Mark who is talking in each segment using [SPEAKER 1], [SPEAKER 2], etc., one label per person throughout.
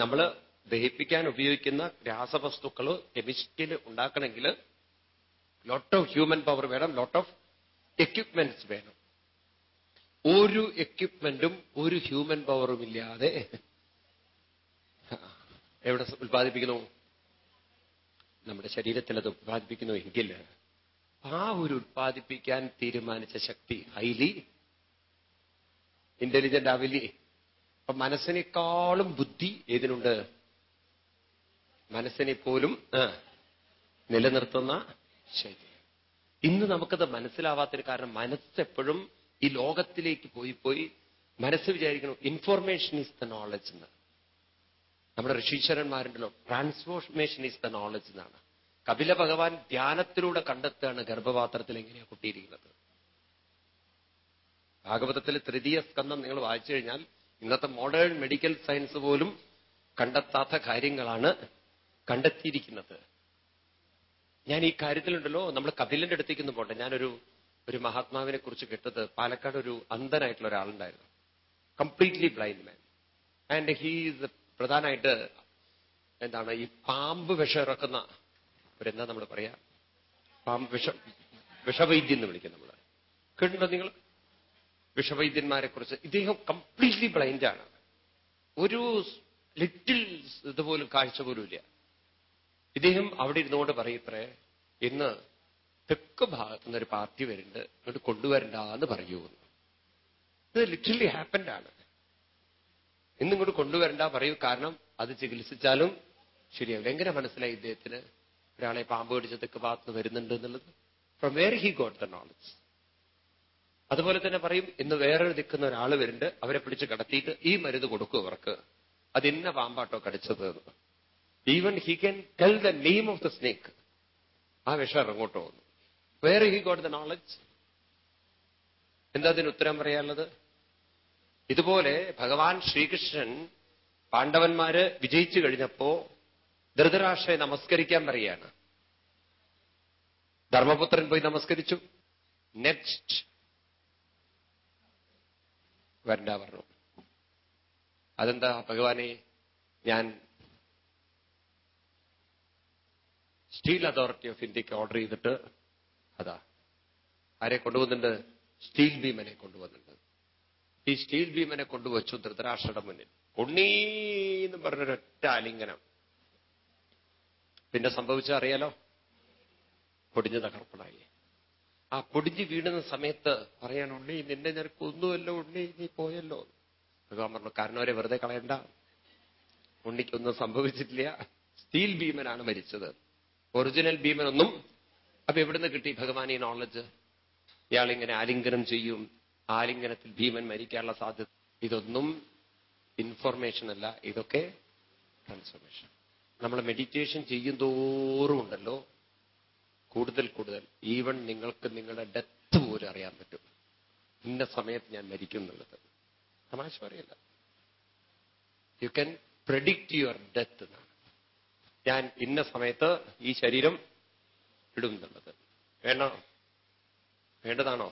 [SPEAKER 1] നമ്മൾ ദഹിപ്പിക്കാൻ ഉപയോഗിക്കുന്ന രാസവസ്തുക്കൾ കെമിസ്ട്രിയിൽ ഉണ്ടാക്കണമെങ്കിൽ ലോട്ട് ഓഫ് ഹ്യൂമൻ പവർ വേണം ലോട്ട് ഓഫ് എക്യുപ്മെന്റ്സ് വേണം. ഒരു എക്യുപ്മെന്റും ഒരു ഹ്യൂമൻ പവറും ഇല്ലാതെ എവിടെ ഉത്പാദിപ്പിക്കുന്നു നമ്മുടെ ശരീരത്തിൽ അത് ഉത്പാദിപ്പിക്കുന്നു എങ്കിൽ ആ ഒരു ഉത്പാദിപ്പിക്കാൻ തീരുമാനിച്ച ശക്തി ഹൈലി ഇന്റലിജന്റ് ആവില്ലേ? അപ്പൊ മനസ്സിനേക്കാളും ബുദ്ധി ഏതിനുണ്ട്? മനസ്സിനെ പോലും നിലനിർത്തുന്ന ശരി ഇന്ന് നമുക്കത് മനസ്സിലാവാത്തൊരു കാരണം മനസ്സെപ്പോഴും ഈ ലോകത്തിലേക്ക് പോയി പോയി മനസ്സ് വിചാരിക്കണം ഇൻഫോർമേഷൻ ഈസ് ദ നോളജ് എന്ന് നമ്മുടെ ഋഷീശ്വരന്മാരുണ്ടല്ലോ ട്രാൻസ്ഫോർമേഷൻ ഈസ് ദ നോളജ് എന്നാണ് കപില ഭഗവാൻ ധ്യാനത്തിലൂടെ കണ്ടെത്തുകയാണ് ഗർഭപാത്രത്തിൽ എങ്ങനെയാ കുട്ടിയിരിക്കുന്നത്. ഭാഗവതത്തിൽ തൃതീയ സ്കന്ധം നിങ്ങൾ വായിച്ചു കഴിഞ്ഞാൽ ഇന്നത്തെ മോഡേൺ മെഡിക്കൽ സയൻസ് പോലും കണ്ടെത്താത്ത കാര്യങ്ങളാണ് കണ്ടെത്തിയിരിക്കുന്നത്. ഞാൻ ഈ കാര്യത്തിലുണ്ടല്ലോ നമ്മൾ കപിലിന്റെ അടുത്തേക്ക് ഒന്ന് പോട്ടെ. ഞാനൊരു ഒരു മഹാത്മാവിനെ കുറിച്ച് കേട്ടത് പാലക്കാട് ഒരു അന്ധനായിട്ടുള്ള ഒരാളുണ്ടായിരുന്നു. Completely blind man and he's പ്രധാനമായിട്ട് എന്താണ് ഈ പാമ്പ് വിഷം ഇറക്കുന്ന ഒരെന്താ നമ്മൾ പറയാ? പാമ്പ് വിഷ വിഷവൈദ്യം എന്ന് വിളിക്കും നമ്മൾ കേട്ടിട്ടുണ്ടോ നിങ്ങൾ? വിഷവൈദ്യന്മാരെ കുറിച്ച് ഇദ്ദേഹം കംപ്ലീറ്റ്ലി ബ്ലൈൻഡാണ് ഒരു ലിറ്റിൽ ഇതുപോലും കാഴ്ച പോലും ഇല്ല. ഇദ്ദേഹം അവിടെ ഇരുന്നുകൊണ്ട് പറയത്രേ ഇന്ന് തെക്ക് ഭാഗത്തു നിന്നൊരു പാർട്ടി വരുന്നുണ്ട് ഇങ്ങോട്ട് കൊണ്ടുവരണ്ട എന്ന്. പറയൂ ഇത് ലിറ്ററലി ആണ്. ഇന്ന് ഇങ്ങോട്ട് കൊണ്ടുവരണ്ട പറയൂ കാരണം അത് ചികിത്സിച്ചാലും ശരിയാവില്ല. എങ്ങനെ മനസ്സിലായി ഇദ്ദേഹത്തിന്? ഒരാളെ പാമ്പ് കടിച്ച തെക്ക് ഭാഗത്ത് നിന്ന് വരുന്നുണ്ട് എന്നുള്ളത്? From where he got the knowledge അതുപോലെ തന്നെ പറയും ഇന്ന് വേറൊരു നിൽക്കുന്ന ഒരാൾ വരുന്നുണ്ട് അവരെ പിടിച്ച് കടത്തിയിട്ട് ഈ മരുന്ന് കൊടുക്കും അവർക്ക്. അത് ഇന്ന പാമ്പാട്ടോ കടിച്ചത് even he can tell the name of the snake ആ വിഷം ഇറങ്ങോട്ടോ വന്നു വേറെ ഹി ഗോട്ട് ദ നോളജ് എന്താ അതിന് ഉത്തരം പറയാനുള്ളത്? ഇതുപോലെ ഭഗവാൻ ശ്രീകൃഷ്ണൻ പാണ്ഡവന്മാര് വിജയിച്ചു കഴിഞ്ഞപ്പോ ധൃതരാഷ്ട്രയെ നമസ്കരിക്കാൻ പറയാണ്. ധർമ്മപുത്രൻ പോയി നമസ്കരിച്ചു. നെക്സ്റ്റ് വരണ്ട പറഞ്ഞു അതെന്താ ഭഗവാനെ? ഞാൻ സ്റ്റീൽ അതോറിറ്റി ഓഫ് ഇന്ത്യയ്ക്ക് ഓർഡർ ചെയ്തിട്ട് അതാ ആരെ കൊണ്ടുവന്നിട്ടുണ്ട്? സ്റ്റീൽ ഭീമനെ കൊണ്ടുവന്നിട്ടുണ്ട്. ഈ സ്റ്റീൽ ഭീമനെ കൊണ്ടുവച്ചു ധൃതരാഷ്ട്രയുടെ മുന്നിൽ. ഉണ്ണീന്ന് പറഞ്ഞൊരൊറ്റ ആലിംഗനം. പിന്നെ സംഭവിച്ച അറിയാലോ? പൊടിഞ്ഞു തകർപ്പണായി ആ പൊടിഞ്ഞു വീണുന്ന സമയത്ത് പറയാൻ ഉണ്ണി നിന്നെ ഞാൻ കൊന്നുവല്ലോ ഉണ്ണി നീ പോയല്ലോ. ഭഗവാൻ പറഞ്ഞു കാരണവരെ വെറുതെ കളയണ്ട. ഉണ്ണിക്കൊന്നും സംഭവിച്ചിട്ടില്ല. സ്റ്റീൽ ഭീമനാണ് മരിച്ചത്. ഒറിജിനൽ ഭീമനൊന്നും അപ്പൊ എവിടുന്ന് കിട്ടി ഭഗവാൻ ഈ നോളജ് ഇയാളിങ്ങനെ ആലിംഗനം ചെയ്യും. ആലിംഗനത്തിൽ ഭീമൻ മരിക്കാനുള്ള സാധ്യത. ഇതൊന്നും ഇൻഫർമേഷൻ അല്ല. ഇതൊക്കെ ട്രാൻസ്ഫർമേഷൻ നമ്മൾ മെഡിറ്റേഷൻ ചെയ്യും തോറും ഉണ്ടല്ലോ കൂടുതൽ കൂടുതൽ. ഈവൻ നിങ്ങൾക്ക് നിങ്ങളുടെ ഡെത്ത് പോലും അറിയാൻ പറ്റും. ഇന്ന സമയത്ത് ഞാൻ മരിക്കും എന്നുള്ളത് തമാശ പറയല്ല. You can predict your death ഞാൻ ഇന്ന സമയത്ത് ഈ ശരീരം ഇടും എന്നുള്ളത്. വേണോ വേണ്ടതാണോ?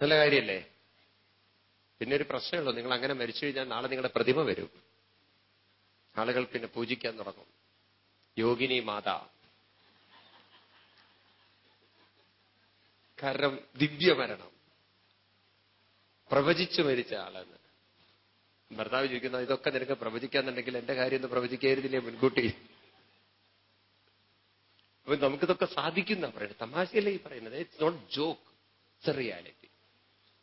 [SPEAKER 1] നല്ല കാര്യല്ലേ? പിന്നെ ഒരു പ്രശ്നമുള്ളൂ. നിങ്ങൾ അങ്ങനെ മരിച്ചു കഴിഞ്ഞാൽ നാളെ നിങ്ങളുടെ പ്രതിമ വരും. ആളുകൾ പിന്നെ പൂജിക്കാൻ തുടങ്ങും. യോഗിനി മാതാ. കാരണം ദിവ്യമരണം പ്രവചിച്ചു മരിച്ച ആളെന്ന് ഭർത്താവ് ചോദിക്കുന്ന ഇതൊക്കെ നിനക്ക് പ്രവചിക്കാന്നുണ്ടെങ്കിൽ എന്റെ കാര്യം ഒന്ന് പ്രവചിക്കായിരുന്നില്ലേ മുൻകൂട്ടി? അപ്പൊ നമുക്കിതൊക്കെ സാധിക്കുന്ന പറയുന്നത് തമാശയല്ലേ ഈ പറയുന്നത്. It's not joke it's reality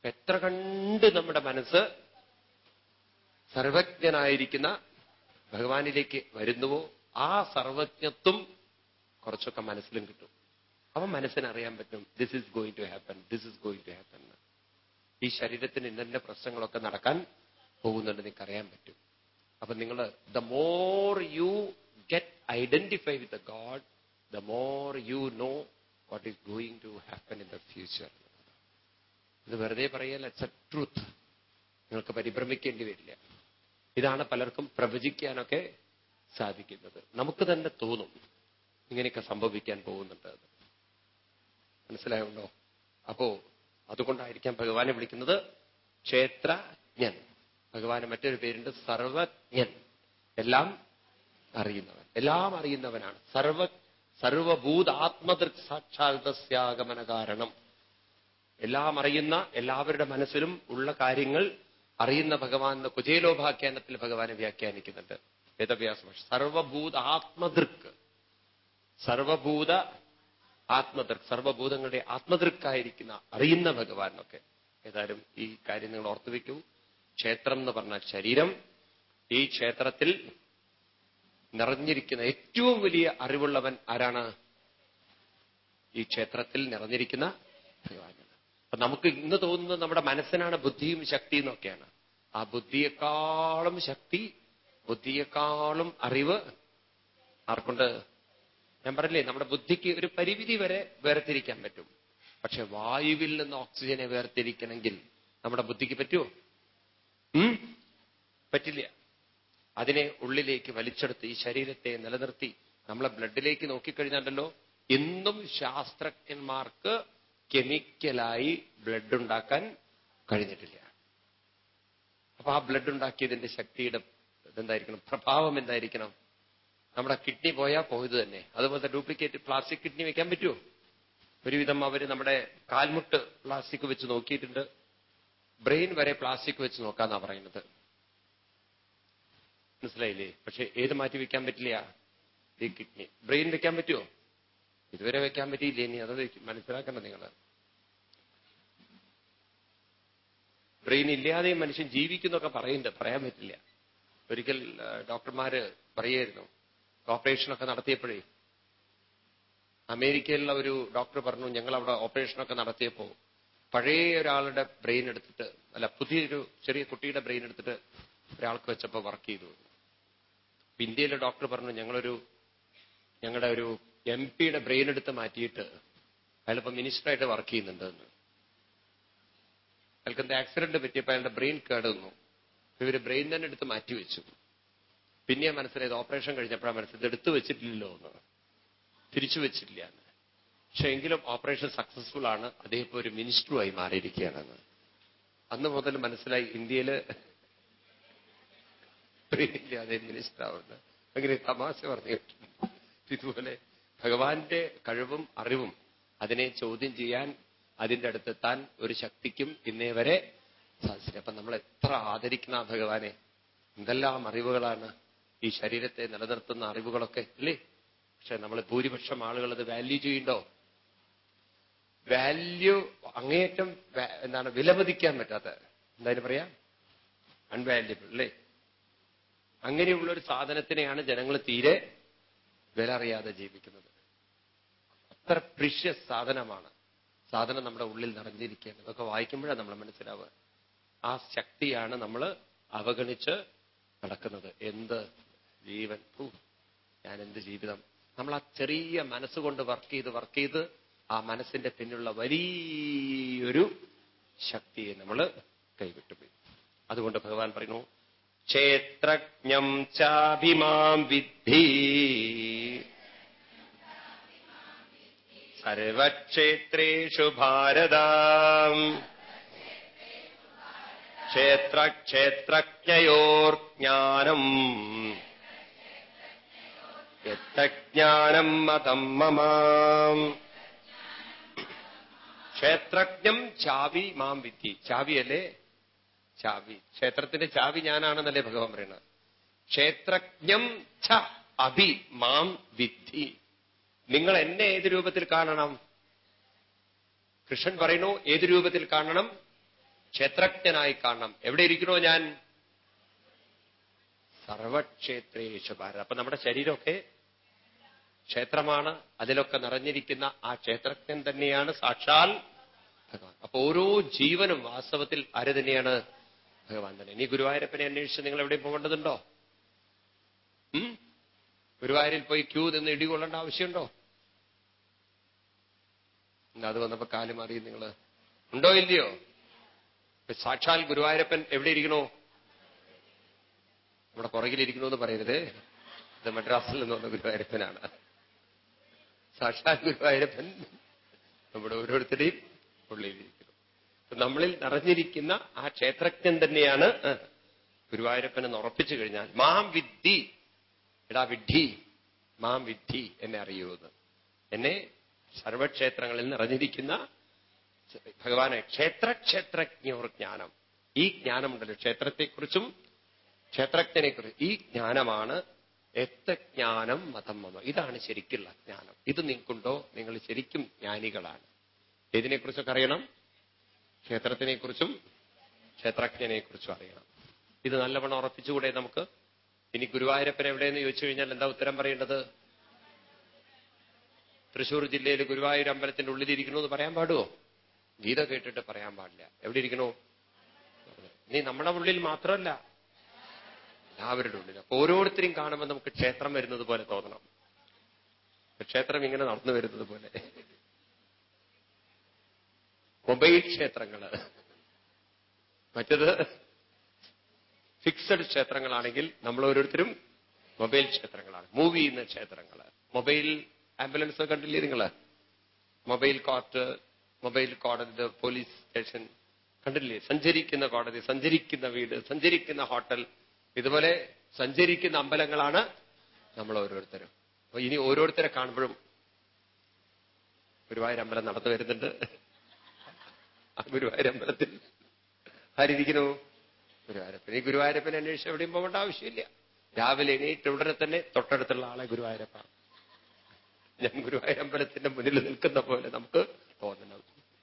[SPEAKER 1] എത്ര കണ്ട് നമ്മുടെ മനസ്സ് സർവജ്ഞനായിരിക്കുന്ന ഭഗവാനിലേക്ക് വരുന്നുവോ ആ സർവജ്ഞത്വം കുറച്ചൊക്കെ മനസ്സിലും കിട്ടും. അവൻ മനസ്സിനറിയാൻ പറ്റും this is going to happen this is going to happen ഈ ശരീരത്തിന് ഇന്നെ പ്രശ്നങ്ങളൊക്കെ നടക്കാൻ പോകുന്നുണ്ട് നിങ്ങൾക്ക് അറിയാൻ പറ്റും. അപ്പൊ നിങ്ങൾ the more you get identify with the god the more you know what is going to happen in the future ഇത് വെറുതെ പറയല്ല ഇറ്റ്സ് എ ട്രൂത്ത് നിങ്ങൾക്ക് പരിഭ്രമിക്കേണ്ടി വരില്ല. ഇതാണ് പലർക്കും പ്രവചിക്കാനൊക്കെ സാധിക്കുന്നത്. നമുക്ക് തന്നെ തോന്നും ഇങ്ങനെയൊക്കെ സംഭവിക്കാൻ പോകുന്നുണ്ട് മനസ്സിലായുണ്ടോ? അപ്പോ അതുകൊണ്ടായിരിക്കാം ഭഗവാനെ വിളിക്കുന്നത് ക്ഷേത്രജ്ഞൻ. ഭഗവാന് മറ്റൊരു പേരുണ്ട് സർവജ്ഞൻ. എല്ലാം അറിയുന്നവൻ. എല്ലാം അറിയുന്നവനാണ്. സർവ സർവഭൂതാത്മദൃക് സാക്ഷാത്സ്യാഗമന കാരണം എല്ലാം അറിയുന്ന എല്ലാവരുടെ മനസ്സിലും ഉള്ള കാര്യങ്ങൾ അറിയുന്ന ഭഗവാൻ എന്ന കുചേലോഭാഖ്യാനത്തിൽ ഭഗവാനെ വ്യാഖ്യാനിക്കുന്നുണ്ട്. വേദവ്യാസ ഭാഷ. സർവഭൂത ആത്മദൃക്ക് സർവഭൂത ആത്മദൃക്. സർവഭൂതങ്ങളുടെ ആത്മദൃക്കായിരിക്കുന്ന അറിയുന്ന ഭഗവാൻ എന്നൊക്കെ ഏതായാലും ഈ കാര്യം നിങ്ങൾ ഓർത്തുവെക്കൂ ക്ഷേത്രം എന്ന് പറഞ്ഞ ശരീരം. ഈ ക്ഷേത്രത്തിൽ നിറഞ്ഞിരിക്കുന്ന ഏറ്റവും വലിയ അറിവുള്ളവൻ ആരാണ്? ഈ ക്ഷേത്രത്തിൽ നിറഞ്ഞിരിക്കുന്ന ഭഗവാനാണ്. അപ്പൊ നമുക്ക് ഇന്ന് തോന്നുന്നത് നമ്മുടെ മനസ്സിനാണ് ബുദ്ധിയും ശക്തിയും എന്നൊക്കെയാണ്. ആ ബുദ്ധിയെക്കാളും ശക്തി ബുദ്ധിയെക്കാളും അറിവ് ആർക്കുണ്ട്? ഞാൻ പറഞ്ഞില്ലേ നമ്മുടെ ബുദ്ധിക്ക് ഒരു പരിമിതി വരെ വേർതിരിക്കാൻ പറ്റും. പക്ഷെ വായുവിൽ നിന്ന് ഓക്സിജനെ വേർതിരിക്കണമെങ്കിൽ നമ്മുടെ ബുദ്ധിക്ക് പറ്റുമോ പറ്റില്ല. അതിനെ ഉള്ളിലേക്ക് വലിച്ചെടുത്ത് ഈ ശരീരത്തെ നിലനിർത്തി നമ്മളെ ബ്ലഡിലേക്ക് നോക്കിക്കഴിഞ്ഞാണ്ടല്ലോ ഇന്നും ശാസ്ത്രജ്ഞന്മാർക്ക് കെമിക്കലായി ബ്ലഡ് ഉണ്ടാക്കാൻ കഴിഞ്ഞിട്ടില്ല. അപ്പൊ ആ ബ്ലഡ് ഉണ്ടാക്കിയതിന്റെ ശക്തിയുടെ ഇതെന്തായിരിക്കണം? പ്രഭാവം എന്തായിരിക്കണം? നമ്മുടെ കിഡ്നി പോയാൽ പോയത് തന്നെ. അതുപോലത്തെ ഡ്യൂപ്ലിക്കേറ്റ് പ്ലാസ്റ്റിക് കിഡ്നി വെക്കാൻ പറ്റുമോ ഒരുവിധം അവർ നമ്മുടെ കാൽമുട്ട് പ്ലാസ്റ്റിക് വെച്ച് നോക്കിയിട്ടുണ്ട്. ബ്രെയിൻ വരെ പ്ലാസ്റ്റിക് വെച്ച് നോക്കാന്നാ പറയുന്നത്. മനസ്സിലായില്ലേ? പക്ഷെ ഏത് മാറ്റി വെക്കാൻ പറ്റില്ല? ഈ കിഡ്നി. ബ്രെയിൻ വെക്കാൻ പറ്റുമോ ഇതുവരെ വെക്കാൻ പറ്റിയില്ല ഇനി? അത് മനസ്സിലാക്കണം നിങ്ങൾ ബ്രെയിൻ ഇല്ലാതെയും മനുഷ്യൻ ജീവിക്കുന്നൊക്കെ പറയുന്നുണ്ട്. പറയാൻ പറ്റില്ല. ഒരിക്കൽ ഡോക്ടർമാര് പറയായിരുന്നു ഓപ്പറേഷനൊക്കെ നടത്തിയപ്പോഴേ. അമേരിക്കയിലുള്ള ഒരു ഡോക്ടർ പറഞ്ഞു ഞങ്ങൾ അവിടെ ഓപ്പറേഷനൊക്കെ നടത്തിയപ്പോ പഴയ ഒരാളുടെ ബ്രെയിൻ എടുത്തിട്ട് അല്ല പുതിയൊരു ചെറിയ കുട്ടിയുടെ ബ്രെയിൻ എടുത്തിട്ട് ഒരാൾക്ക് വെച്ചപ്പോ വർക്ക് ചെയ്തു. ഇന്ത്യയിലെ ഡോക്ടർ പറഞ്ഞു ഞങ്ങളൊരു ഞങ്ങളുടെ ഒരു എം പിയുടെ ബ്രെയിൻ എടുത്ത് മാറ്റിയിട്ട് അയാളിപ്പോ മിനിസ്റ്ററായിട്ട് വർക്ക് ചെയ്യുന്നുണ്ട് എന്ന്. അയാൾക്ക് എന്താ ആക്സിഡന്റ് പറ്റിയപ്പോ അയാളുടെ ബ്രെയിൻ കേടുന്നു ഇവർ ബ്രെയിൻ തന്നെ എടുത്ത് മാറ്റി വെച്ചു. പിന്നെ മനസ്സിലായത് ഓപ്പറേഷൻ കഴിഞ്ഞപ്പോഴാണ് മനസ്സിൽ എടുത്തു വെച്ചിട്ടില്ലല്ലോ എന്ന്. തിരിച്ചു വെച്ചിട്ടില്ല എന്ന്. പക്ഷെ എങ്കിലും ഓപ്പറേഷൻ സക്സസ്ഫുൾ ആണ്. അദ്ദേഹം ഇപ്പൊ ഒരു മിനിസ്റ്ററുമായി മാറിയിരിക്കുകയാണെന്ന് അന്ന് മുതൽ മനസ്സിലായി ഇന്ത്യയിൽ ബ്രെയിനില്ലാതെ മിനിസ്റ്റർ ആവുന്നത് അങ്ങനെ തമാശ പറഞ്ഞു. ഇതുപോലെ ഭഗവാന്റെ കഴിവും അറിവും അതിനെ ചോദ്യം ചെയ്യാൻ അതിന്റെ അടുത്തെത്താൻ ഒരു ശക്തിക്കും ഇന്നേ വരെ സാധിച്ചില്ല. അപ്പൊ നമ്മൾ എത്ര ആദരിക്കുന്ന ഭഗവാനെ? എന്തെല്ലാം അറിവുകളാണ് ഈ ശരീരത്തെ നിലനിർത്തുന്ന അറിവുകളൊക്കെ അല്ലേ? പക്ഷെ നമ്മൾ ഭൂരിപക്ഷം ആളുകൾ അത് വാല്യൂ ചെയ്യണ്ടോ വാല്യൂ അങ്ങേറ്റം എന്താണ് വിലമതിക്കാൻ പറ്റാത്ത എന്തായാലും പറയാ അൺവാല്യബിൾ അല്ലേ? അങ്ങനെയുള്ള ഒരു സാധനത്തിനെയാണ് ജനങ്ങൾ തീരെ വില അറിയാതെ ജീവിക്കുന്നത്. അത്ര പ്രിഷ്യ സാധനമാണ്. സാധനം നമ്മുടെ ഉള്ളിൽ നിറഞ്ഞിരിക്കുകയാണ്. ഇതൊക്കെ വായിക്കുമ്പോഴാണ് നമ്മൾ മനസ്സിലാവുക. ആ ശക്തിയാണ് നമ്മൾ അവഗണിച്ച് നടക്കുന്നത്. എന്ത് ജീവൻ? ഞാൻ എന്ത് ജീവിതം? നമ്മൾ ആ ചെറിയ മനസ്സുകൊണ്ട് വർക്ക് ചെയ്ത് വർക്ക് ചെയ്ത് ആ മനസ്സിന്റെ പിന്നിലുള്ള വലിയൊരു ശക്തിയെ നമ്മൾ കൈവിട്ടുപോയി അതുകൊണ്ട് ഭഗവാൻ പറയുന്നു ക്ഷേത്രജ്ഞം ചാഭിമാം വിദ്ധി. സർവക്ഷേത്രേഷു ഭാരത. ക്ഷേത്രക്ഷേത്രജ്ഞയോർജ്ഞാനം. യജ്ഞാനം മതം മമ. ക്ഷേത്രജ്ഞം ചാവി മാം വിദ്ധി ചാവിയല്ലേ? ചാവി. ക്ഷേത്രത്തിന്റെ ചാവി ഞാനാണെന്നല്ലേ ഭഗവാൻ പറയുന്നത്? ക്ഷേത്രജ്ഞം ച അഭി മാം വിദ്ധി നിങ്ങൾ എന്നെ ഏത് രൂപത്തിൽ കാണണം? കൃഷ്ണൻ പറയുന്നു ഏത് രൂപത്തിൽ കാണണം? ക്ഷേത്രജ്ഞനായി കാണണം. എവിടെ ഇരിക്കണോ ഞാൻ? സർവക്ഷേത്രേഷു ഭാരത്. അപ്പൊ നമ്മുടെ ശരീരമൊക്കെ ക്ഷേത്രമാണ്. അതിലൊക്കെ നിറഞ്ഞിരിക്കുന്ന ആ ക്ഷേത്രജ്ഞൻ തന്നെയാണ് സാക്ഷാൽ ഭഗവാൻ. അപ്പൊ ഓരോ ജീവനും വാസ്തവത്തിൽ ആര് തന്നെയാണ് ഭഗവാൻ തന്നെ. ഇനി ഗുരുവായൂരപ്പനെ അന്വേഷിച്ച് നിങ്ങൾ എവിടെയും പോകേണ്ടതുണ്ടോ? ഗുരുവായൂരിൽ പോയി ക്യൂ നിന്ന് ഇടികൊള്ളേണ്ട ആവശ്യമുണ്ടോ? അത് വന്നപ്പോ കാൽ മാറി നിങ്ങൾ ഉണ്ടോ ഇല്ലയോ? സാക്ഷാൽ ഗുരുവായൂരപ്പൻ എവിടെ ഇരിക്കണോ? നമ്മുടെ പുറകിലിരിക്കണോ എന്ന് പറയരുത്. ഇത് മദ്രാസിൽ നിന്ന് വന്ന ഗുരുവായൂരപ്പനാണ്. സാക്ഷാൽ ഗുരുവായൂരപ്പൻ നമ്മുടെ ഓരോരുത്തരുടെയും ഉള്ളിലിരിക്കുന്നു നമ്മളിൽ നിറഞ്ഞിരിക്കുന്ന ആ ക്ഷേത്രജ്ഞൻ തന്നെയാണ് ഗുരുവായൂരപ്പൻ എന്ന് ഉറപ്പിച്ചു കഴിഞ്ഞാൽ മാം വിദ്ധി. എടാ വിഡ്ഢി മാം വിദ്ധി എന്നെ അറിയുമെന്ന് എന്നെ സർവക്ഷേത്രങ്ങളിൽ നിറഞ്ഞിരിക്കുന്ന ഭഗവാനെ ക്ഷേത്രക്ഷേത്രജ്ഞോർ ജ്ഞാനം ഈ ജ്ഞാനമുണ്ടല്ലോ ക്ഷേത്രത്തെക്കുറിച്ചും ക്ഷേത്രജ്ഞനെക്കുറിച്ചും ഈ ജ്ഞാനമാണ് എത്തജ്ഞാനം മതം ഇതാണ് ശരിക്കുള്ള ജ്ഞാനം. ഇത് നിങ്ങൾക്കുണ്ടോ? നിങ്ങൾ ശരിക്കും ജ്ഞാനികളാണ്. ഏതിനെക്കുറിച്ചൊക്കെ അറിയണം? ക്ഷേത്രത്തിനെക്കുറിച്ചും ക്ഷേത്രജ്ഞനെക്കുറിച്ചും അറിയണം. ഇത് നല്ലവണ്ണം ഉറപ്പിച്ചുകൂടെ നമുക്ക്? ഇനി ഗുരുവായൂരപ്പൻ എവിടെയെന്ന് ചോദിച്ചു കഴിഞ്ഞാൽ എന്താ ഉത്തരം പറയേണ്ടത്? തൃശൂർ ജില്ലയിൽ ഗുരുവായൂർ അമ്പലത്തിന്റെ ഉള്ളിലിരിക്കണോ എന്ന് പറയാൻ പാടുമോ ഗീത കേട്ടിട്ട് പറയാൻ പാടില്ല. എവിടെ ഇരിക്കണോ? നീ നമ്മുടെ ഉള്ളിൽ മാത്രമല്ല. എല്ലാവരുടെ ഉള്ളിൽ അപ്പൊ ഓരോരുത്തരും കാണുമ്പോൾ നമുക്ക് ക്ഷേത്രം വരുന്നത് പോലെ തോന്നണം. ക്ഷേത്രം ഇങ്ങനെ നടന്നു വരുന്നത് പോലെ. മൊബൈൽ ക്ഷേത്രങ്ങൾ. മറ്റത് ഫിക്സഡ് ക്ഷേത്രങ്ങളാണെങ്കിൽ നമ്മൾ ഓരോരുത്തരും മൊബൈൽ ക്ഷേത്രങ്ങളാണ്. മൂവ് ചെയ്യുന്ന ക്ഷേത്രങ്ങൾ. മൊബൈൽ ആംബുലൻസ് കണ്ടില്ലേ നിങ്ങൾ? മൊബൈൽ കോർട്ട് മൊബൈൽ കോടതി പോലീസ് സ്റ്റേഷൻ കണ്ടില്ലേ? സഞ്ചരിക്കുന്ന കോടതി സഞ്ചരിക്കുന്ന വീട് സഞ്ചരിക്കുന്ന ഹോട്ടൽ. ഇതുപോലെ സഞ്ചരിക്കുന്ന അമ്പലങ്ങളാണ് നമ്മൾ ഓരോരുത്തരും. അപ്പൊ ഇനി ഓരോരുത്തരെ കാണുമ്പോഴും ഗുരുവായൂർ അമ്പലം നടന്നു വരുന്നുണ്ട്. ഗുരുവായൂർ അമ്പലത്തിൽ. ആരിയ്ക്കുന്നു ഗുരുവായൂരപ്പൻ. ഈ ഗുരുവായൂരപ്പൻ അന്വേഷിച്ച് എവിടെയും പോകേണ്ട ആവശ്യമില്ല. രാവിലെ എണീറ്റ് ഉടനെ തന്നെ തൊട്ടടുത്തുള്ള ആളെ ഗുരുവായൂരപ്പ ഞാൻ ഗുരുവായൂരമ്പലത്തിന്റെ മുന്നിൽ നിൽക്കുന്ന പോലെ നമുക്ക് തോന്നണം.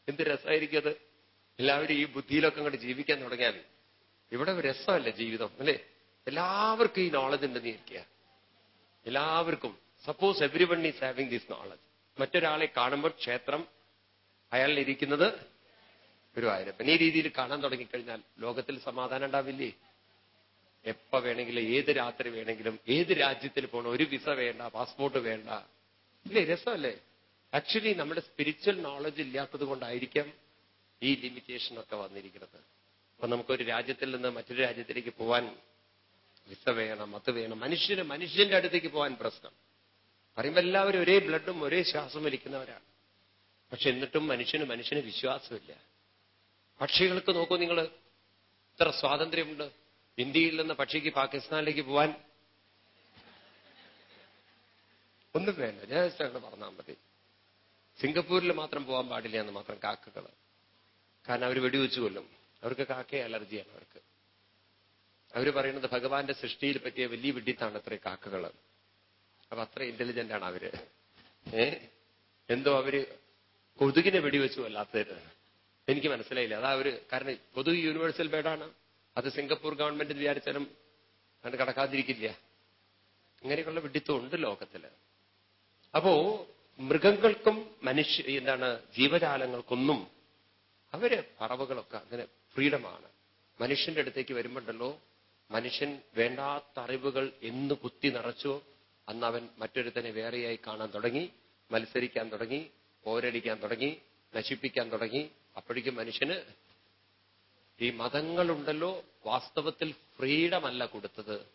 [SPEAKER 1] എന്ത് രസമായിരിക്കും അത്? എല്ലാവരും ഈ ബുദ്ധിയിലൊക്കെ അങ്ങോട്ട് ജീവിക്കാൻ തുടങ്ങിയാൽ ഇവിടെ ഒരു രസമല്ല ജീവിതം അല്ലേ? എല്ലാവർക്കും ഈ നോളജ് ഉണ്ടെന്ന് ഇരിക്കുക എല്ലാവർക്കും suppose everyone is having this knowledge മറ്റൊരാളെ കാണുമ്പോൾ ക്ഷേത്രം അയാളിൽ ഇരിക്കുന്നത് ഗുരുവായൂരപ്പൻ. ഈ രീതിയിൽ കാണാൻ തുടങ്ങിക്കഴിഞ്ഞാൽ ലോകത്തിൽ സമാധാനം ഉണ്ടാവില്ലേ? എപ്പ വേണമെങ്കിലും ഏത് രാത്രി വേണമെങ്കിലും ഏത് രാജ്യത്തിൽ പോകണം ഒരു വിസ വേണ്ട പാസ്പോർട്ട് വേണ്ട ഇല്ലേ രസമല്ലേ? ആക്ച്വലി നമ്മുടെ സ്പിരിച്വൽ നോളജ് ഇല്ലാത്തത് കൊണ്ടായിരിക്കാം ഈ ലിമിറ്റേഷൻ ഒക്കെ വന്നിരിക്കുന്നത്. അപ്പൊ നമുക്കൊരു രാജ്യത്തിൽ നിന്ന് മറ്റൊരു രാജ്യത്തിലേക്ക് പോവാൻ വിസ വേണം അത് വേണം. മനുഷ്യന് മനുഷ്യന്റെ അടുത്തേക്ക് പോകാൻ പ്രശ്നം. പറയുമ്പോൾ എല്ലാവരും ഒരേ ബ്ലഡും ഒരേ ശ്വാസം വലിക്കുന്നവരാണ്. പക്ഷെ എന്നിട്ടും മനുഷ്യന് മനുഷ്യന് വിശ്വാസമില്ല. പക്ഷികൾക്ക് നോക്കൂ നിങ്ങൾ ഇത്ര സ്വാതന്ത്ര്യമുണ്ട്. ഇന്ത്യയിൽ നിന്ന് പക്ഷിക്ക് പാകിസ്ഥാനിലേക്ക് പോവാൻ ഒന്നും വേണ്ട. ജസ്റ്റ് അങ്ങനെ പറഞ്ഞാൽ മതി. സിംഗപ്പൂരിൽ മാത്രം പോകാൻ പാടില്ല എന്ന് മാത്രം കാക്കകൾ കാരണം അവർ വെടിവെച്ചു കൊല്ലും. അവർക്ക് കാക്കയെ അലർജിയാണ് അവർക്ക്. അവർ പറയുന്നത് ഭഗവാന്റെ സൃഷ്ടിയിൽ പറ്റിയ വലിയ വിഡിത്താണ് അത്രയും കാക്കകൾ അപ്പൊ അത്ര ഇന്റലിജന്റ് ആണ് അവർ. ഏ? എന്തോ അവർ കൊതുകിനെ വെടിവെച്ചു അല്ലാത്തത് എനിക്ക് മനസ്സിലായില്ല. അതാ അവർ കാരണം കൊതുക് യൂണിവേഴ്സൽ ബേഡാണ് അത് സിംഗപ്പൂർ ഗവൺമെന്റ് വിചാരിച്ചാലും അത് കടക്കാതിരിക്കില്ല. ഇങ്ങനെയുള്ള വിഡിത്വം ഉണ്ട് ലോകത്തിൽ. അപ്പോ മൃഗങ്ങൾക്കും മനുഷ്യ എന്താണ് ജീവജാലങ്ങൾക്കൊന്നും അവർ പറവുകളൊക്കെ അങ്ങനെ ഫ്രീഡമാണ്. മനുഷ്യന്റെ അടുത്തേക്ക് വരുമ്പോണ്ടല്ലോ മനുഷ്യൻ വേണ്ടാത്ത അറിവുകൾ എന്ന് കുത്തി നിറച്ചോ അന്ന് അവൻ മറ്റൊരുത്തനെ വേറെയായി കാണാൻ തുടങ്ങി മത്സരിക്കാൻ തുടങ്ങി പോരടിക്കാൻ തുടങ്ങി നശിപ്പിക്കാൻ തുടങ്ങി. അപ്പോഴേക്കും മനുഷ്യന് ഈ മതങ്ങളുണ്ടല്ലോ വാസ്തവത്തിൽ ഫ്രീഡമല്ല കൊടുത്തത്.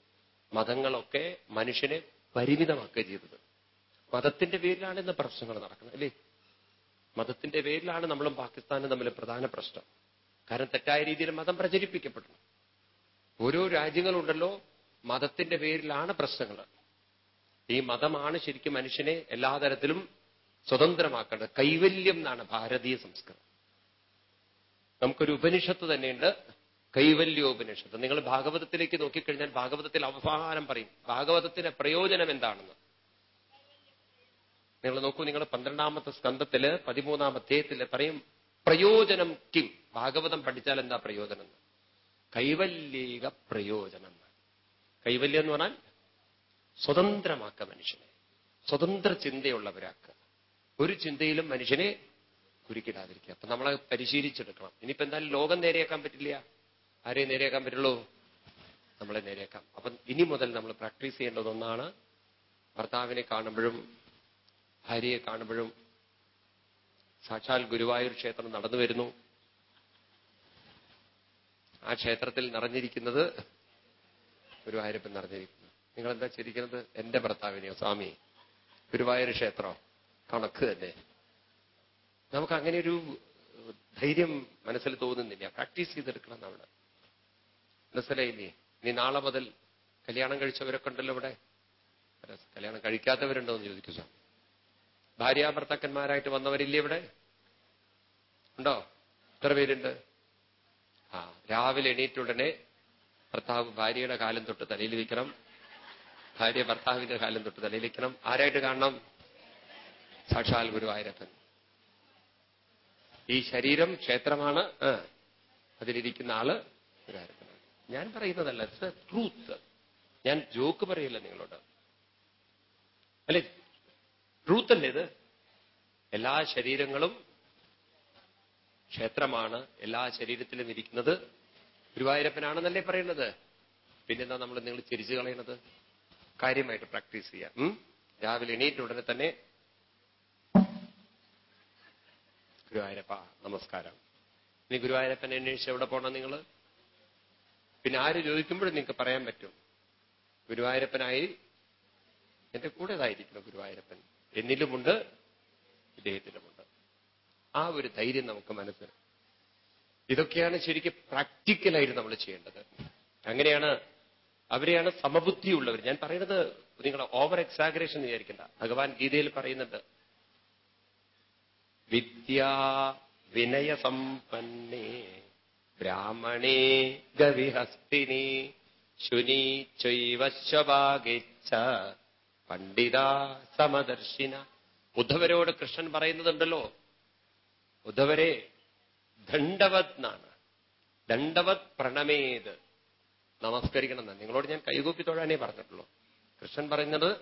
[SPEAKER 1] മതങ്ങളൊക്കെ മനുഷ്യനെ പരിമിതമാക്കുക ചെയ്തത്. മതത്തിന്റെ പേരിലാണ് ഇന്ന് പ്രശ്നങ്ങൾ നടക്കുന്നത് അല്ലേ? മതത്തിന്റെ പേരിലാണ് നമ്മളും പാകിസ്ഥാനും തമ്മിൽ പ്രധാന പ്രശ്നം. കാരണം തെറ്റായ രീതിയിൽ മതം പ്രചരിപ്പിക്കപ്പെടുന്നു. ഓരോ രാജ്യങ്ങളുണ്ടല്ലോ മതത്തിന്റെ പേരിലാണ് പ്രശ്നങ്ങൾ. ഈ മതമാണ് ശരിക്കും മനുഷ്യനെ എല്ലാ തരത്തിലും സ്വതന്ത്രമാക്കേണ്ടത്. കൈവല്യം എന്നാണ് ഭാരതീയ സംസ്കൃതം. നമുക്കൊരു ഉപനിഷത്ത് തന്നെയുണ്ട് കൈവല്യോപനിഷത്ത്. നിങ്ങൾ ഭാഗവതത്തിലേക്ക് നോക്കിക്കഴിഞ്ഞാൽ ഭാഗവതത്തിൽ അവസാനം പറയും ഭാഗവതത്തിന്റെ പ്രയോജനം എന്താണെന്ന്. നിങ്ങൾ നോക്കൂ നിങ്ങൾ പന്ത്രണ്ടാമത്തെ സ്കന്ധത്തിൽ പതിമൂന്നാം അധ്യായത്തിൽ പറയും പ്രയോജനം കിം? ഭാഗവതം പഠിച്ചാൽ എന്താ പ്രയോജനം? കൈവല്യക പ്രയോജനം. കൈവല്യം എന്ന് പറഞ്ഞാൽ സ്വതന്ത്രമാക്ക മനുഷ്യനെ സ്വതന്ത്ര ചിന്തയുള്ളവരാക്കുക ഒരു ചിന്തയിലും മനുഷ്യനെ കുരുക്കിടാതിരിക്കുക. അപ്പൊ നമ്മളെ പരിശീലിച്ചെടുക്കണം. ഇനിയിപ്പോ എന്തായാലും ലോകം നേരെയാക്കാൻ പറ്റില്ല. ആരെയും നേരെയാക്കാൻ പറ്റുള്ളൂ? നമ്മളെ നേരെയാക്കാം. അപ്പൊ ഇനി മുതൽ നമ്മൾ പ്രാക്ടീസ് ചെയ്യേണ്ടതൊന്നാണ് ഭർത്താവിനെ കാണുമ്പോഴും ഭാര്യയെ കാണുമ്പോഴും സാക്ഷാൽ ഗുരുവായൂർ ക്ഷേത്രം നടന്നു വരുന്നു. ആ ക്ഷേത്രത്തിൽ നിറഞ്ഞിരിക്കുന്നത് ഗുരുവായൂരപ്പൻ നിറഞ്ഞിരിക്കുന്നു. നിങ്ങൾ എന്താ ചിരിക്കുന്നത്? എന്റെ ഭർത്താവിനെയോ? സ്വാമി ഗുരുവായൂർ ക്ഷേത്രം? കണക്ക് തന്നെ. നമുക്ക് അങ്ങനെ ഒരു ധൈര്യം മനസ്സിൽ തോന്നുന്നില്ല. പ്രാക്ടീസ് ചെയ്തെടുക്കണം നമ്മൾ മനസ്സിലായില്ലേ ഇനി നാളെ മുതൽ കല്യാണം കഴിച്ചവരൊക്കെ ഉണ്ടല്ലോ ഇവിടെ. കല്യാണം കഴിക്കാത്തവരുണ്ടോ എന്ന് ചോദിക്കുക ഭാര്യാഭർത്താക്കന്മാരായിട്ട് വന്നവരില്ലേ ഇവിടെ? ഉണ്ടോ? എത്ര പേരുണ്ട്? ആ രാവിലെ എണീറ്റുടനെ ഭർത്താവ് ഭാര്യയുടെ കാലം തൊട്ട് തലയിൽ വെക്കണം ഭാര്യ ഭർത്താവിന്റെ കാലം തൊട്ട് തലയിൽ വെക്കണം ആരായിട്ട് കാണണം? സാക്ഷാൽ ഗുരുവായൂരപ്പൻ. ഈ ശരീരം ക്ഷേത്രമാണ്. അതിലിരിക്കുന്ന ആൾ ഞാൻ പറയുന്നതല്ല ഇറ്റ്സ് എ ട്രൂത്ത് ഞാൻ ജോക്ക് പറയില്ല നിങ്ങളോട്. അല്ലേ ട്രൂത്ത് അല്ലേ ഇത് എല്ലാ ശരീരങ്ങളും ക്ഷേത്രമാണ്. എല്ലാ ശരീരത്തിലും ഇരിക്കുന്നത് ഗുരുവായൂരപ്പനാണെന്നല്ലേ പറയുന്നത്? പിന്നെന്താ നമ്മൾ നിങ്ങൾ ചിരിച്ചു കളയണത്? കാര്യമായിട്ട് പ്രാക്ടീസ് ചെയ്യാം. രാവിലെ എണീറ്റ് ഉടനെ തന്നെ ഗുരുവായൂരപ്പ നമസ്കാരം. ഇനി ഗുരുവായൂരപ്പനെ അന്വേഷിച്ച് എവിടെ പോകണം നിങ്ങൾ? പിന്നെ ആര് ചോദിക്കുമ്പോഴും നിങ്ങൾക്ക് പറയാൻ പറ്റും. ഗുരുവായൂരപ്പനായി എന്റെ കൂടെ ഇതായിരിക്കണം ഗുരുവായൂരപ്പൻ. എന്നിലുമുണ്ട് ഇദ്ദേഹത്തിലുമുണ്ട്. ആ ഒരു ധൈര്യം നമുക്ക് മനസ്സിൽ ഇതൊക്കെയാണ് ശരിക്കും പ്രാക്ടിക്കലായിട്ട് നമ്മൾ ചെയ്യേണ്ടത്. അങ്ങനെയാണ് അവരെയാണ് സമബുദ്ധിയുള്ളവർ. ഞാൻ പറയുന്നത് നിങ്ങൾ ഓവർ എക്സാഗ്രേഷൻ വിചാരിക്കണ്ട. ഭഗവാൻ ഗീതയിൽ പറയുന്നുണ്ട് വിദ്യാ വിനയസമ്പന്നേ ബ്രാഹ്മണേ ഗവിഹസ്തിനി ശുനി ചൈവശ്വഭാഗിച്ച പണ്ഡിത സമദർശിന. ഉദ്ധവരോട് കൃഷ്ണൻ പറയുന്നതുണ്ടല്ലോ ഉദ്ധവരെ ദണ്ഡവത് എന്നാണ് ദണ്ഡവത് പ്രണമേത്. നമസ്കരിക്കണം എന്നാണ് നിങ്ങളോട് ഞാൻ കൈകൂപ്പി തൊഴാനേ പറഞ്ഞിട്ടുള്ളൂ. കൃഷ്ണൻ പറയുന്നത്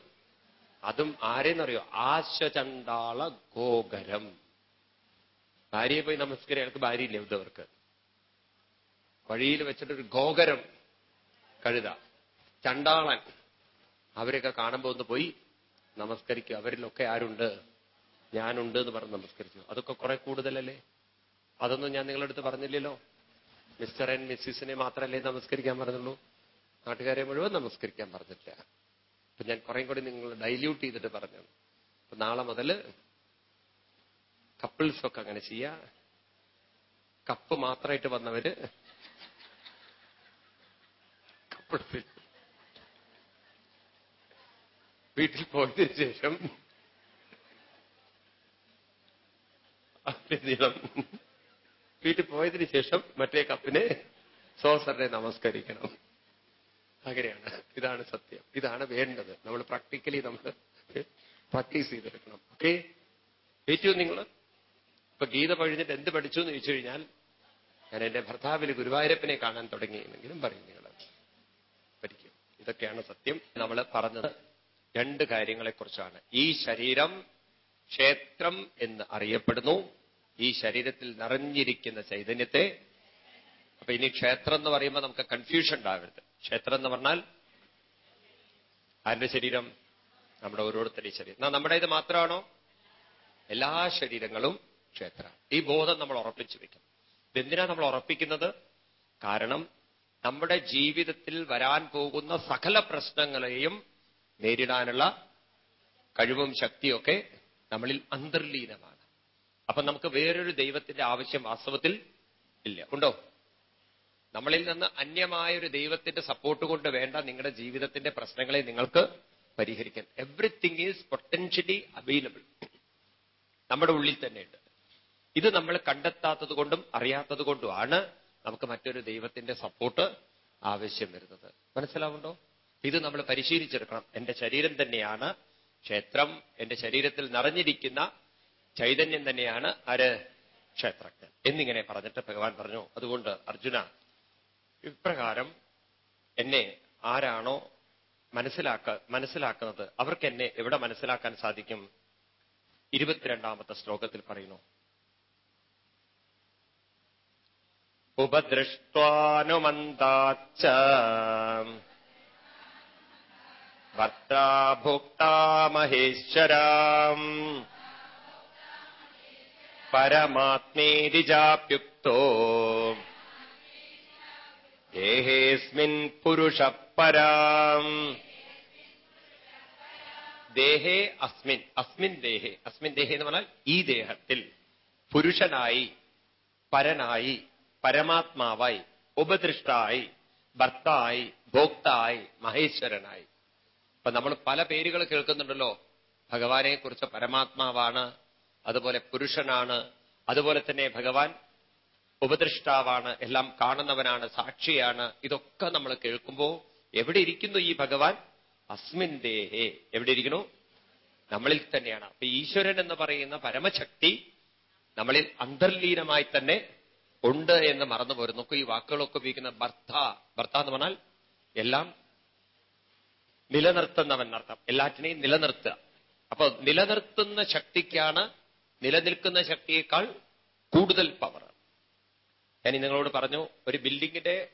[SPEAKER 1] അതും ആരെന്നറിയോ? ആശചണ്ടാള ഗോകരം. ഭാര്യയെ പോയി നമസ്കരിക്കുക അയാൾക്ക് ഭാര്യയില്ല ഉദ്ധവർക്ക്? വഴിയിൽ വെച്ചിട്ടൊരു ഗോകരം കഴുത. ചണ്ടാളൻ അവരെയൊക്കെ കാണുമ്പോൾ ഒന്ന് പോയി നമസ്കരിക്കുക അവരിലൊക്കെ ആരുണ്ട്? ഞാനുണ്ട് എന്ന് പറഞ്ഞ് നമസ്കരിച്ചു. അതൊക്കെ കുറെ കൂടുതലല്ലേ? അതൊന്നും ഞാൻ നിങ്ങളടുത്ത് പറഞ്ഞില്ലല്ലോ. മിസ്റ്റർ ആൻഡ് മിസ്സിസിനെ മാത്രമല്ലേ നമസ്കരിക്കാൻ പറഞ്ഞുള്ളൂ. നാട്ടുകാരെ മുഴുവൻ നമസ്കരിക്കാൻ പറഞ്ഞില്ല അപ്പൊ ഞാൻ കുറെ കൂടി നിങ്ങൾ ഡൈല്യൂട്ട് ചെയ്തിട്ട് പറഞ്ഞു. അപ്പൊ നാളെ മുതൽ കപ്പിൾസൊക്കെ അങ്ങനെ ചെയ്യാ. കപ്പ് മാത്രമായിട്ട് വന്നവര് കപ്പിൾസ് വീട്ടിൽ പോയതിനു ശേഷം നീളം വീട്ടിൽ പോയതിനു ശേഷം മറ്റേ കപ്പിനെ സോസറിനെ നമസ്കരിക്കണം. അങ്ങനെയാണ്. ഇതാണ് സത്യം. ഇതാണ് വേണ്ടത്. നമ്മൾ പ്രാക്ടിക്കലി നമ്മൾ പ്രാക്ടീസ് ചെയ്തെടുക്കണം. ഓക്കെ? ഏറ്റവും നിങ്ങൾ ഇപ്പൊ ഗീത പഴിഞ്ഞിട്ട് എന്ത് പഠിച്ചു എന്ന് ചോദിച്ചു കഴിഞ്ഞാൽ ഞാൻ എന്റെ ഭർത്താവിന് ഗുരുവായൂരപ്പനെ കാണാൻ തുടങ്ങിയെന്നെങ്കിലും പറയും നിങ്ങൾ പഠിക്കും. ഇതൊക്കെയാണ് സത്യം. നമ്മൾ പറഞ്ഞത് രണ്ട് കാര്യങ്ങളെക്കുറിച്ചാണ്. ഈ ശരീരം ക്ഷേത്രം എന്ന് അറിയപ്പെടുന്നു. ഈ ശരീരത്തിൽ നിറഞ്ഞിരിക്കുന്ന ചൈതന്യത്തെ. അപ്പൊ ഇനി ക്ഷേത്രം എന്ന് പറയുമ്പോൾ നമുക്ക് കൺഫ്യൂഷൻ ഉണ്ടാവരുത്. ക്ഷേത്രം എന്ന് പറഞ്ഞാൽ ആരുടെ ശരീരം? നമ്മുടെ ഓരോരുത്തരുടെയും ശരീരം. എന്നാ നമ്മുടെ ഇത് മാത്രമാണോ? എല്ലാ ശരീരങ്ങളും ക്ഷേത്ര. ഈ ബോധം നമ്മൾ ഉറപ്പിച്ചു വെക്കും ഇതെന്തിനാ നമ്മൾ ഉറപ്പിക്കുന്നത്? കാരണം നമ്മുടെ ജീവിതത്തിൽ വരാൻ പോകുന്ന സകല പ്രശ്നങ്ങളെയും നേരിടാനുള്ള കഴിവും ശക്തിയൊക്കെ നമ്മളിൽ അന്തർലീനമാണ്. അപ്പൊ നമുക്ക് വേറൊരു ദൈവത്തിന്റെ ആവശ്യം വാസ്തവത്തിൽ ഇല്ല. ഉണ്ടോ? നമ്മളിൽ നിന്ന് അന്യമായ ഒരു ദൈവത്തിന്റെ സപ്പോർട്ട് കൊണ്ട് വേണ്ട നിങ്ങളുടെ ജീവിതത്തിന്റെ പ്രശ്നങ്ങളെ നിങ്ങൾക്ക് പരിഹരിക്കാൻ. എവറിത്തിങ് ഈസ് പൊട്ടൻഷ്യലി അവൈലബിൾ നമ്മുടെ ഉള്ളിൽ തന്നെയുണ്ട് ഇത് നമ്മൾ കണ്ടെത്താത്തത് കൊണ്ടും അറിയാത്തത് നമുക്ക് മറ്റൊരു ദൈവത്തിന്റെ സപ്പോർട്ട് ആവശ്യം വരുന്നത്. മനസ്സിലാവുണ്ടോ? ഇത് നമ്മൾ പരിശീലിച്ചെടുക്കണം. എന്റെ ശരീരം തന്നെയാണ് ക്ഷേത്രം. എന്റെ ശരീരത്തിൽ നിറഞ്ഞിരിക്കുന്ന ചൈതന്യം തന്നെയാണ് ആര് ക്ഷേത്രജ്ഞൻ. എന്നിങ്ങനെ പറഞ്ഞിട്ട് ഭഗവാൻ പറഞ്ഞു അതുകൊണ്ട് അർജുന ഇപ്രകാരം എന്നെ ആരാണോ മനസ്സിലാക്ക മനസ്സിലാക്കുന്നത് അവർക്ക് എന്നെ എവിടെ മനസ്സിലാക്കാൻ സാധിക്കും? ഇരുപത്തിരണ്ടാമത്തെ ശ്ലോകത്തിൽ പറയുന്നു ഉപദൃഷ്ടാനുമന്താച്ച ഭർത്താഭുക്താ മഹേശ്വരാം. പരമാത്മേതി ചാപ്യുക്തോ. ദേഹേസ്മിൻ പുരുഷ പരാം ദേഹേ അസ്മിൻ അസ്മിൻ ദേഹേ അസ്മിൻ ദേഹേ എന്ന് പറഞ്ഞാൽ ഈ ദേഹത്തിൽ പുരുഷനായി പരനായി പരമാത്മാവായി ഉപദൃഷ്ടായി ഭർത്തായി ഭോക്തായി മഹേശ്വരനായി. അപ്പൊ നമ്മൾ പല പേരുകൾ കേൾക്കുന്നുണ്ടല്ലോ. ഭഗവാനെ കുറിച്ച് പരമാത്മാവാണ് അതുപോലെ പുരുഷനാണ് അതുപോലെ തന്നെ ഭഗവാൻ ഉപദൃഷ്ടാവാണ് എല്ലാം കാണുന്നവനാണ് സാക്ഷിയാണ്. ഇതൊക്കെ നമ്മൾ കേൾക്കുമ്പോൾ എവിടെ ഇരിക്കുന്നു ഈ ഭഗവാൻ? അസ്മിൻ ദേഹേ. എവിടെ ഇരിക്കുന്നു? നമ്മളിൽ തന്നെയാണ്. അപ്പൊ ഈശ്വരൻ എന്ന് പറയുന്ന പരമശക്തി നമ്മളിൽ അന്തർലീനമായി തന്നെ ഉണ്ട് എന്ന് മറന്നു പോരുന്നു ഈ വാക്കുകളൊക്കെ ഉപയോഗിക്കുന്ന ഭർത്ത ഭർത്ത എന്ന് പറഞ്ഞാൽ എല്ലാം നിലനിർത്തുന്നവൻ അർത്ഥം എല്ലാറ്റിനെയും നിലനിർത്തുക. അപ്പൊ നിലനിർത്തുന്ന ശക്തിക്കാണ് നിലനിൽക്കുന്ന ശക്തിയേക്കാൾ കൂടുതൽ പവർ ഞാൻ നിങ്ങളോട് പറഞ്ഞു ഒരു ബിൽഡിങ്ങിന്റെ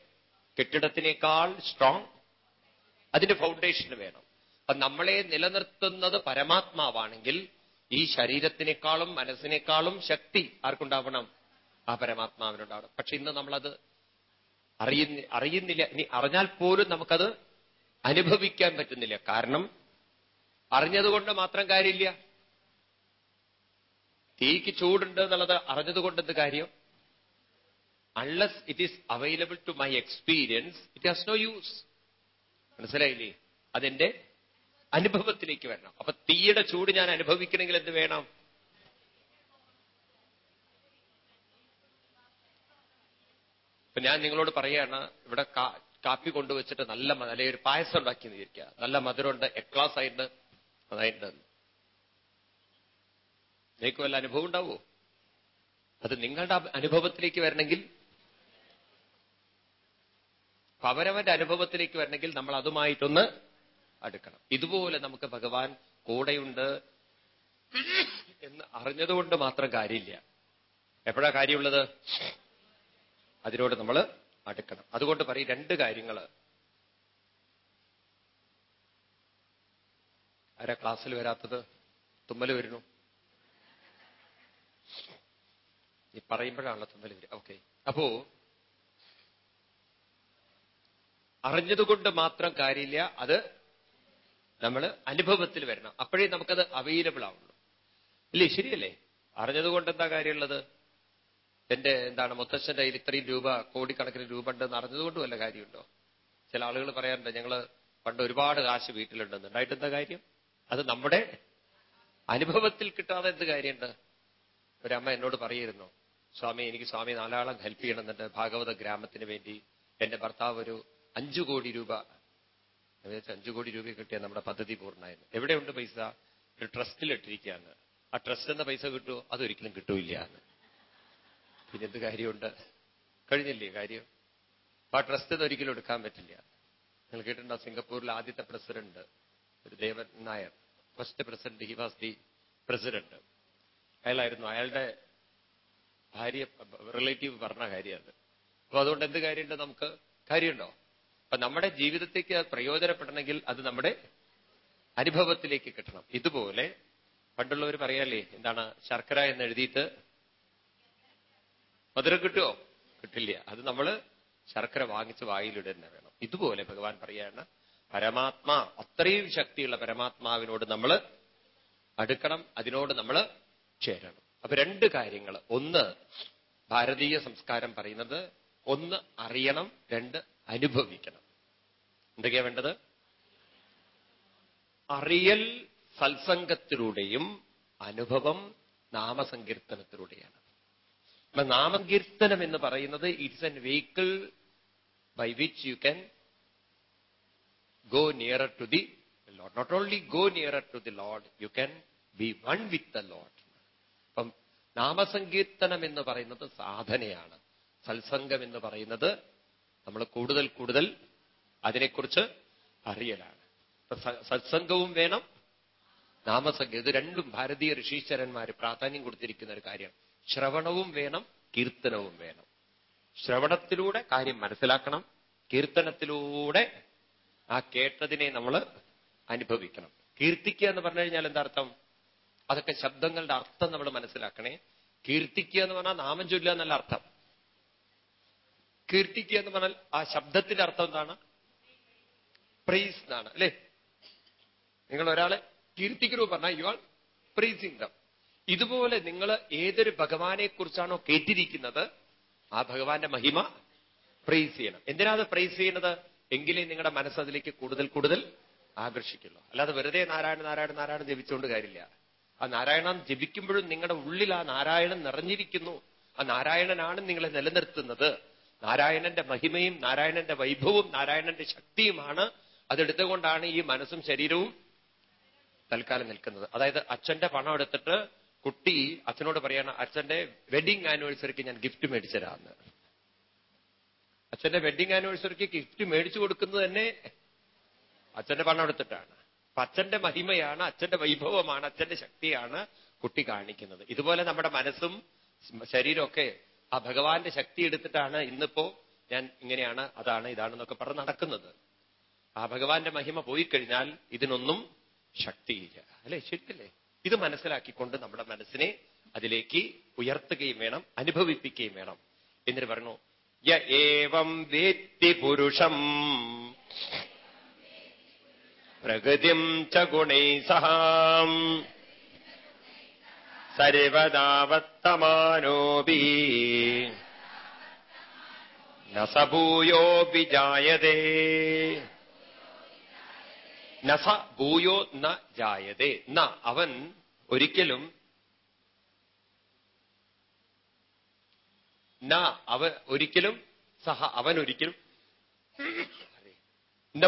[SPEAKER 1] കെട്ടിടത്തിനേക്കാൾ സ്ട്രോങ് അതിന്റെ ഫൗണ്ടേഷന് വേണം. അപ്പൊ നമ്മളെ നിലനിർത്തുന്നത് പരമാത്മാവാണെങ്കിൽ ഈ ശരീരത്തിനേക്കാളും മനസ്സിനേക്കാളും ശക്തി ആർക്കുണ്ടാവണം? ആ പരമാത്മാവിനുണ്ടാവണം. പക്ഷെ ഇന്ന് നമ്മളത് അറിയുന്ന അറിയുന്നില്ല. ഇനി അറിഞ്ഞാൽ പോലും നമുക്കത് അനുഭവിക്കാൻ പറ്റുന്നില്ല. കാരണം അറിഞ്ഞതുകൊണ്ട് മാത്രം കാര്യമില്ല. തീക്ക് ചൂടുണ്ട് എന്നുള്ളത് അറിഞ്ഞതുകൊണ്ട് എന്ത് കാര്യം? Unless it is available to my experience it has no use മനസ്സിലായില്ലേ? അതെന്റെ അനുഭവത്തിലേക്ക് വരണം. അപ്പൊ തീയുടെ ചൂട് ഞാൻ അനുഭവിക്കണമെങ്കിൽ എന്ത് വേണം? ഇപ്പൊ ഞാൻ നിങ്ങളോട് പറയാണ് ഇവിടെ കാപ്പി കൊണ്ടുവച്ചിട്ട് നല്ല അല്ലെങ്കിൽ ഒരു പായസം ഉണ്ടാക്കി നീരിക്കുക നല്ല മധുരമുണ്ട് എക്ലാസ് ആയിട്ട് അതായിട്ടുണ്ട്. നിങ്ങൾക്ക് വല്ല അനുഭവം ഉണ്ടാവോ? അത് നിങ്ങളുടെ അനുഭവത്തിലേക്ക് വരണമെങ്കിൽ പവരവന്റെ അനുഭവത്തിലേക്ക് വരണമെങ്കിൽ നമ്മൾ അതുമായിട്ടൊന്ന് അടുക്കണം. ഇതുപോലെ നമുക്ക് ഭഗവാൻ കൂടെയുണ്ട് എന്ന് അറിഞ്ഞതുകൊണ്ട് മാത്രം കാര്യമില്ല. എപ്പോഴാ കാര്യമുള്ളത്? അതിനോട് നമ്മൾ അടുക്കണം. അതുകൊണ്ട് പറയും രണ്ട് കാര്യങ്ങൾ ആരാ ക്ലാസ്സിൽ വരാത്തത്? തുമ്മൽ വരുന്നു. ഈ പറയുമ്പോഴാണല്ലോ തുമ്മൽ വരിക. ഓക്കെ. അപ്പോ അറിഞ്ഞതുകൊണ്ട് മാത്രം കാര്യമില്ല. അത് നമ്മൾ അനുഭവത്തിൽ വരണം. അപ്പോഴേ നമുക്കത് അവൈലബിൾ ആവുള്ളൂ. ഇല്ലേ? ശരിയല്ലേ? അറിഞ്ഞതുകൊണ്ട് എന്താ കാര്യമുള്ളത്? എന്റെ എന്താണ് മുത്തച്ഛന്റെ കയ്യിൽ ഇത്രയും രൂപ കോടിക്കണക്കിന് രൂപ ഉണ്ടെന്ന് അറിഞ്ഞതുകൊണ്ട് വല്ല കാര്യമുണ്ടോ? ചില ആളുകൾ പറയാറുണ്ട് ഞങ്ങൾ പണ്ട് ഒരുപാട് കാശ് വീട്ടിലുണ്ടെന്ന്. ഉണ്ടായിട്ട് എന്താ കാര്യം? അത് നമ്മുടെ അനുഭവത്തിൽ കിട്ടാതെ എന്ത് കാര്യമുണ്ട്? ഒരമ്മ എന്നോട് പറയായിരുന്നു സ്വാമി എനിക്ക് സ്വാമി നാലാളം ഹെൽപ്പ് ചെയ്യണമെന്നുണ്ട് ഭാഗവത ഗ്രാമത്തിന് വേണ്ടി. എന്റെ ഭർത്താവ് ഒരു അഞ്ചു കോടി രൂപ. അഞ്ചു കോടി രൂപ കിട്ടിയ നമ്മുടെ പദ്ധതി പൂർണമായിരുന്നു. എവിടെയുണ്ട് പൈസ? ഒരു ട്രസ്റ്റിൽ ഇട്ടിരിക്കുകയാണ്. ആ ട്രസ്റ്റ് എന്ന പൈസ കിട്ടുമോ അതൊരിക്കലും കിട്ടൂല്ല പിന്നെ എന്ത് കാര്യമുണ്ട്? കഴിഞ്ഞില്ലേ കാര്യം? ആ ട്രസ്റ്റ് ഒരിക്കലും എടുക്കാൻ പറ്റില്ല. നിങ്ങൾ കേട്ടിട്ടുണ്ടോ? സിംഗപ്പൂരിൽ ആദ്യത്തെ പ്രസിഡന്റ് ഒരു Devan Nair. First president he was the president അയാളായിരുന്നു. അയാളുടെ ഭാര്യ റിലേറ്റീവ് പറഞ്ഞ കാര്യമാണ് അപ്പൊ അതുകൊണ്ട് എന്ത് കാര്യമുണ്ട് നമുക്ക്? കാര്യമുണ്ടോ? അപ്പൊ നമ്മുടെ ജീവിതത്തേക്ക് പ്രയോജനപ്പെടണമെങ്കിൽ അത് നമ്മുടെ അനുഭവത്തിലേക്ക് കിട്ടണം. ഇതുപോലെ പണ്ടുള്ളവർ പറയാല്ലേ എന്താണ് ശർക്കര എന്ന് എഴുതിയിട്ട് മധുരം കിട്ടുമോ കിട്ടില്ല. അത് നമ്മൾ ശർക്കര വാങ്ങിച്ച് വായിലിടെ തന്നെ വേണം. ഇതുപോലെ ഭഗവാൻ പറയാണ് പരമാത്മാ അത്രയും ശക്തിയുള്ള പരമാത്മാവിനോട് നമ്മൾ അടുക്കണം അതിനോട് നമ്മൾ ചേരണം. അപ്പൊ രണ്ട് കാര്യങ്ങൾ ഒന്ന് ഭാരതീയ സംസ്കാരം പറയുന്നത് ഒന്ന് അറിയണം രണ്ട് അനുഭവിക്കണം. എന്തൊക്കെയാ വേണ്ടത്? അറിയൽ സത്സംഗത്തിലൂടെയും അനുഭവം നാമസങ്കീർത്തനത്തിലൂടെയാണ്. അപ്പൊ നാമകീർത്തനം എന്ന് പറയുന്നത് it's an vehicle by which you can go nearer to the lord not only go nearer to the lord you can be one with the lord അപ്പം നാമസങ്കീർത്തനം എന്ന് പറയുന്നത് സാധനയാണ്. സത്സംഗം എന്ന് പറയുന്നത് നമ്മൾ കൂടുതൽ കൂടുതൽ അതിനെക്കുറിച്ച് അറിയലാണ്. സത്സംഗവും വേണം നാമസംഗം. ഇത് രണ്ടും ഭാരതീയ ഋഷീശ്വരന്മാർ പ്രാധാന്യം കൊടുത്തിരിക്കുന്ന ഒരു കാര്യമാണ്. ശ്രവണവും വേണം കീർത്തനവും വേണം. ശ്രവണത്തിലൂടെ കാര്യം മനസ്സിലാക്കണം കീർത്തനത്തിലൂടെ ആ കേട്ടതിനെ നമ്മൾ അനുഭവിക്കണം. കീർത്തിക്കുക എന്ന് പറഞ്ഞു കഴിഞ്ഞാൽ എന്താ അർത്ഥം? അതൊക്കെ ശബ്ദങ്ങളുടെ അർത്ഥം നമ്മൾ മനസ്സിലാക്കണേ. കീർത്തിക്കുക എന്ന് പറഞ്ഞാൽ നാമം ചൊല്ലുക എന്നല്ല അർത്ഥം. കീർത്തിക്കുക എന്ന് പറഞ്ഞാൽ ആ ശബ്ദത്തിന്റെ അർത്ഥം എന്താണ്? പ്രൈസ് എന്നാണ് അല്ലേ? നിങ്ങൾ ഒരാളെ കീർത്തിക്കുന്നു പറഞ്ഞാൽ യു ആൾ പ്രൈസിംഗ് ദം ഇതുപോലെ നിങ്ങൾ ഏതൊരു ഭഗവാനെ കുറിച്ചാണോ കേട്ടിരിക്കുന്നത് ആ ഭഗവാന്റെ മഹിമ പ്രൈസ് ചെയ്യണം. എന്തിനാ അത് പ്രൈസ് ചെയ്യുന്നത്? എങ്കിലേ നിങ്ങളുടെ മനസ്സ് അതിലേക്ക് കൂടുതൽ കൂടുതൽ ആകർഷിക്കുള്ളൂ. അല്ലാതെ വെറുതെ നാരായണ നാരായണ നാരായണ ജപിച്ചുകൊണ്ട് കാര്യമില്ല. ആ നാരായണൻ ജപിക്കുമ്പോഴും നിങ്ങളുടെ ഉള്ളിൽ ആ നാരായണൻ നിറഞ്ഞിരിക്കുന്നു. ആ നാരായണനാണ് നിങ്ങളെ നിലനിർത്തുന്നത്. നാരായണന്റെ മഹിമയും നാരായണന്റെ വൈഭവവും നാരായണന്റെ ശക്തിയുമാണ് അതെടുത്തുകൊണ്ടാണ് ഈ മനസ്സും ശരീരവും തൽക്കാലം നിൽക്കുന്നത്. അതായത് അച്ഛന്റെ പണം എടുത്തിട്ട് കുട്ടി അച്ഛനോട് പറയാണ് അച്ഛന്റെ വെഡിങ് ആനിവേഴ്സറിക്ക് ഞാൻ ഗിഫ്റ്റ് മേടിച്ചു തരാമെന്ന് അച്ഛന്റെ വെഡിങ് ആനിവേഴ്സറിക്ക് ഗിഫ്റ്റ് മേടിച്ചു കൊടുക്കുന്നത് തന്നെ അച്ഛന്റെ പണം എടുത്തിട്ടാണ് അപ്പൊ അച്ഛന്റെ മഹിമയാണ് അച്ഛന്റെ വൈഭവമാണ് അച്ഛന്റെ ശക്തിയാണ് കുട്ടി കാണിക്കുന്നത്. ഇതുപോലെ നമ്മുടെ മനസ്സും ശരീരമൊക്കെ ആ ഭഗവാന്റെ ശക്തി എടുത്തിട്ടാണ് ഇന്നിപ്പോ ഞാൻ ഇങ്ങനെയാണ് അതാണ് ഇതാണെന്നൊക്കെ പറഞ്ഞ് നടക്കുന്നത്. ആ ഭഗവാന്റെ മഹിമ പോയി കഴിഞ്ഞാൽ ഇതിനൊന്നും ശക്തിയില്ല. അല്ലെ? ശരിയല്ലേ? ഇത് മനസ്സിലാക്കിക്കൊണ്ട് നമ്മുടെ മനസ്സിനെ അതിലേക്ക് ഉയർത്തുകയും വേണം അനുഭവിപ്പിക്കുകയും വേണം. എന്നിട്ട് പറഞ്ഞു യ ഏവം വേത്തി പുരുഷം. പ്രകൃതിം ച ഗുണൈ സഹാം സർവദാവത്തമാനോപി. നസഭൂയോപി ജായതേ. നസ ഭൂയോ ന ജായതേ. ന അവൻ ഒരിക്കലും ന അവ ഒരിക്കലും സഹ അവൻ ഒരിക്കലും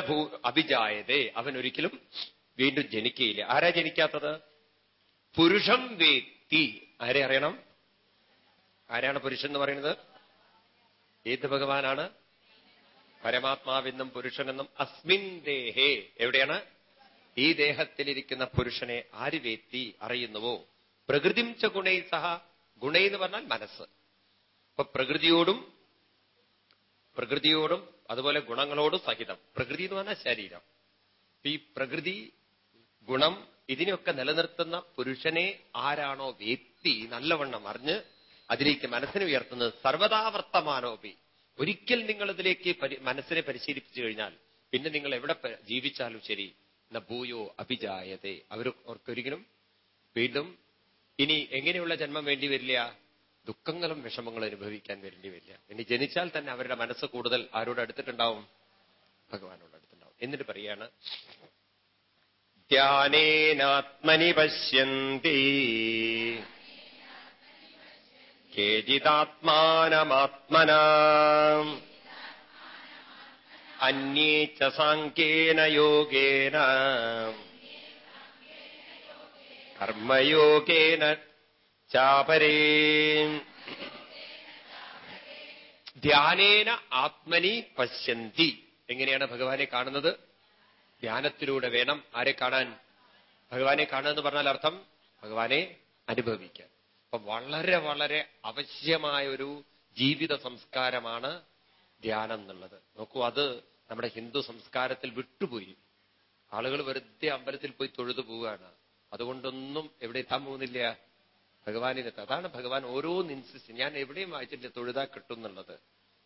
[SPEAKER 1] ഭൂ അഭിജായതേ. അവൻ ഒരിക്കലും വീണ്ടും ജനിക്കയില്ല. ആരാ ജനിക്കാത്തത്? പുരുഷം വേത്തി. ആരെ അറിയണം? ആരാണ് പുരുഷൻ എന്ന് പറയുന്നത്? ഏത് ഭഗവാനാണ്? പരമാത്മാവെന്നും പുരുഷനെന്നും അസ്മിൻ ദേഹേ. എവിടെയാണ്? ഈ ദേഹത്തിലിരിക്കുന്ന പുരുഷനെ ആര് വേത്തി അറിയുന്നുവോ? പ്രകൃതിം ച ഗുണൈ സഹ. ഗുണൈ എന്ന് പറഞ്ഞാൽ മനസ്സ്. അപ്പൊ പ്രകൃതിയോടും പ്രകൃതിയോടും അതുപോലെ ഗുണങ്ങളോടും സഹിതം. പ്രകൃതി എന്ന് പറഞ്ഞാൽ ശരീരം. ഈ പ്രകൃതി ഗുണം ഇതിനെയൊക്കെ നിലനിർത്തുന്ന പുരുഷനെ ആരാണോ വേത്തി നല്ലവണ്ണം അറിഞ്ഞ് അതിലേക്ക് മനസ്സിനെ ഉയർത്തുന്നത് സർവതാവർത്തമാനോപി. ഒരിക്കൽ നിങ്ങൾ ഇതിലേക്ക് മനസ്സിനെ പരിശീലിപ്പിച്ചു കഴിഞ്ഞാൽ പിന്നെ നിങ്ങൾ എവിടെ ജീവിച്ചാലും ശരി നബൂയോ അഭിജായതെ. അവർ അവർക്കൊരിക്കലും വീണ്ടും ഇനി എങ്ങനെയുള്ള ജന്മം വേണ്ടി വരില്ല? ദുഃഖങ്ങളും വിഷമങ്ങളും അനുഭവിക്കാൻ വേണ്ടി വരില്ല. ഇനി ജനിച്ചാൽ തന്നെ അവരുടെ മനസ്സ് കൂടുതൽ ആരോട് അടുത്തിട്ടുണ്ടാവും? ഭഗവാനോട് അടുത്തുണ്ടാവും എന്നിട്ട് പറയാണ് ധ്യാനേനാത്മനി പശ്യന്തി കേചിതാത്മാനമാത്മന അന്യേ സാങ്കേന യോഗേന കർമ്മയോഗേന ചാപരേ ധ്യാനേന ആത്മനി പശ്യന്തി എങ്ങനെയാണ് ഭഗവാനെ കാണുന്നത്? ധ്യാനത്തിലൂടെ വേണം ആരെ കാണാൻ? ഭഗവാനെ കാണുക എന്ന് പറഞ്ഞാൽ അർത്ഥം ഭഗവാനെ അനുഭവിക്കാൻ. അപ്പൊ വളരെ വളരെ അവശ്യമായ ഒരു ജീവിത സംസ്കാരമാണ് ധ്യാനം എന്നുള്ളത്. നോക്കൂ അത് നമ്മുടെ ഹിന്ദു സംസ്കാരത്തിൽ വിട്ടുപോയി. ആളുകൾ വെറുതെ അമ്പലത്തിൽ പോയി തൊഴുതു പോവുകയാണ്. അതുകൊണ്ടൊന്നും എവിടെ എത്താൻ പോകുന്നില്ല. ഭഗവാനിലെത്താം. അതാണ് ഭഗവാൻ ഓരോ ഇൻസിസ്റ്റ് ഞാൻ എവിടെയും വായിച്ചിട്ടില്ല തൊഴുതാ കിട്ടും എന്നുള്ളത്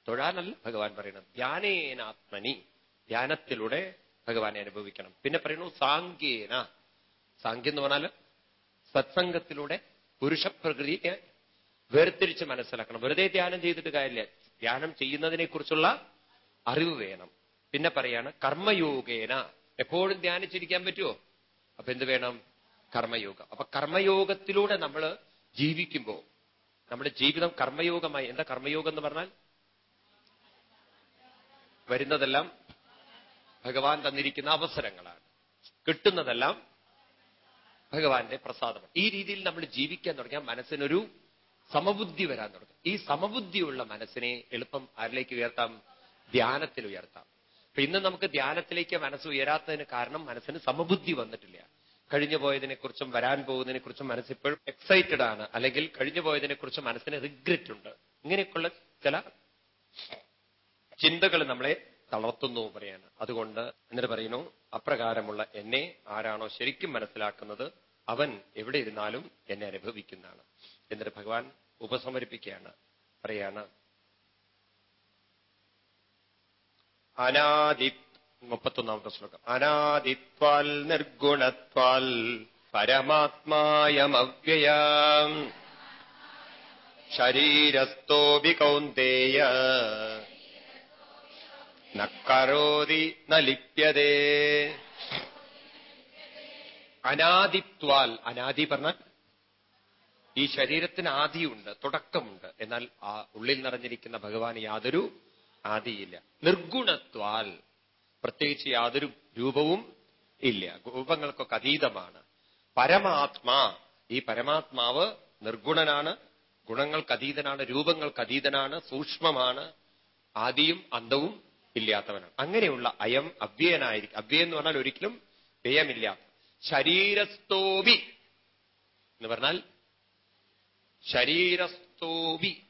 [SPEAKER 1] തൊഴാനല്ല ഭഗവാൻ പറയണം ധ്യാനേനാത്മനി. ധ്യാനത്തിലൂടെ ഭഗവാനെ അനുഭവിക്കണം. പിന്നെ പറയുന്നു സാങ്കേന സാങ്ക്യം എന്ന് പറഞ്ഞാൽ സത്സംഗത്തിലൂടെ പുരുഷപ്രകൃതിയെ വേർതിരിച്ച് മനസ്സിലാക്കണം. വെറുതെ ധ്യാനം ചെയ്തിട്ട് കാര്യമില്ല. ധ്യാനം ചെയ്യുന്നതിനെ കുറിച്ചുള്ള അറിവ് വേണം. പിന്നെ പറയാണ് കർമ്മയോഗേന. എപ്പോഴും ധ്യാനിച്ചിരിക്കാൻ പറ്റുമോ അപ്പൊ എന്ത് വേണം? കർമ്മയോഗം. അപ്പൊ കർമ്മയോഗത്തിലൂടെ നമ്മൾ ജീവിക്കുമ്പോൾ നമ്മുടെ ജീവിതം കർമ്മയോഗമായി. എന്താ കർമ്മയോഗം എന്ന് പറഞ്ഞാൽ? വരുന്നതെല്ലാം ഭഗവാൻ തന്നിരിക്കുന്ന അവസരങ്ങളാണ്. കിട്ടുന്നതെല്ലാം ഭഗവാന്റെ പ്രസാദം. ഈ രീതിയിൽ നമ്മൾ ജീവിക്കാൻ തുടങ്ങിയാൽ മനസ്സിനൊരു സമബുദ്ധി വരാൻ തുടങ്ങും. ഈ സമബുദ്ധിയുള്ള മനസ്സിനെ എളുപ്പം ആരിലേക്ക് ഉയർത്താം? ധ്യാനത്തിൽ ഉയർത്താം. അപ്പൊ ഇന്ന് നമുക്ക് ധ്യാനത്തിലേക്ക് മനസ്സ് ഉയരാത്തതിന് കാരണം മനസ്സിന് സമബുദ്ധി വന്നിട്ടില്ല. കഴിഞ്ഞു പോയതിനെക്കുറിച്ചും വരാൻ പോകുന്നതിനെക്കുറിച്ചും മനസ്സ് ഇപ്പോഴും എക്സൈറ്റഡ് ആണ്. അല്ലെങ്കിൽ കഴിഞ്ഞു പോയതിനെക്കുറിച്ച് മനസ്സിന് റിഗ്രറ്റ് ഉണ്ട്. ഇങ്ങനെയൊക്കെയുള്ള ചില ചിന്തകൾ നമ്മളെ തളർത്തുന്നു പറയാണ്. അതുകൊണ്ട് എന്നിട്ട് പറയുന്നു അപ്രകാരമുള്ള എന്നെ ആരാണോ ശരിക്കും മനസ്സിലാക്കുന്നത് അവൻ എവിടെ ഇരുന്നാലും എന്നെ അനുഭവിക്കുന്നതാണ്. എന്നിട്ട് ഭഗവാൻ ഉപസമരിപ്പിക്കുകയാണ്. പറയാണ് അനാദി മുപ്പത്തൊന്നാമത്തെ ശ്ലോകം അനാദിത്വാൽ നിർഗുണത്വാൽ പരമാത്മായമവ്യയാം. ശരീരസ്ഥോപി കൗന്ദേയ നക്കരോതി നലിപ്യതേ അനാദിത്വാൽ അനാദി പറഞ്ഞാൽ ഈ ശരീരത്തിന് ആദിയുണ്ട് തുടക്കമുണ്ട്. എന്നാൽ ആ ഉള്ളിൽ നിറഞ്ഞിരിക്കുന്ന ഭഗവാൻ യാതൊരു ആദിയില്ല. നിർഗുണത്വാൽ പ്രത്യേകിച്ച് യാതൊരു രൂപവും ഇല്ല. രൂപങ്ങൾക്കൊക്കെ അതീതമാണ്. പരമാത്മാ ഈ പരമാത്മാവ് നിർഗുണനാണ് ഗുണങ്ങൾക്ക് അതീതനാണ് രൂപങ്ങൾക്ക് അതീതനാണ് സൂക്ഷ്മമാണ് ആദിയും അന്തവും ഇല്ലാത്തവനാണ്. അങ്ങനെയുള്ള അയം അവ്യയനായിരിക്കും അവ്യയം എന്ന് പറഞ്ഞാൽ ഒരിക്കലും വ്യയമില്ലാത്ത ശരീരസ്ഥോപി എന്ന് പറഞ്ഞാൽ ശരീരസ്ഥോപി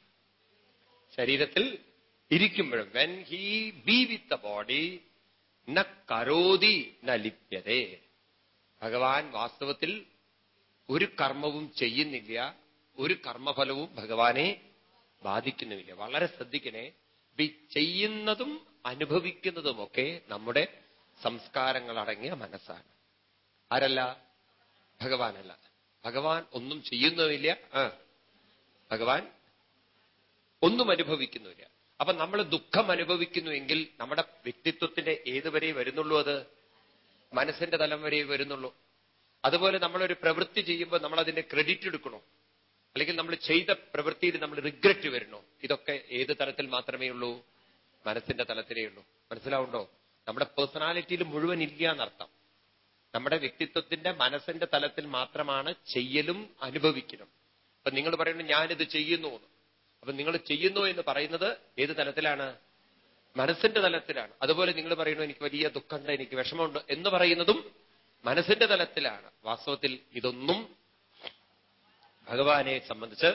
[SPEAKER 1] ശരീരത്തിൽ ഇരിക്കുമ്പോഴും when he be with the body ന കരോതി ന ലിപ്യതേ. ഭഗവാൻ വാസ്തവത്തിൽ ഒരു കർമ്മവും ചെയ്യുന്നില്ല ഒരു കർമ്മഫലവും ഭഗവാനെ ബാധിക്കുന്നുമില്ല. വളരെ ശ്രദ്ധിക്കണേ ചെയ്യുന്നതും അനുഭവിക്കുന്നതുമൊക്കെ നമ്മുടെ സംസ്കാരങ്ങൾ അടങ്ങിയ മനസ്സാണ്. ആരല്ല? ഭഗവാനല്ല. ഭഗവാൻ ഒന്നും ചെയ്യുന്നുമില്ല. ആ. ഭഗവാൻ ഒന്നും അനുഭവിക്കുന്നില്ല അപ്പൊ നമ്മൾ ദുഃഖം അനുഭവിക്കുന്നുവെങ്കിൽ നമ്മുടെ വ്യക്തിത്വത്തിന്റെ ഏതുവരെ വരുന്നുള്ളൂ അത്? മനസ്സിന്റെ തലം വരെ വരുന്നുള്ളൂ. അതുപോലെ നമ്മളൊരു പ്രവൃത്തി ചെയ്യുമ്പോൾ നമ്മൾ അതിന്റെ ക്രെഡിറ്റ് എടുക്കണോ? അല്ലെങ്കിൽ നമ്മൾ ചെയ്ത പ്രവൃത്തിയിൽ നമ്മൾ റിഗ്രറ്റ് വരണോ ഇതൊക്കെ ഏത് തലത്തിൽ മാത്രമേ ഉള്ളൂ? മനസ്സിന്റെ തലത്തിലേ ഉള്ളൂ. മനസ്സിലാവുണ്ടോ? നമ്മുടെ പേഴ്സണാലിറ്റിയിൽ മുഴുവൻ ഇല്ല എന്നർത്ഥം. നമ്മുടെ വ്യക്തിത്വത്തിന്റെ മനസ്സിന്റെ തലത്തിൽ മാത്രമാണ് ചെയ്യലും അനുഭവിക്കലും. അപ്പൊ നിങ്ങൾ പറയുന്നത് ഞാനിത് ചെയ്യുന്നു അപ്പൊ നിങ്ങൾ ചെയ്യുന്നു എന്ന് പറയുന്നത് ഏത് തലത്തിലാണ്? മനസ്സിന്റെ തലത്തിലാണ്. അതുപോലെ നിങ്ങൾ പറയുന്നു എനിക്ക് വലിയ ദുഃഖമുണ്ട് എനിക്ക് വിഷമമുണ്ട് എന്ന് പറയുന്നതും മനസ്സിന്റെ തലത്തിലാണ്. വാസ്തവത്തിൽ ഇതൊന്നും ഭഗവാനെ സംബന്ധിച്ച്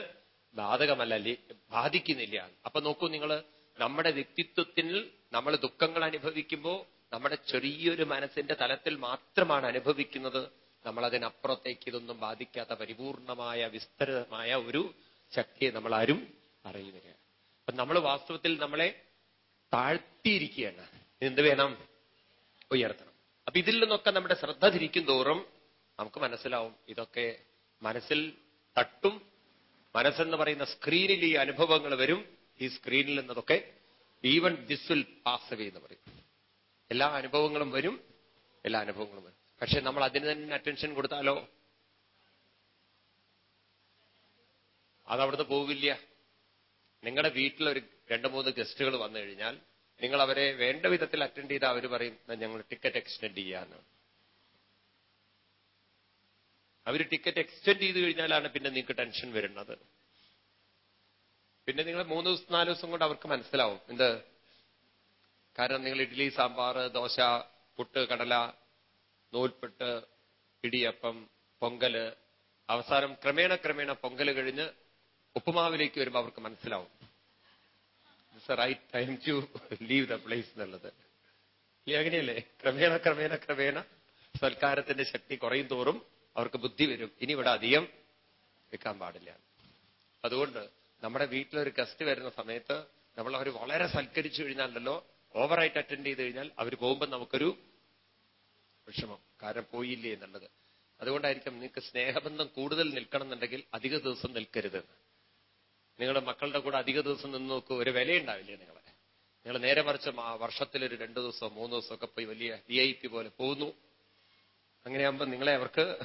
[SPEAKER 1] ബാധകമല്ല ബാധിക്കുന്നില്ല. അപ്പൊ നോക്കൂ നിങ്ങൾ നമ്മുടെ വ്യക്തിത്വത്തിൽ നമ്മൾ ദുഃഖങ്ങൾ അനുഭവിക്കുമ്പോൾ നമ്മുടെ ചെറിയൊരു മനസ്സിന്റെ തലത്തിൽ മാത്രമാണ് അനുഭവിക്കുന്നത്. നമ്മളതിനപ്പുറത്തേക്ക് ഇതൊന്നും ബാധിക്കാത്ത പരിപൂർണമായ വിസ്തൃതമായ ഒരു ശക്തിയെ നമ്മൾ ആരും അറിയുന്നില്ല. അപ്പൊ നമ്മൾ വാസ്തവത്തിൽ നമ്മളെ താഴ്ത്തിയിരിക്കുകയാണ്. എന്ത് വേണം? ഉയർത്തണം. അപ്പൊ ഇതിൽ നിന്നൊക്കെ നമ്മുടെ ശ്രദ്ധ തിരിക്കും തോറും നമുക്ക് മനസ്സിലാവും ഇതൊക്കെ മനസ്സിൽ തട്ടും മനസ്സെന്ന് പറയുന്ന സ്ക്രീനിൽ ഈ അനുഭവങ്ങൾ വരും. ഈ സ്ക്രീനിൽ നിന്നതൊക്കെ even this will pass away എന്ന് പറയും. എല്ലാ അനുഭവങ്ങളും വരും എല്ലാ അനുഭവങ്ങളും വരും. പക്ഷെ നമ്മൾ അതിന് തന്നെ അറ്റൻഷൻ കൊടുത്താലോ? അതവിടുന്ന് പോവില്ല. നിങ്ങളുടെ വീട്ടിൽ ഒരു രണ്ട് മൂന്ന് ഗസ്റ്റുകൾ വന്നു കഴിഞ്ഞാൽ നിങ്ങൾ അവരെ വേണ്ട വിധത്തിൽ അറ്റൻഡ് ചെയ്താൽ അവർ പറയും ഞങ്ങൾ ടിക്കറ്റ് എക്സ്റ്റെൻഡ് ചെയ്യാന്ന്. അവർ ടിക്കറ്റ് എക്സ്റ്റെൻഡ് ചെയ്ത് കഴിഞ്ഞാലാണ് പിന്നെ നിങ്ങൾക്ക് ടെൻഷൻ വരുന്നത്. പിന്നെ നിങ്ങൾ മൂന്ന് ദിവസം നാല് ദിവസം കൊണ്ട് അവർക്ക് മനസ്സിലാവും. എന്ത്? കാരണം നിങ്ങൾ ഇഡ്ഡലി സാമ്പാർ ദോശ പുട്ട് കടല നൂൽപ്പെട്ട് ഇടിയപ്പം പൊങ്കൽ. അവസാനം ക്രമേണ ക്രമേണ പൊങ്കൽ കഴിഞ്ഞ് ഉപ്പുമാവിലേക്ക് വരുമ്പോൾ അവർക്ക് മനസ്സിലാവും. It's right time to leave the place എന്നുള്ളത്. അങ്ങനെയല്ലേ? ക്രമേണ ക്രമേണ ക്രമേണ സൽക്കാരത്തിന്റെ ശക്തി കുറയും തോറും അവർക്ക് ബുദ്ധി വരും. ഇനി ഇവിടെ അധികം വെക്കാൻ പാടില്ല. അതുകൊണ്ട് നമ്മുടെ വീട്ടിലൊരു ഗസ്റ്റ് വരുന്ന സമയത്ത് നമ്മൾ അവർ വളരെ സൽക്കരിച്ചു കഴിഞ്ഞാലല്ലോ ഓവറായിട്ട് അറ്റൻഡ് ചെയ്ത് കഴിഞ്ഞാൽ അവർ പോകുമ്പോൾ നമുക്കൊരു വിഷമം. കാരണം പോയില്ലേ? എന്നുള്ളത്. അതുകൊണ്ടായിരിക്കും നിങ്ങൾക്ക് സ്നേഹബന്ധം കൂടുതൽ നിൽക്കണം എന്നുണ്ടെങ്കിൽ അധിക ദിവസം നിൽക്കരുത്. നിങ്ങളുടെ മക്കളുടെ കൂടെ അധിക ദിവസം നിന്ന് നോക്കൂ ഒരു വിലയുണ്ടാവില്ലേ നിങ്ങളെ? നിങ്ങൾ നേരെ മറിച്ച് വർഷത്തിൽ ഒരു രണ്ടു ദിവസം മൂന്ന് ദിവസമൊക്കെ പോയി വലിയ വി പോലെ പോകുന്നു. അങ്ങനെയാകുമ്പോൾ നിങ്ങളെ അവർക്ക്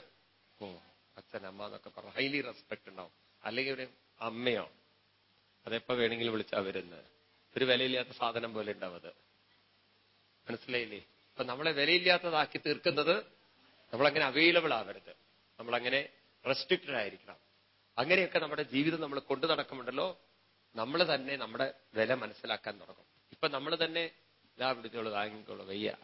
[SPEAKER 1] ഓ അച്ഛൻ അമ്മ എന്നൊക്കെ പറഞ്ഞു ഹൈലി റെസ്പെക്ട് ഉണ്ടാവും. അല്ലെങ്കിൽ ഒരു അമ്മയോ. അതെപ്പോ വേണമെങ്കിലും വിളിച്ചാൽ വരുന്നത് ഒരു വിലയില്ലാത്ത സാധനം പോലെ ഉണ്ടാവും അത്. മനസ്സിലായില്ലേ? അപ്പൊ നമ്മളെ വിലയില്ലാത്തതാക്കി തീർക്കുന്നത് നമ്മളങ്ങനെ അവൈലബിൾ ആവരുത്. നമ്മളങ്ങനെ റെസ്ട്രിക്റ്റഡ് ആയിരിക്കണം. അങ്ങനെയൊക്കെ നമ്മുടെ ജീവിതം നമ്മൾ കൊണ്ടു നടക്കുമുണ്ടല്ലോ നമ്മൾ തന്നെ നമ്മുടെ വില മനസ്സിലാക്കാൻ തുടങ്ങും. ഇപ്പൊ നമ്മൾ തന്നെ ഇതാ വിളിച്ചോളൂ താങ്ങിക്കോളൂ വയ്യ.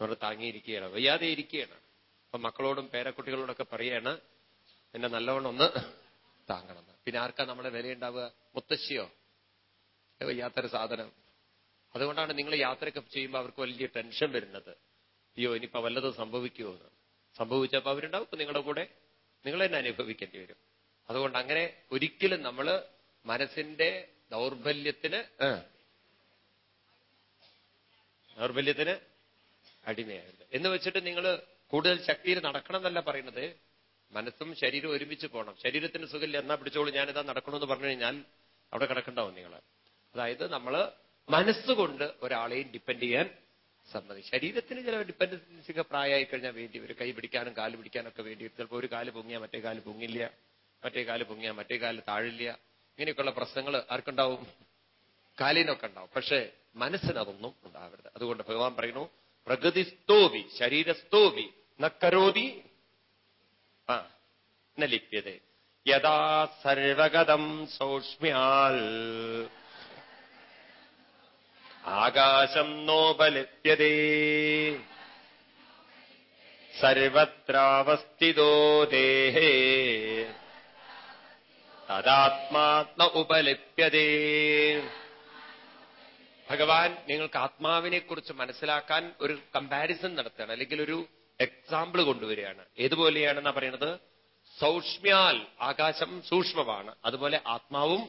[SPEAKER 1] നമ്മൾ താങ്ങിയിരിക്കുകയാണ് വയ്യാതെ ഇരിക്കുകയാണ്. അപ്പൊ മക്കളോടും പേരക്കുട്ടികളോടൊക്കെ പറയാണ് എന്നെ നല്ലവണ്ണം ഒന്ന് താങ്ങണം. പിന്നെ ആർക്കാ നമ്മുടെ വിലയുണ്ടാവുക? മുത്തശ്ശിയോ? വയ്യാത്തൊരു സാധനം. അതുകൊണ്ടാണ് നിങ്ങൾ യാത്രയൊക്കെ ചെയ്യുമ്പോൾ അവർക്ക് വലിയ ടെൻഷൻ വരുന്നത്. അയ്യോ ഇനിയിപ്പോ വല്ലതും സംഭവിക്കുമോ എന്ന്? സംഭവിച്ചപ്പോ അവരുണ്ടാവും. നിങ്ങളുടെ കൂടെ നിങ്ങൾ തന്നെ അനുഭവിക്കേണ്ടി വരും. അതുകൊണ്ട് അങ്ങനെ ഒരിക്കലും നമ്മൾ മനസ്സിന്റെ ദൗർബല്യത്തിന് ദൗർബല്യത്തിന് അടിമയായിരുന്നു എന്ന് വെച്ചിട്ട് നിങ്ങൾ കൂടുതൽ ശക്തിയിൽ നടക്കണം എന്നല്ല പറയുന്നത്. മനസ്സും ശരീരവും ഒരുമിച്ച് പോകണം. ശരീരത്തിന് സുഖമില്ല എന്നാ പിടിച്ചോളൂ ഞാനിതാ നടക്കണമെന്ന് പറഞ്ഞു കഴിഞ്ഞാൽ അവിടെ കിടക്കണ്ടാവും നിങ്ങൾ അതായത് നമ്മൾ മനസ്സുകൊണ്ട് ഒരാളെയും ഡിപ്പെൻഡ് ചെയ്യാൻ സമ്മതി. ശരീരത്തിന് ചില ഡിപ്പെൻഡൻസിക്ക് പ്രായമായി കഴിഞ്ഞാൽ വേണ്ടി ഒരു കൈ പിടിക്കാനും കാൽ പിടിക്കാനൊക്കെ വേണ്ടി വരും. ചിലപ്പോൾ ഒരു കാൽ പൊങ്ങിയാൽ മറ്റേ കാൽ പൊങ്ങില്ല മറ്റേ കാൽ പൊങ്ങിയാൽ മറ്റേ കാൽ താഴില്ല. ഇങ്ങനെയൊക്കെയുള്ള പ്രശ്നങ്ങൾ ആർക്കുണ്ടാവും? കാലിനൊക്കെ ഉണ്ടാവും. പക്ഷേ മനസ്സിനതൊന്നും ഉണ്ടാവരുത്. അതുകൊണ്ട് ഭഗവാൻ പറയുന്നു പ്രകൃതിസ്തോപി ശരീരസ്തോപി നക്കരോതി. ആ ന ലിപ്യത. യഥാ സർവഗതം സൗഷ്മ്യാൽ. ആകാശം നോപലിപ്യതേ സർവത്രാവസ്ഥിതോ ദേഹേ. തദാത്മാത്മ ഉപലിപ്യതേ. ഭഗവാൻ നിങ്ങൾക്ക് ആത്മാവിനെക്കുറിച്ച് മനസ്സിലാക്കാൻ ഒരു കമ്പാരിസൺ നടത്തുകയാണ്. അല്ലെങ്കിൽ ഒരു എക്സാമ്പിൾ കൊണ്ടുവരികയാണ്. ഏതുപോലെയാണെന്നാ പറയുന്നത്? സൗഷ്മ്യാൽ ആകാശം സൂക്ഷ്മമാണ്. അതുപോലെ ആത്മാവും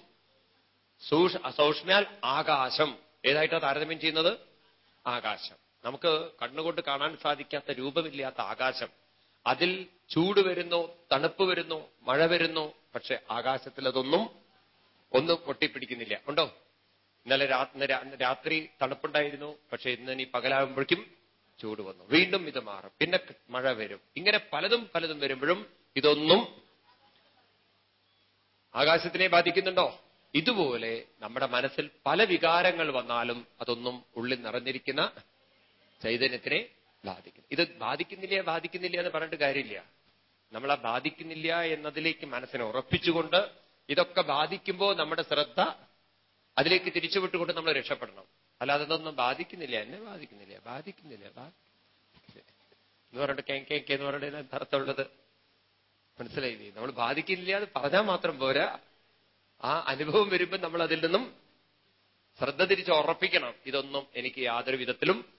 [SPEAKER 1] സൗഷ്മ്യാൽ ആകാശം. ഏതായിട്ടാണ് താരതമ്യം ചെയ്യുന്നത്? ആകാശം. നമുക്ക് കണ്ണുകൊണ്ട് കാണാൻ സാധിക്കാത്ത രൂപമില്ലാത്ത ആകാശം. അതിൽ ചൂട് വരുന്നു തണുപ്പ് വരുന്നു മഴ വരുന്നു പക്ഷെ ആകാശത്തിൽ അതൊന്നും ഒന്നും പൊട്ടിപ്പിടിക്കുന്നില്ല. ഉണ്ടോ? ഇന്നലെ രാത്രി തണുപ്പുണ്ടായിരുന്നു. പക്ഷെ ഇന്ന് ഇനി പകലാകുമ്പോഴേക്കും ചൂട് വന്നു. വീണ്ടും ഇത് മാറും. പിന്നെ മഴ വരും. ഇങ്ങനെ പലതും പലതും വരുമ്പോഴും ഇതൊന്നും ആകാശത്തിനെ ബാധിക്കുന്നുണ്ടോ? ഇതുപോലെ നമ്മുടെ മനസ്സിൽ പല വികാരങ്ങൾ വന്നാലും അതൊന്നും ഉള്ളിൽ നിറഞ്ഞിരിക്കുന്ന ചൈതന്യത്തിനെ ബാധിക്കുന്നു. ഇത് ബാധിക്കുന്നില്ല ബാധിക്കുന്നില്ല എന്ന് പറഞ്ഞിട്ട് കാര്യമില്ല. നമ്മളെ ബാധിക്കുന്നില്ല എന്നതിലേക്ക് മനസ്സിനെ ഉറപ്പിച്ചുകൊണ്ട് ഇതൊക്കെ ബാധിക്കുമ്പോൾ നമ്മുടെ ശ്രദ്ധ അതിലേക്ക് തിരിച്ചുവിട്ടുകൊണ്ട് നമ്മൾ രക്ഷപ്പെടണം. അല്ലാതെ ഇതൊന്നും ബാധിക്കുന്നില്ല എന്നെ ബാധിക്കുന്നില്ല ബാധിക്കുന്നില്ല എന്ന് പറഞ്ഞിട്ട് കെ കെ കെ എന്ന് പറഞ്ഞിട്ട് അർത്ഥമുള്ളത്? മനസ്സിലായില്ലേ? നമ്മൾ ബാധിക്കില്ല അത് പറഞ്ഞാൽ മാത്രം പോരാ. ആ അനുഭവം വരുമ്പോൾ നമ്മൾ അതിൽ നിന്നും ശ്രദ്ധ തിരിച്ച് ഉറപ്പിക്കണം. ഇതൊന്നും എനിക്ക് യാതൊരു വിധത്തിലും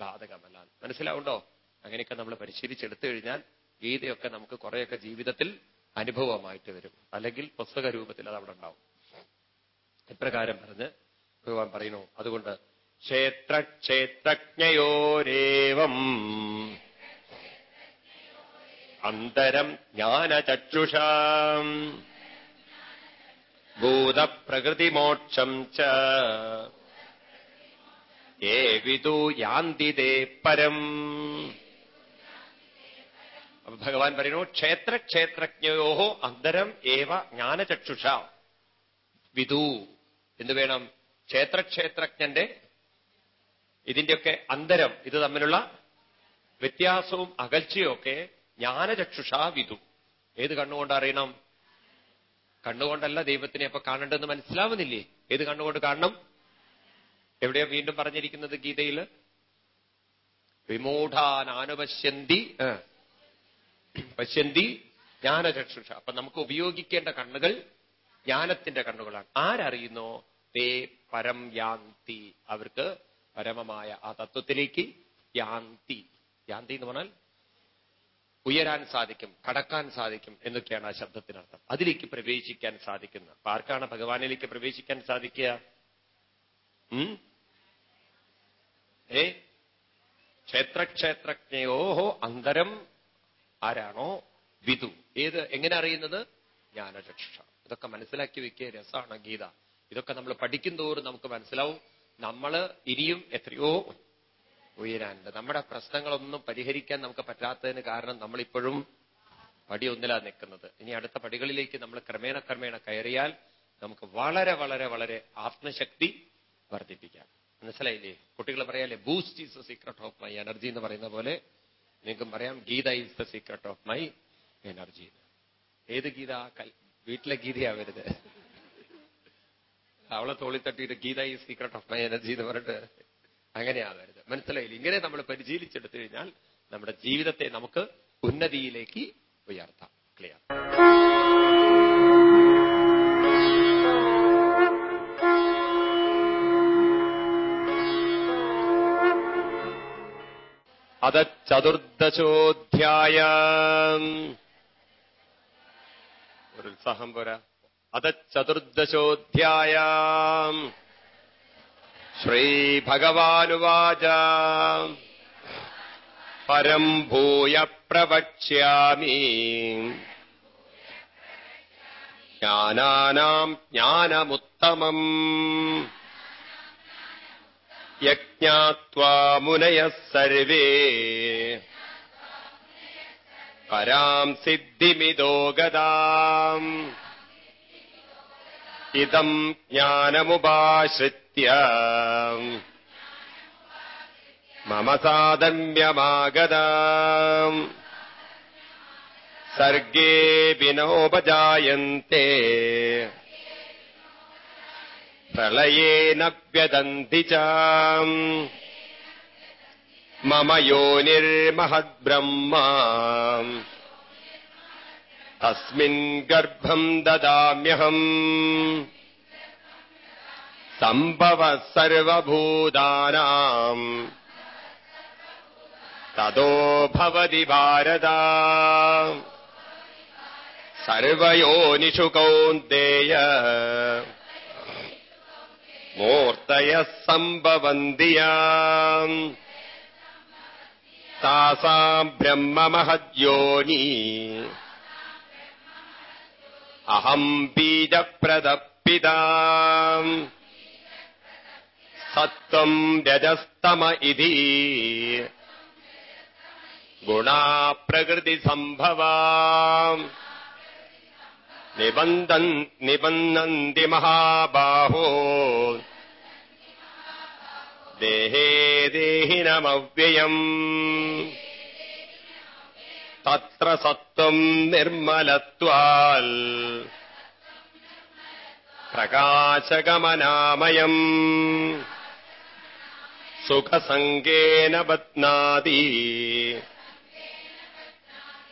[SPEAKER 1] ബാധകമല്ല. മനസ്സിലാവുണ്ടോ? അങ്ങനെയൊക്കെ നമ്മൾ പരിശീലിച്ചെടുത്തു കഴിഞ്ഞാൽ ഗീതയൊക്കെ നമുക്ക് കുറെയൊക്കെ ജീവിതത്തിൽ അനുഭവമായിട്ട് വരും. അല്ലെങ്കിൽ പുസ്തക രൂപത്തിൽ അത് അവിടെ ഉണ്ടാവും. ഇപ്രകാരം പറഞ്ഞ് ഭഗവാൻ പറയുന്നു. അതുകൊണ്ട് ക്ഷേത്രക്ഷേത്രജ്ഞയോരേവം അന്തരം ജ്ഞാനചക്ഷുഷാം. ഭൂതപ്രകൃതിമോക്ഷം ച. ഏ പരം. അപ്പൊ ഭഗവാൻ പറയുന്നു ക്ഷേത്രക്ഷേത്രജ്ഞയോ അന്തരം ഏവ ജ്ഞാനചക്ഷുഷ. വിദു എന്ത് വേണം ക്ഷേത്രക്ഷേത്രജ്ഞന്റെ ഇതിന്റെയൊക്കെ അന്തരം ഇത് തമ്മിലുള്ള വ്യത്യാസവും അകൽച്ചയൊക്കെ ജ്ഞാനചക്ഷുഷാ വിധു. ഏത് കണ്ണുകൊണ്ട് അറിയണം? കണ്ണുകൊണ്ടല്ല ദൈവത്തിനെ അപ്പൊ കാണേണ്ടതെന്ന് മനസ്സിലാവുന്നില്ലേ? ഏത് കണ്ണുകൊണ്ട് കാണണം? എവിടെയോ വീണ്ടും പറഞ്ഞിരിക്കുന്നത് ഗീതയിൽ വിമൂഢാനാനുപശ്യന്തി പശ്യന്തി ജ്ഞാനചക്ഷുഷ. അപ്പൊ നമുക്ക് ഉപയോഗിക്കേണ്ട കണ്ണുകൾ ജ്ഞാനത്തിന്റെ കണ്ണുകളാണ്. ആരറിയുന്നോ? തേ പരം യാന്തി. അവർക്ക് പരമമായ ആ തത്വത്തിലേക്ക് യാന്തി. യാന്തി എന്ന് പറഞ്ഞാൽ ഉയരാൻ സാധിക്കും കടക്കാൻ സാധിക്കും എന്നൊക്കെയാണ് ആ ശബ്ദത്തിനർത്ഥം. അതിലേക്ക് പ്രവേശിക്കാൻ സാധിക്കുന്ന. അപ്പൊ ആർക്കാണ് ഭഗവാനിലേക്ക് പ്രവേശിക്കാൻ സാധിക്കുക? ഏ? ക്ഷേത്രക്ഷേത്രജ്ഞയോഹോ അന്തരം ആരാണോ? വിധു. ഏത്? എങ്ങനെ അറിയുന്നത്? ജ്ഞാനചക്ഷ ഇതൊക്കെ മനസ്സിലാക്കി വെക്കിയ രസമാണ് ഗീത. ഇതൊക്കെ നമ്മൾ പഠിക്കുന്തോറും നമുക്ക് മനസ്സിലാവും. നമ്മൾ ഇനിയും എത്രയോ ഉയരാനുണ്ട്. നമ്മുടെ പ്രശ്നങ്ങളൊന്നും പരിഹരിക്കാൻ നമുക്ക് പറ്റാത്തതിന് കാരണം നമ്മളിപ്പോഴും പടി ഒന്നിലാ നിൽക്കുന്നത്. ഇനി അടുത്ത പടികളിലേക്ക് നമ്മൾ ക്രമേണ ക്രമേണ കയറിയാൽ നമുക്ക് വളരെ വളരെ വളരെ ആത്മശക്തി വർദ്ധിപ്പിക്കാം. മനസ്സിലായില്ലേ? കുട്ടികൾ പറയാല്ലേ boost is the secret of my energy എന്ന് പറയുന്ന പോലെ നിങ്ങൾക്കും പറയാം Gita is the secret of my energy ഏത് ഗീത? വീട്ടിലെ ഗീതയാവരുത് അവളെ തോളി തട്ടിയിട്ട് ഗീത ഈ സീക്രട്ട് ഓഫ് മൈ എനർജി എന്ന് പറഞ്ഞിട്ട് അങ്ങനെയാവരുത് മനസ്സിലായില്ല? ഇങ്ങനെ നമ്മൾ പരിശീലിച്ചെടുത്തു കഴിഞ്ഞാൽ നമ്മുടെ ജീവിതത്തെ നമുക്ക് ഉന്നതിയിലേക്ക് ഉയർത്താം. ക്ലിയർ അത ചതുർദശോധ്യായ. ഒരു ഉത്സാഹം പോരാ. അത ചതുർദശോധ്യായ. ശ്രീഭഗവാനുവാച. പരം ഭൂയ പ്രവക്ഷ്യാമി. ജ്ഞാനാനാം ജ്ഞാനമുത്തമം. യജ്ഞാത്വാ മുനയः സർവേ. പരാം സിദ്ധിമിതോ ഗതാം. इदम् ज्ञानमुपाश्रित्य। मम साधम्यमागदा सर्गे विनोपजायन्ते। प्रलये न च। मम योनिर्महद्ब्रह्मा। तस्मिन् गर्भम् ददाम्यहम्। सम्भवः सर्वभूतानाम्। ततो भवति भारत। सर्वयोनिषु कौन्तेय। मूर्तयः सम्भवन्तिया तासाम् ब्रह्ममहद्योनि अहम् बीजप्रदप्पिता। सत्त्वम् व्यजस्तम इति गुणा प्रकृतिसम्भवा निबन्धन् निबन्धन्ति महाबाहो। देहे देहिनमव्ययम्। तत्र सत् निर्मलत्वाकाशगमनामयम् सुखसङ्गेन बदनादी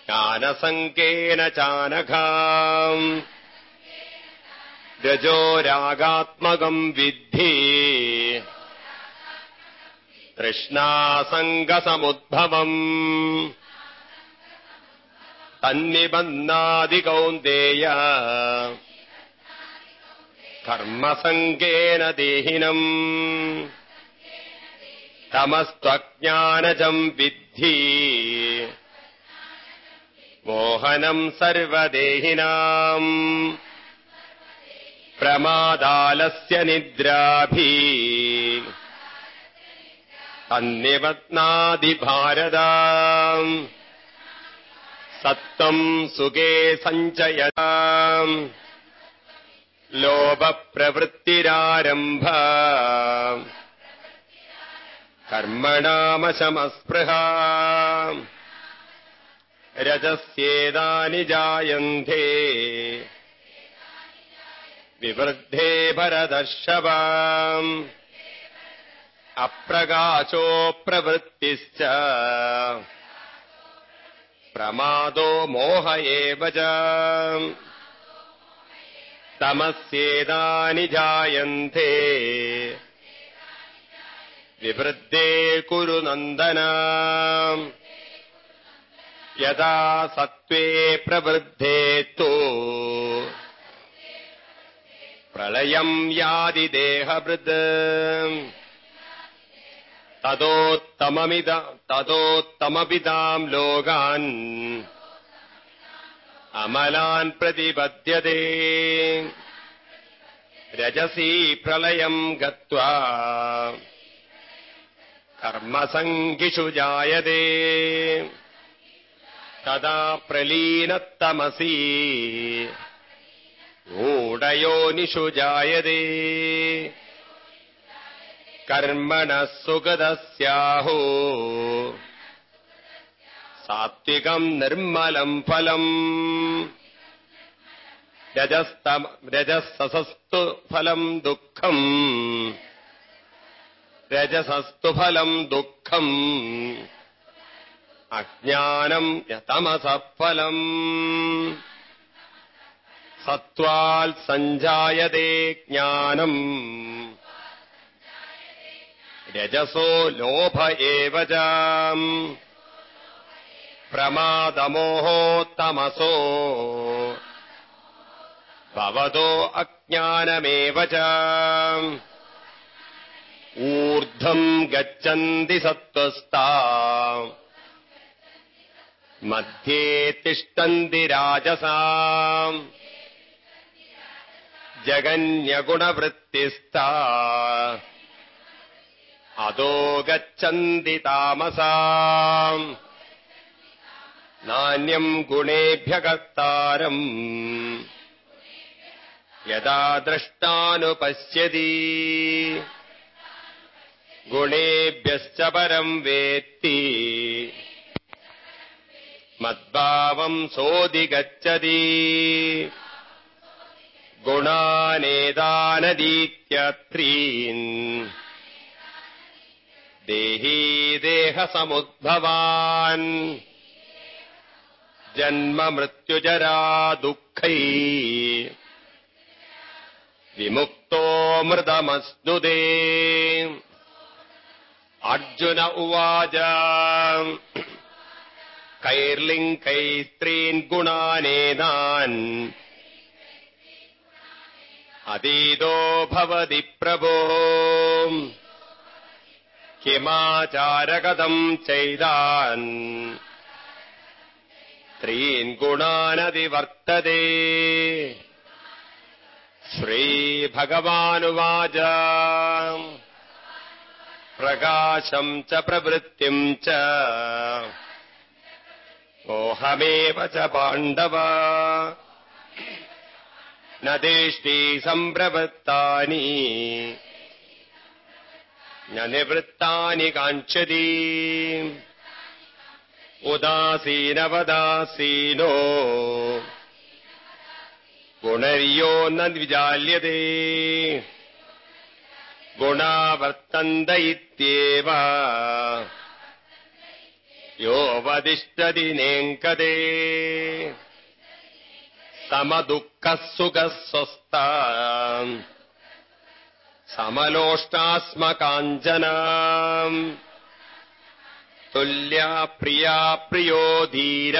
[SPEAKER 1] ज्ञानसङ्गेन चानघा रजोरागात्मकम् विद्धि तृष्णासङ्गसमुद्भवम् सन्निबन्नादिगौन्देया कर्मसङ्गेन देहिनम्। तमस्त्वज्ञानजम् विद्धि। मोहनम् सर्वदेहिनाम्। प्रमादालस्य निद्राभि। अन्निवत्नादिभारदा सत्तम् सुखे सञ्चयता लोभप्रवृत्तिरारम्भ। कर्मणामशमस्पृहा रजस्येदानि जायन्ते। विवृद्धे परदर्शवा अप्रकाशो प्रवृत्तिश्च। प्रमादो मोह एव च। तमस्येदानि जायन्ते विवृद्धे कुरु नन्दन। यदा सत्त्वे प्रवृद्धे तु प्रलयम् यादिदेहवृद्। तदोत्तममिद ततो तमपिताम् लोगान् अमलान् प्रतिपद्यते। रजसी प्रलयम् गत्वा कर्मसङ्गिषु जायते। तदा प्रलीनत्तमसि ऊडयोनिषु जायते। कर्मणः सुगतस्याहो सात्विकम् निर्मलम् फलम्। रजसस्तु फलम् दुःखम्। रजसस्तु फलम् दुःखम्। अज्ञानम् यतमसफलम् सत्त्वात्सञ्जायते ज्ञानम्। रजसो लोभ एव च। प्रमादमोहोत्तमसो। भवतो अज्ञानमेव च। ऊर्ध्वम् गच्छन्ति सत्त्वस्ता मध्ये तिष्ठन्ति राजसा। जगन्यगुणवृत्तिस्ता अतो गच्छन्ति तामसा। नान्यम् गुणेभ्य कर्तारम् यदा द्रष्टानुपश्यति गुणेभ्यश्च परम् वेत्ति। मद्भावम् सोऽधिगच्छति। गुणानेदानदीत्यत्रीन्। देही देहसमुद्भवान् ജന്മമൃത്യുജരാ ദുഃഖൈ വിമുക്തോ മൃതമസ്നുദേ അർജുന ഉവാച. കൈർലിംഗൈ സ്ത്രീൻ ഗുണാനേതാൻ അതീതോ ഭവതി പ്രഭോ. ഹിമാചാരകഥം ചെയ്താൻ. त्रीन् गुणानदिवर्तते श्रीभगवानुवाच प्रकाशम् च प्रवृत्तिम् च मोहमेव च पाण्डव न देष्टि सम्प्रवृत्तानि न निवृत्तानि काञ्चति उदासीनवदासीनो। गुणर्यो न विजाल्यते। गुणावर्तन्त इत्येव। यो वदिष्टति नेङ्कते समदुःखः सुखः स्वस्था समलोष्टास्मकाञ्चना തുല്യ പ്രിയാ പ്രിയോ ധീര.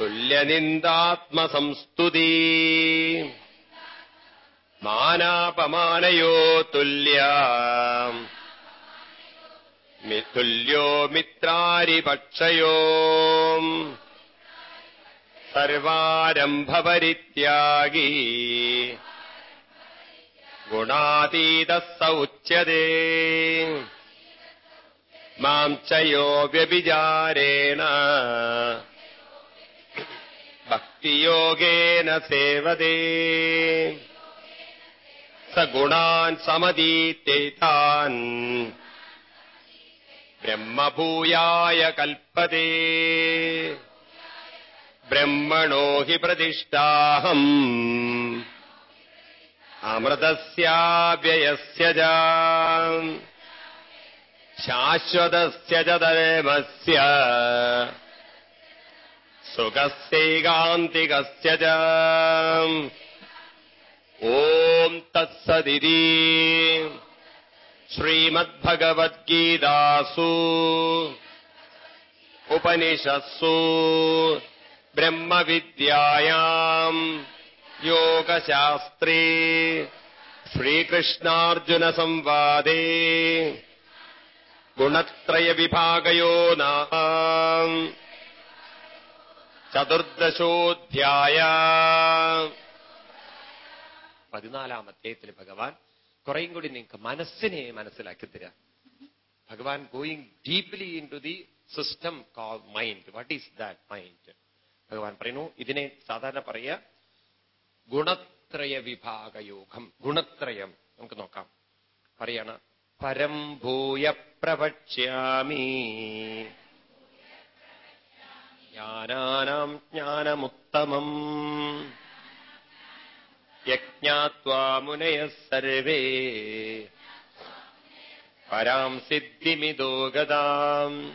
[SPEAKER 1] തുല്യനിന്ദാത്മസംസ്തുതി. മാനാപമാനയോ തുല്യ. തുല്യോ മിത്രാരിപക്ഷയോ. സർവാരംഭപരിത്യാഗി ഗുണാതീത സ ഉച്യതേ माम् च यो व्यभिचारेण। भक्तियोगेन सेवते। स गुणान् समतीत्यैतान् ब्रह्मभूयाय कल्पते। ब्रह्मणो हि प्रतिष्ठाहम्। अमृतस्याव्ययस्य च शाश्वतस्य च धर्मस्य सुखस्यैकान्तिकस्य च। ॐ तत्सदिति। श्रीमद्भगवद्गीतासु। उपनिषत्सु। ब्रह्मविद्यायाम् योगशास्त्रे। श्रीकृष्णार्जुनसंवादे ഗുണത്രയ വിഭാഗയോ ചതുർദശോധ്യായ. പതിനാലാം അധ്യായത്തിൽ ഭഗവാൻ കുറേയും കൂടി നിങ്ങൾക്ക് മനസ്സിനെ മനസ്സിലാക്കി തരാം. ഭഗവാൻ going deeply into the system call mind what is that mind ഭഗവാൻ പറയുന്നു ഇതിനെ സാധാരണ പറയുക ഗുണത്രയ വിഭാഗയോഗം. ഗുണത്രയം. നമുക്ക് നോക്കാം. പറയാണ് പരം ഭൂയ ജ്ഞാനാനാം ജ്ഞാനമുത്തമം. യജ്ഞാത്വാ മുനയ സർവേ. പരാം സിദ്ധിമിതോ ഗതാം.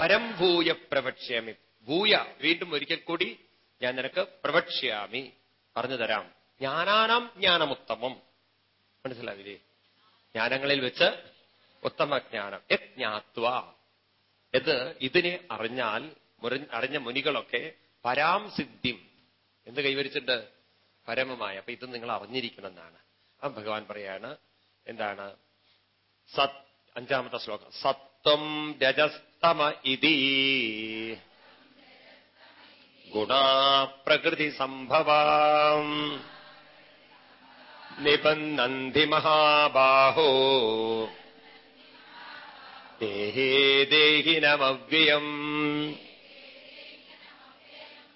[SPEAKER 1] പരം ഭൂയ പ്രവക്ഷ്യാമി. ഭൂയ വീണ്ടും ഒരിക്കൽ കൂടി ഞാൻ നിനക്ക് പ്രവക്ഷ്യാമി പറഞ്ഞു തരാം. ജ്ഞാനാനാം ജ്ഞാനമുത്തമം. മനസ്സിലാവില്ലേ ജ്ഞാനങ്ങളിൽ വെച്ച് ഉത്തമ ജ്ഞാനം. യജ്ഞാത്വ ഇത് ഇതിനെ അറിഞ്ഞാൽ അറിഞ്ഞ മുനികളൊക്കെ പരാം സിദ്ധിം എന്ത് കൈവരിച്ചിട്ടുണ്ട്? പരമമായ. അപ്പൊ ഇത് നിങ്ങൾ അറിഞ്ഞിരിക്കണം എന്നാണ് ആ ഭഗവാൻ പറയാണ് എന്താണ്? സത് അഞ്ചാമത്തെ ശ്ലോകം. സത് സത്വം രജസ്തമ ഇതി. ഗുണാ പ്രകൃതി സംഭവാം. നിബന്ധന്തി മഹാബാഹോ. ദേഹേ ദേഹിനമവ്യയം.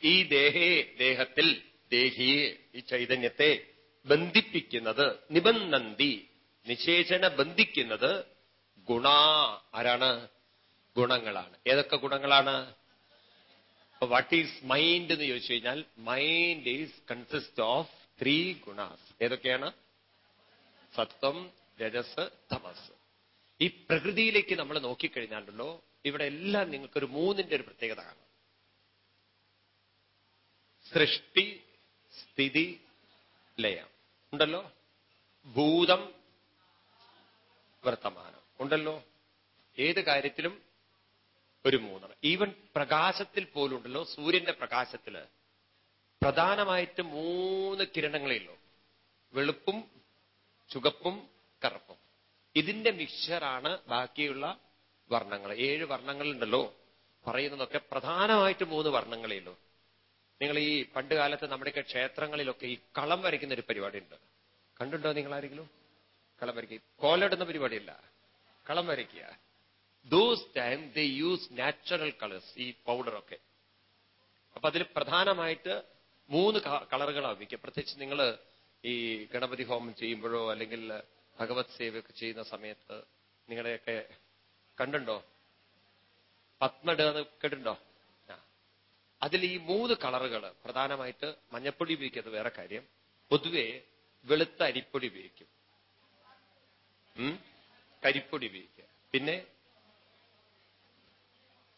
[SPEAKER 1] ഈ ദേഹേ ദേഹത്തിൽ ദേഹിയെ ഈ ചൈതന്യത്തെ ബന്ധിപ്പിക്കുന്നത് നിബന്ധന്തി നിശേഷന ബന്ധിക്കുന്നത് ഗുണ ആരാണ്? ഗുണങ്ങളാണ്. ഏതൊക്കെ ഗുണങ്ങളാണ്? വാട്ട് ഈസ് മൈൻഡ് എന്ന് ചോദിച്ചു കഴിഞ്ഞാൽ mind is consist of three ഗുണാസ്. ഏതൊക്കെയാണ്? സത്വം രജസ് തമസ് ഈ പ്രകൃതിയിലേക്ക് നമ്മൾ നോക്കിക്കഴിഞ്ഞാലുണ്ടല്ലോ ഇവിടെ എല്ലാം നിങ്ങൾക്കൊരു മൂന്നിന്റെ ഒരു പ്രത്യേകത കാണാം. സൃഷ്ടി സ്ഥിതി ലയം. ഉണ്ടല്ലോ? ഭൂതം വർത്തമാനം. ഉണ്ടല്ലോ? ഏത് കാര്യത്തിലും ഒരു മൂന്നാണ്. ഈവൻ പ്രകാശത്തിൽ പോലുണ്ടല്ലോ സൂര്യന്റെ പ്രകാശത്തിൽ. പ്രധാനമായിട്ട് മൂന്ന് കിരണങ്ങളെയുള്ളൂ വെളുപ്പും ചുകപ്പും കറുപ്പും. ഇതിന്റെ മിക്സ്ചറാണ് ബാക്കിയുള്ള വർണങ്ങൾ ഏഴ് വർണങ്ങളുണ്ടല്ലോ. പറയുന്നതൊക്കെ പ്രധാനമായിട്ട് മൂന്ന് വർണങ്ങളെയുള്ളൂ നിങ്ങൾ ഈ പണ്ട് കാലത്ത് നമ്മുടെയൊക്കെ ക്ഷേത്രങ്ങളിലൊക്കെ ഈ കളം വരയ്ക്കുന്ന ഒരു പരിപാടി ഉണ്ട് കണ്ടുണ്ടോ നിങ്ങൾ ആരെങ്കിലും കളം വരയ്ക്കുക കോലിടുന്ന പരിപാടിയല്ല. കളം വരയ്ക്കുക those time the use natural colours ഈ പൗഡറൊക്കെ. അപ്പൊ അതിൽ പ്രധാനമായിട്ട് മൂന്ന് കളറുകളാണ് ഉപയോഗിക്കുക പ്രത്യേകിച്ച് നിങ്ങൾ ഈ ഗണപതി ഹോമം ചെയ്യുമ്പോഴോ അല്ലെങ്കിൽ ഭഗവത് സേവയൊക്കെ ചെയ്യുന്ന സമയത്ത് നിങ്ങളെയൊക്കെ കണ്ടുണ്ടോ? പത്മടുക കേട്ടുണ്ടോ അതിൽ ഈ മൂന്ന് കളറുകൾ പ്രധാനമായിട്ട് മഞ്ഞപ്പൊടി ഉപയോഗിക്കുന്നത് വേറെ കാര്യം. പൊതുവെ വെളുത്ത അരിപ്പൊടി ഉപയോഗിക്കും. കരിപ്പൊടി ഉപയോഗിക്കുക. പിന്നെ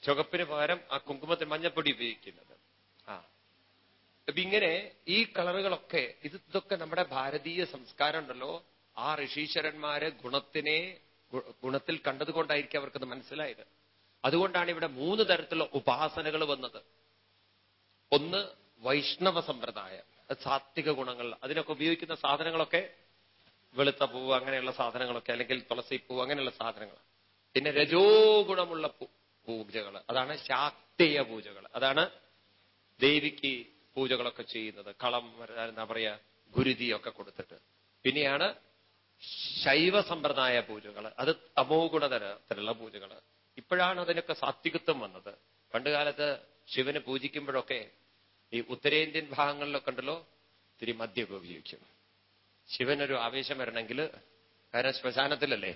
[SPEAKER 1] ചുവപ്പിന് പകരം ആ കുങ്കുമത്തിന് മഞ്ഞപ്പൊടി ഉപയോഗിക്കുന്നത്. ആ. അപ്പൊ ഇങ്ങനെ ഈ കളറുകളൊക്കെ ഇത് ഇതൊക്കെ നമ്മുടെ ഭാരതീയ സംസ്കാരം ഉണ്ടല്ലോ. ആ ഋഷീശ്വരന്മാര് ഗുണത്തിനെ ഗുണത്തിൽ കണ്ടതുകൊണ്ടായിരിക്കും അവർക്കത് മനസ്സിലായത്. അതുകൊണ്ടാണ് ഇവിടെ മൂന്ന് തരത്തിലുള്ള ഉപാസനകൾ വന്നത്. ഒന്ന് വൈഷ്ണവ സമ്പ്രദായം സാത്വിക ഗുണങ്ങൾ. അതിനൊക്കെ ഉപയോഗിക്കുന്ന സാധനങ്ങളൊക്കെ വെളുത്ത പൂവ് അങ്ങനെയുള്ള സാധനങ്ങളൊക്കെ അല്ലെങ്കിൽ തുളസി പൂവ് അങ്ങനെയുള്ള സാധനങ്ങൾ. പിന്നെ രജോ ഗുണമുള്ള പൂജകൾ അതാണ് ശാക്തീയ പൂജകൾ അതാണ് ദേവിക്ക് പൂജകളൊക്കെ ചെയ്യുന്നത് കളം എന്താ പറയാ ഗുരുതിയൊക്കെ കൊടുത്തിട്ട്. പിന്നെയാണ് ശൈവ സമ്പ്രദായ പൂജകൾ അത് തമോ ഗുണതരത്തിലുള്ള പൂജകൾ ഇപ്പോഴാണ് അതിനൊക്കെ സാത്വികത്വം വന്നത്. പണ്ടുകാലത്ത് ശിവനെ പൂജിക്കുമ്പോഴൊക്കെ ഈ ഉത്തരേന്ത്യൻ ഭാഗങ്ങളിലൊക്കെ ഉണ്ടല്ലോ ഇത്തിരി മദ്യമൊക്കെ ഉപയോഗിക്കും. ശിവനൊരു ആവേശം വരണമെങ്കിൽ കാരണം ശ്മശാനത്തിലല്ലേ?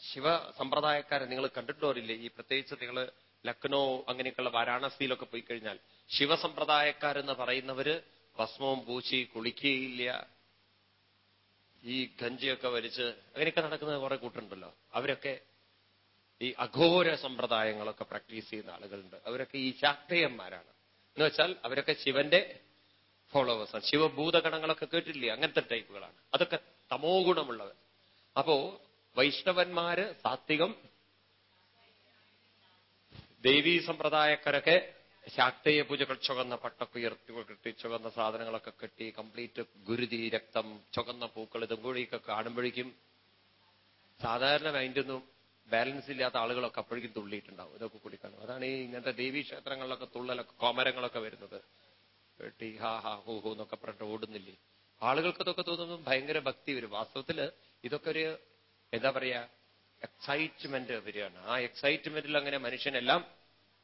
[SPEAKER 1] ശിവ സമ്പ്രദായക്കാരെ നിങ്ങൾ കണ്ടിട്ടുള്ളവരില്ലേ ഈ പ്രത്യേകിച്ച് നിങ്ങൾ ലക്നോ അങ്ങനെയൊക്കെയുള്ള വാരാണസിയിലൊക്കെ പോയി കഴിഞ്ഞാൽ ശിവസമ്പ്രദായക്കാരെന്ന് പറയുന്നവര് ഭസ്മവും പൂച്ചി കുളിക്കുകയില്ല. ഈ ഗഞ്ചിയൊക്കെ വലിച്ച് അങ്ങനെയൊക്കെ നടക്കുന്ന കുറെ കൂട്ടുണ്ടല്ലോ. അവരൊക്കെ ഈ അഘോര സമ്പ്രദായങ്ങളൊക്കെ പ്രാക്ടീസ് ചെയ്യുന്ന ആളുകളുണ്ട്. അവരൊക്കെ ഈ ശാക്തേയന്മാരാണ്. എന്ന് വെച്ചാൽ അവരൊക്കെ ശിവന്റെ ഫോളോവേഴ്സാണ് ശിവഭൂതഗണങ്ങളൊക്കെ കേട്ടില്ലേ അങ്ങനത്തെ ടൈപ്പുകളാണ്. അതൊക്കെ തമോ ഗുണമുള്ളവർ. അപ്പോ വൈഷ്ണവന്മാര് സാത്വികം ദേവീ സമ്പ്രദായക്കാരൊക്കെ ശാക്തേയ പൂജകൾ ചുവന്ന പട്ടൊക്കെ ഉയർത്തി കെട്ടി ചുവന്ന സാധനങ്ങളൊക്കെ കെട്ടി കംപ്ലീറ്റ് ഗുരുതി രക്തം ചുവന്ന പൂക്കൾ ഇതും കൂടിയൊക്കെ കാണുമ്പോഴേക്കും സാധാരണ മൈൻഡൊന്നും ബാലൻസ് ഇല്ലാത്ത ആളുകളൊക്കെ അപ്പോഴേക്കും തുള്ളിയിട്ടുണ്ടാവും. ഇതൊക്കെ കൂടി കാണും. അതാണ് ഈ ഇങ്ങനത്തെ ദേവീ ക്ഷേത്രങ്ങളിലൊക്കെ തുള്ളലൊക്കെ കോമരങ്ങളൊക്കെ വരുന്നത്. കെട്ടി ഹാ ഹാ ഹോ ഹോ എന്നൊക്കെ പറഞ്ഞിട്ട് ഓടുന്നില്ലേ? ആളുകൾക്ക് ഇതൊക്കെ തോന്നുന്നു ഭയങ്കര ഭക്തി വരും. വാസ്തവത്തിൽ ഇതൊക്കെ ഒരു എന്താ പറയാ എക്സൈറ്റ്മെന്റ് വരികയാണ്. ആ എക്സൈറ്റ്മെന്റിൽ അങ്ങനെ മനുഷ്യനെല്ലാം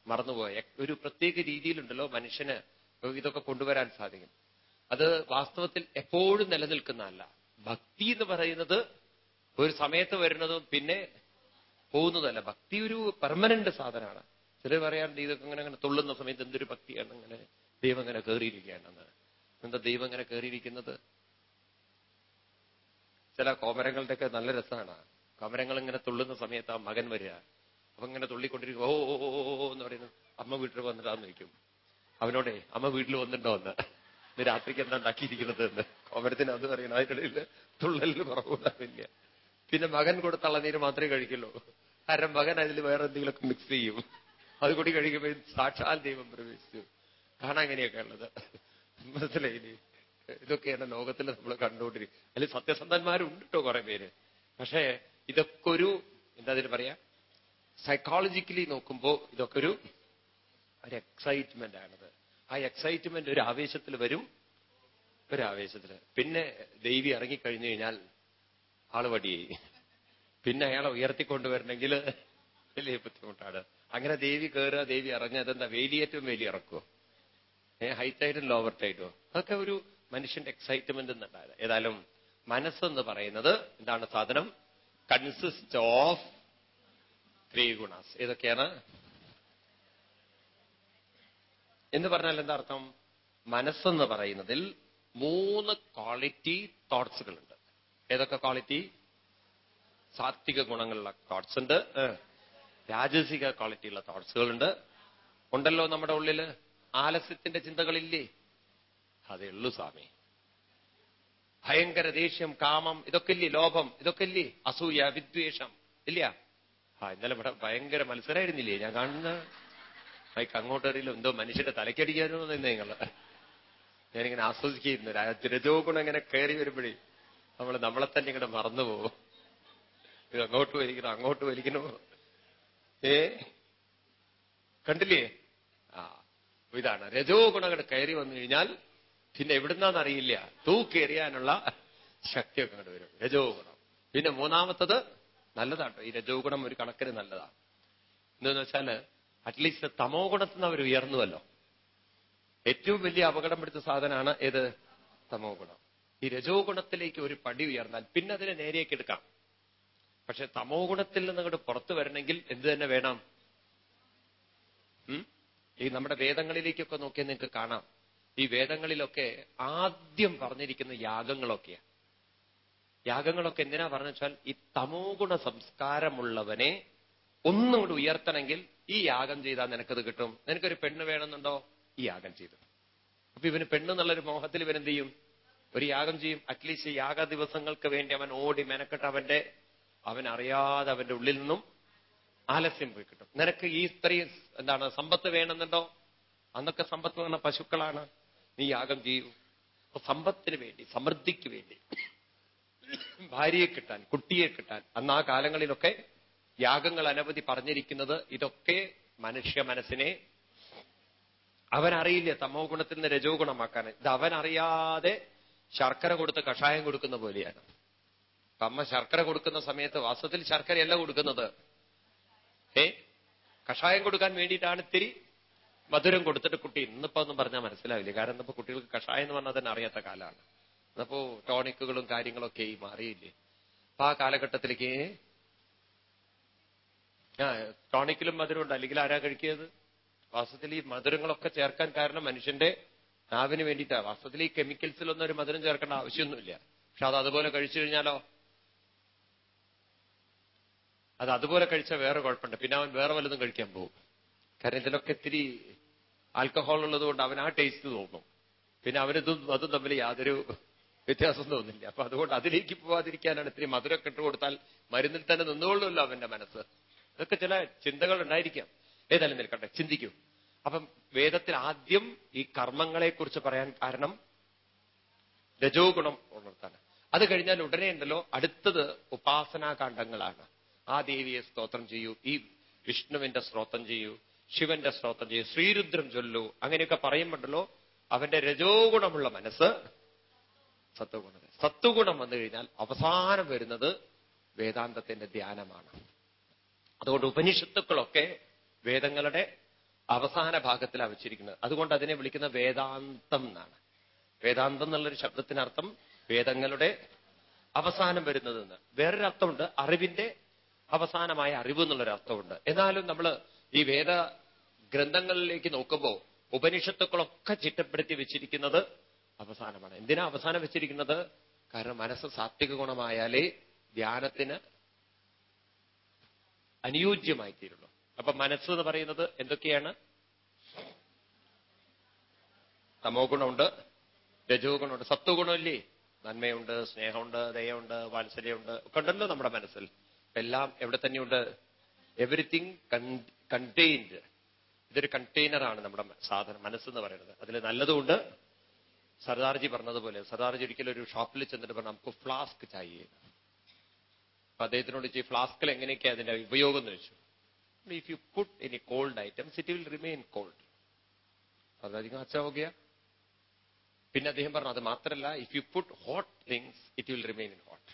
[SPEAKER 1] മറന്നുപോയ. ഒരു പ്രത്യേക രീതിയിലുണ്ടല്ലോ മനുഷ്യന് ഇതൊക്കെ കൊണ്ടുവരാൻ സാധിക്കും. അത് വാസ്തവത്തിൽ എപ്പോഴും നിലനിൽക്കുന്നതല്ല. ഭക്തി എന്ന് പറയുന്നത് ഒരു സമയത്ത് വരുന്നതും പിന്നെ പോകുന്നതല്ല. ഭക്തി ഒരു പെർമനന്റ് സാധനമാണ്. ചിലർ പറയാറുണ്ട് ഇതൊക്കെ അങ്ങനെ അങ്ങനെ തുള്ളുന്ന സമയത്ത് എന്തൊരു ഭക്തിയാണ്? അങ്ങനെ ദൈവം ഇങ്ങനെ കയറിയിരിക്കുകയാണെന്ന് എന്താ ദൈവം ഇങ്ങനെ കയറിയിരിക്കുന്നത് ചില കോമരങ്ങളുടെയൊക്കെ നല്ല രസമാണ്. കോമരങ്ങൾ ഇങ്ങനെ തുള്ളുന്ന സമയത്ത് ആ മകൻ വരിക. അപ്പൊ ഇങ്ങനെ തുള്ളിക്കൊണ്ടിരിക്കും ഓ ഓ എന്ന് പറയുന്നു. അമ്മ വീട്ടിൽ വന്നിട്ടാന്ന് വയ്ക്കും അവനോടെ അമ്മ വീട്ടിൽ വന്നിട്ടുണ്ടോ എന്ന്. ഇന്ന് രാത്രിക്ക് എന്താ ഉണ്ടാക്കിയിരിക്കുന്നത് എന്ന്. അവരത്തിന് അത് പറയണം അതിനിടയിൽ തുള്ളലിന് കുറവുണ്ടാവില്ല പിന്നെ മകൻ കൊടുത്ത അളനീര് മാത്രമേ കഴിക്കുള്ളൂ. കാരണം മകൻ അതിൽ വേറെ എന്തെങ്കിലുമൊക്കെ മിക്സ് ചെയ്യും. അത് കൂടി കഴിക്കുമ്പോൾ സാക്ഷാൽ ദൈവം പ്രവേശിച്ചു. കാണാൻ അങ്ങനെയൊക്കെ ഉള്ളത്? മനസ്സിലായില്ലേ ഇതൊക്കെയാണ് ലോകത്തിൽ നമ്മൾ കണ്ടുകൊണ്ടിരിക്കും അതിൽ സത്യസന്ധന്മാരുണ്ട് കേട്ടോ കുറെ പേര്. പക്ഷേ ഇതൊക്കെ ഒരു എന്താ അതിന് പറയാ? സൈക്കോളജിക്കലി നോക്കുമ്പോൾ ഇതൊക്കെ ഒരു ഒരു എക്സൈറ്റ്മെന്റ് ആണത്. ആ എക്സൈറ്റ്മെന്റ് ഒരു ആവേശത്തിൽ വരും. ഒരു ആവേശത്തിൽ പിന്നെ ദൈവി ഇറങ്ങിക്കഴിഞ്ഞു കഴിഞ്ഞാൽ ആൾ വടിയായി. പിന്നെ അയാളെ ഉയർത്തിക്കൊണ്ടുവരണമെങ്കിൽ വലിയ ബുദ്ധിമുട്ടാണ്. അങ്ങനെ ദേവി കയറുക ദേവി ഇറങ്ങുക അതെന്താ വേലിയേറ്റവും വേലി ഇറക്കുമോ ഏ ഹൈ ടൈഡും ലോവർ ടൈറ്റോ അതൊക്കെ ഒരു മനുഷ്യന്റെ എക്സൈറ്റ്മെന്റ് എന്നുണ്ടായത് ഏതായാലും മനസ്സെന്ന് പറയുന്നത് എന്താണ് സാധനം? കൺസിസ്റ്റ് ഓഫ് ത്രീ ഗുണാസ് ഏതൊക്കെയാണ് എന്ന് പറഞ്ഞാൽ എന്താ അർത്ഥം? മനസ്സെന്ന് പറയുന്നതിൽ മൂന്ന് ക്വാളിറ്റി തോട്ട്സുകളുണ്ട് ഏതൊക്കെ ക്വാളിറ്റി സാത്വിക ഗുണങ്ങളുള്ള തോട്ട്സ് ഉണ്ട്. രാജസിക ക്വാളിറ്റിയുള്ള തോട്ട്സുകളുണ്ട് ഉണ്ടല്ലോ നമ്മുടെ ഉള്ളിൽ ആലസ്യത്തിന്റെ ചിന്തകളില്ലേ? അതേ ഉള്ളൂ സ്വാമി. ഭയങ്കര ദേഷ്യം കാമം ഇതൊക്കെ ഇല്ലേ? ലോഭം ഇതൊക്കെ ഇല്ലേ? അസൂയ വിദ്വേഷം ഇല്ല? ആ ഇന്നലെ ഇവിടെ ഭയങ്കര മത്സരമായിരുന്നില്ലേ ഞാൻ കാണുന്ന മൈക്ക് അങ്ങോട്ടറിയില്ല എന്തോ മനുഷ്യന്റെ തലക്കടിക്കാനോ തന്നെ നിങ്ങൾ. ഞാനിങ്ങനെ ആസ്വദിക്കുന്നു രജോ ഗുണം ഇങ്ങനെ കയറി വരുമ്പോഴേ നമ്മൾ നമ്മളെ തന്നെ ഇങ്ങനെ മറന്നുപോകും ഇത് അങ്ങോട്ട് വലിക്കണം അങ്ങോട്ട് വലിക്കണോ? ഏ? കണ്ടില്ലേ? ആ ഇതാണ്. രജോ ഗുണം ഇങ്ങനെ കയറി വന്നു കഴിഞ്ഞാൽ പിന്നെ എവിടുന്നാന്നറിയില്ല തൂക്കേറിയാനുള്ള ശക്തിയൊക്കെ അങ്ങോട്ട് വരും. രജോ ഗുണം പിന്നെ മൂന്നാമത്തത് നല്ലതാട്ടോ. ഈ രജോ ഗുണം ഒരു കണക്കിന് നല്ലതാണ്. എന്തെന്ന് വെച്ചാൽ അറ്റ്ലീസ്റ്റ് തമോ ഗുണത്തിൽ നിന്ന് അവർ ഉയർന്നുവല്ലോ. ഏറ്റവും വലിയ അപകടം പിടിച്ച സാധനമാണ് ഏത്? തമോ ഗുണം. ഈ രജോ ഗുണത്തിലേക്ക് ഒരു പടി ഉയർന്നാൽ പിന്നെ അതിനെ നേരെയൊക്കെ എടുക്കാം. പക്ഷെ തമോ ഗുണത്തിൽ നിന്ന് അങ്ങോട്ട് പുറത്തു വരണമെങ്കിൽ എന്ത് തന്നെ വേണം? ഈ നമ്മുടെ വേദങ്ങളിലേക്കൊക്കെ നോക്കിയാൽ നിങ്ങൾക്ക് കാണാം. ഈ വേദങ്ങളിലൊക്കെ ആദ്യം പറഞ്ഞിരിക്കുന്ന യാഗങ്ങളൊക്കെയാണ് യാഗങ്ങളൊക്കെ എന്തിനാ പറഞ്ഞു വെച്ചാൽ ഈ തമോ ഗുണ സംസ്കാരമുള്ളവനെ ഒന്നുകൂടി ഉയർത്തണമെങ്കിൽ ഈ യാഗം ചെയ്താൽ നിനക്കത് കിട്ടും. നിനക്കൊരു പെണ്ണ് വേണമെന്നുണ്ടോ? ഈ യാഗം ചെയ്തു. അപ്പൊ ഇവന് പെണ്ണെന്നുള്ളൊരു മോഹത്തിൽ ഇവനെന്ത് ചെയ്യും? ഒരു യാഗം ചെയ്യും. അറ്റ്ലീസ്റ്റ് യാഗ ദിവസങ്ങൾക്ക് വേണ്ടി അവൻ ഓടി മെനക്കെട്ട് അവന്റെ അവൻ അറിയാതെ അവന്റെ ഉള്ളിൽ നിന്നും ആലസ്യം പോയി കിട്ടും. നിനക്ക് ഈ സ്ത്രീ എന്താണ് സമ്പത്ത് വേണമെന്നുണ്ടോ? അന്നൊക്കെ സമ്പത്ത് പറഞ്ഞ പശുക്കളാണ്. നീ യാഗം ചെയ്യൂ. സമ്പത്തിന് വേണ്ടി സമൃദ്ധിക്ക് വേണ്ടി ഭാര്യയെ കിട്ടാൻ കുട്ടിയെ കിട്ടാൻ. അന്ന് ആ കാലങ്ങളിലൊക്കെ യാഗങ്ങൾ അനവധി പറഞ്ഞിരിക്കുന്നത് ഇതൊക്കെ മനുഷ്യ മനസ്സിനെ അവനറിയില്ല തമോ ഗുണത്തിൽ നിന്ന് രജോ ഗുണമാക്കാൻ. ഇത് അവനറിയാതെ ശർക്കര കൊടുത്ത് കഷായം കൊടുക്കുന്ന പോലെയാണ്. അമ്മ ശർക്കര കൊടുക്കുന്ന സമയത്ത് വാസ്തവത്തിൽ ശർക്കരയല്ല കൊടുക്കുന്നത്. ഏ? കഷായം കൊടുക്കാൻ വേണ്ടിയിട്ടാണ് ഇത്തിരി മധുരം കൊടുത്തിട്ട് കുട്ടി. ഇന്നിപ്പോ ഒന്നും പറഞ്ഞാൽ മനസ്സിലാവില്ല. കാരണം ഇന്നിപ്പോ കുട്ടികൾക്ക് കഷായം എന്ന് പറഞ്ഞാൽ തന്നെ അറിയാത്ത കാലമാണ് ഇന്നിപ്പോ ടോണിക്കുകളും കാര്യങ്ങളൊക്കെ ഈ മാറിയില്ലേ? അപ്പൊ ആ കാലഘട്ടത്തിലേക്ക് ആ ടോണിക്കിലും മധുരമുണ്ട്. അല്ലെങ്കിൽ ആരാ കഴിക്കിയത്? വാസ്തവത്തിൽ ഈ മധുരങ്ങളൊക്കെ ചേർക്കാൻ കാരണം മനുഷ്യന്റെ നാവിന് വേണ്ടിയിട്ടാണ് വാസ്തവത്തിൽ ഈ കെമിക്കൽസിലൊന്നും ഒരു മധുരം ചേർക്കേണ്ട ആവശ്യമൊന്നുമില്ല. പക്ഷെ അത് അതുപോലെ കഴിച്ചു കഴിഞ്ഞാലോ? അത് അതുപോലെ കഴിച്ചാൽ വേറെ കുഴപ്പമുണ്ട്. പിന്നെ അവൻ വേറെ വല്ലതും കഴിക്കാൻ പോകും. കാരണം ഇതിലൊക്കെ ഇത്തിരി ആൽക്കഹോൾ ഉള്ളതുകൊണ്ട് അവൻ ആ ടേസ്റ്റ് തോന്നും. പിന്നെ അവനിതും അതും തമ്മിൽ യാതൊരു വ്യത്യാസം തോന്നില്ല. അപ്പൊ അതുകൊണ്ട് അതിലേക്ക് പോവാതിരിക്കാനാണ് ഇത്തിരി മധുരമൊക്കെ ഇട്ട് കൊടുത്താൽ മരുന്നിൽ തന്നെ നിന്നുകൊള്ളുമല്ലോ അവന്റെ മനസ്സ്. ഇതൊക്കെ ചില ചിന്തകൾ ഉണ്ടായിരിക്കാം. ഏതായാലും നിൽക്കട്ടെ ചിന്തിക്കൂ. അപ്പം വേദത്തിൽ ആദ്യം ഈ കർമ്മങ്ങളെക്കുറിച്ച് പറയാൻ കാരണം രജോ ഗുണം ഉണർത്താണ് അത് കഴിഞ്ഞാൽ ഉടനെ ഉണ്ടല്ലോ അടുത്തത് ഉപാസനാകാന്ഡങ്ങളാണ് ആ ദേവിയെ സ്തോത്രം ചെയ്യൂ ഈ വിഷ്ണുവിന്റെ സ്തോത്രം ചെയ്യൂ ശിവന്റെ സ്തോത്രം ചെയ്യൂ ശ്രീരുദ്രം ചൊല്ലൂ അങ്ങനെയൊക്കെ പറയുമ്പോണ്ടല്ലോ അവന്റെ രജോ ഗുണമുള്ള മനസ്സ് സത്വഗുണം സത്വഗുണം വന്നു കഴിഞ്ഞാൽ അവസാനം വരുന്നത് വേദാന്തത്തിന്റെ ധ്യാനമാണ്. അതുകൊണ്ട് ഉപനിഷത്തുക്കളൊക്കെ വേദങ്ങളുടെ അവസാന ഭാഗത്തിലാണ് വെച്ചിരിക്കുന്നത്. അതുകൊണ്ട് അതിനെ വിളിക്കുന്ന വേദാന്തം എന്നാണ്. വേദാന്തം എന്നുള്ളൊരു ശബ്ദത്തിനർത്ഥം വേദങ്ങളുടെ അവസാനം വരുന്നതെന്ന്. വേറൊരു അർത്ഥമുണ്ട് അറിവിന്റെ അവസാനമായ അറിവ് എന്നുള്ളൊരു അർത്ഥമുണ്ട് എന്നാലും നമ്മൾ ഈ വേദ ഗ്രന്ഥങ്ങളിലേക്ക് നോക്കുമ്പോൾ ഉപനിഷത്തുക്കളൊക്കെ ചിട്ടപ്പെടുത്തി വെച്ചിരിക്കുന്നത് അവസാനമാണ്. എന്തിനാ അവസാനം വെച്ചിരിക്കുന്നത്? കാരണം മനസ്സ് സാത്വിക ഗുണമായാലേ ധ്യാനത്തിന് അനുയോജ്യമായി തീരുള്ളൂ അപ്പൊ മനസ്സ് എന്ന് പറയുന്നത് എന്തൊക്കെയാണ്? തമോ ഗുണമുണ്ട് രജോ ഗുണമുണ്ട് സത്വ ഗുണമില്ലേ? നന്മയുണ്ട് സ്നേഹമുണ്ട് ദയുണ്ട് വാത്സല്യമുണ്ട് ഒക്കെ ഉണ്ടല്ലോ നമ്മുടെ മനസ്സിൽ. എല്ലാം എവിടെ തന്നെയുണ്ട്? എവറിത്തിങ് കണ്ടെയ്ൻഡ് ഇതൊരു കണ്ടെയ്നറാണ് നമ്മുടെ സാധനം മനസ്സെന്ന് പറയുന്നത്. അതിൽ നല്ലതുകൊണ്ട് സർദാർജി പറഞ്ഞതുപോലെ സർദാർജി ഒരിക്കലും ഒരു ഷോപ്പിൽ ചെന്നിട്ട് പറഞ്ഞു നമുക്ക് ഫ്ലാസ്ക് ചായ അപ്പൊ അദ്ദേഹത്തിനോട് ചോദിച്ചു ഫ്ലാസ്കിൽ എങ്ങനെയൊക്കെയാ അതിന്റെ ഉപയോഗം എന്ന് വെച്ചു if you put any cold items it will remain cold അതധികം അച്ഛാവുകയ പിന്നെ അദ്ദേഹം പറഞ്ഞു അത് മാത്രമല്ല if you put hot things it will remain in hot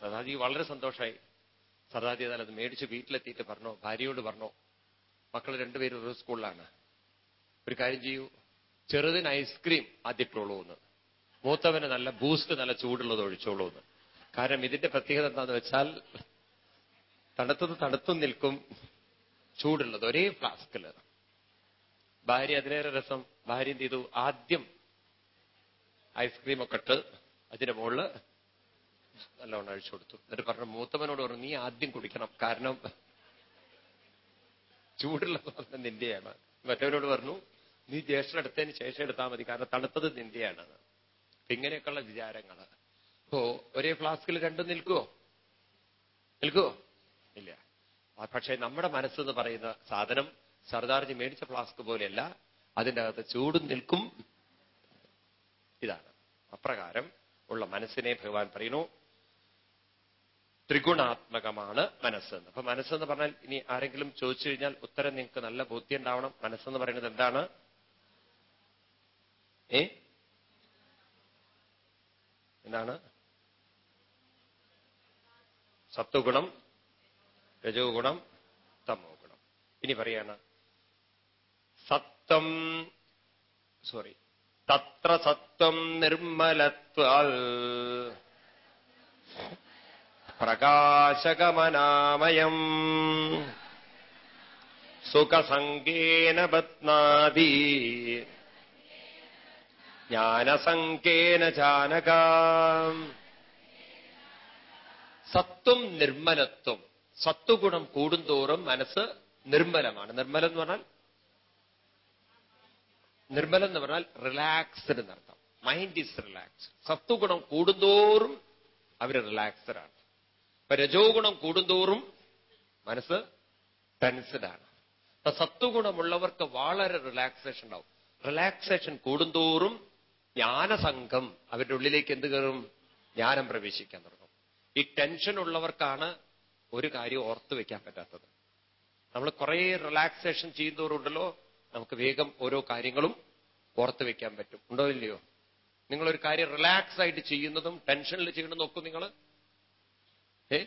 [SPEAKER 1] Sardarji വളരെ സന്തോഷമായി സദാജി അത് മേടിച്ച് വീട്ടിലെത്തിയിട്ട് പറഞ്ഞോ ഭാര്യയോട് പറഞ്ഞോ മക്കൾ രണ്ടുപേരും ഒരു സ്കൂളിലാണ്. ഒരു കാര്യം ചെയ്യൂ ചെറുതിന് ഐസ്ക്രീം ആദ്യട്ടോളൂ എന്ന്. മൂത്തവന് നല്ല ബൂസ്റ്റ് നല്ല ചൂടുള്ളത് ഒഴിച്ചോളൂ എന്ന്. കാരണം ഇതിന്റെ പ്രത്യേകത എന്താന്ന് വെച്ചാൽ തണുത്തത് തണുത്തും നിൽക്കും ചൂടുള്ളത് ഒരേ ഫ്ലാസ്കിൽ ഭാര്യ അതിലേറെ രസം. ഭാര്യ എന്ത് ചെയ്തു? ആദ്യം ഐസ്ക്രീം ഒക്കെ ഇട്ട് അതിന്റെ മുകളിൽ നല്ലോണം അഴിച്ചു കൊടുത്തു. എന്നിട്ട് പറഞ്ഞു മൂത്തവനോട് പറഞ്ഞു നീ ആദ്യം കുടിക്കണം. കാരണം ചൂടുള്ള നിന്റെയാണ്. മറ്റവനോട് പറഞ്ഞു നീ ജ്യേഷ്ഠ എടുത്തതിന് ശേഷം എടുത്താൽ മതി. കാരണം തണുത്തത് നിന്റെയാണ്. ഇങ്ങനെയൊക്കെയുള്ള വിചാരങ്ങൾ ഓ ഒരേ ഫ്ലാസ്കിൽ രണ്ടും നിൽക്കുവോ? നിൽക്കുവോ? ഇല്ല. പക്ഷേ നമ്മുടെ മനസ്സെന്ന് പറയുന്ന സാധനം സർദാർജി മേടിച്ച ഫ്ലാസ്ക് പോലെയല്ല അതിന്റെ അകത്ത് ചൂടും നിൽക്കും. ഇതാണ് അപ്രകാരം ഉള്ള മനസ്സിനെ ഭഗവാൻ പറയുന്നു. ത്രിഗുണാത്മകമാണ് മനസ്സെന്ന്. അപ്പൊ മനസ്സെന്ന് പറഞ്ഞാൽ ഇനി ആരെങ്കിലും ചോദിച്ചു കഴിഞ്ഞാൽ ഉത്തരം നിങ്ങൾക്ക് നല്ല ബോധ്യം ഉണ്ടാവണം. മനസ്സെന്ന് പറയുന്നത് എന്താണ്? ഏ? എന്താണ്? സത്വഗുണം രജോ ഗുണം തമോ ഗുണം ഇനി പറയാണ്. സത്വം സോറി തത്ര സത്വം നിർമ്മലത്വാൽ പ്രകാശകമനാമയം സുഖസംഗേന ബത്നാദി ജ്ഞാനസംഖ്യേന ജാനകാം. സത്വം നിർമ്മലത്വം. സത്വഗുണം കൂടുന്തോറും മനസ്സ് നിർമ്മലമാണ്. നിർമ്മലം എന്ന് പറഞ്ഞാൽ നിർമ്മലം എന്ന് പറഞ്ഞാൽ റിലാക്സ്ഡ് എന്നർത്ഥം മൈൻഡ് ഈസ് റിലാക്സ്ഡ് സത്വഗുണം കൂടുന്തോറും അവർ റിലാക്സ്ഡ് ആണ്. ഇപ്പൊ രജോ ഗുണം കൂടുന്തോറും മനസ്സ് ടെൻസ്ഡ് ആണ്. അപ്പൊ സത്വഗുണമുള്ളവർക്ക് വളരെ റിലാക്സേഷൻ ഉണ്ടാവും. റിലാക്സേഷൻ കൂടുന്തോറും ജ്ഞാനസംഘം അവരുടെ ഉള്ളിലേക്ക് എന്ത് കയറും? ജ്ഞാനം പ്രവേശിക്കാൻ തുടങ്ങും. ഈ ടെൻഷൻ ഉള്ളവർക്കാണ് ഒരു കാര്യം ഓർത്തു വെക്കാൻ പറ്റാത്തത്. നമ്മൾ കുറെ റിലാക്സേഷൻ ചെയ്യുന്നവരുണ്ടല്ലോ നമുക്ക് വേഗം ഓരോ കാര്യങ്ങളും ഓർത്തു വെക്കാൻ പറ്റും. ഉണ്ടോ ഇല്ലയോ? നിങ്ങളൊരു കാര്യം റിലാക്സ് ആയിട്ട് ചെയ്യുന്നതും ടെൻഷനിൽ ചെയ്യുന്നതും നോക്കും നിങ്ങൾ ഏ?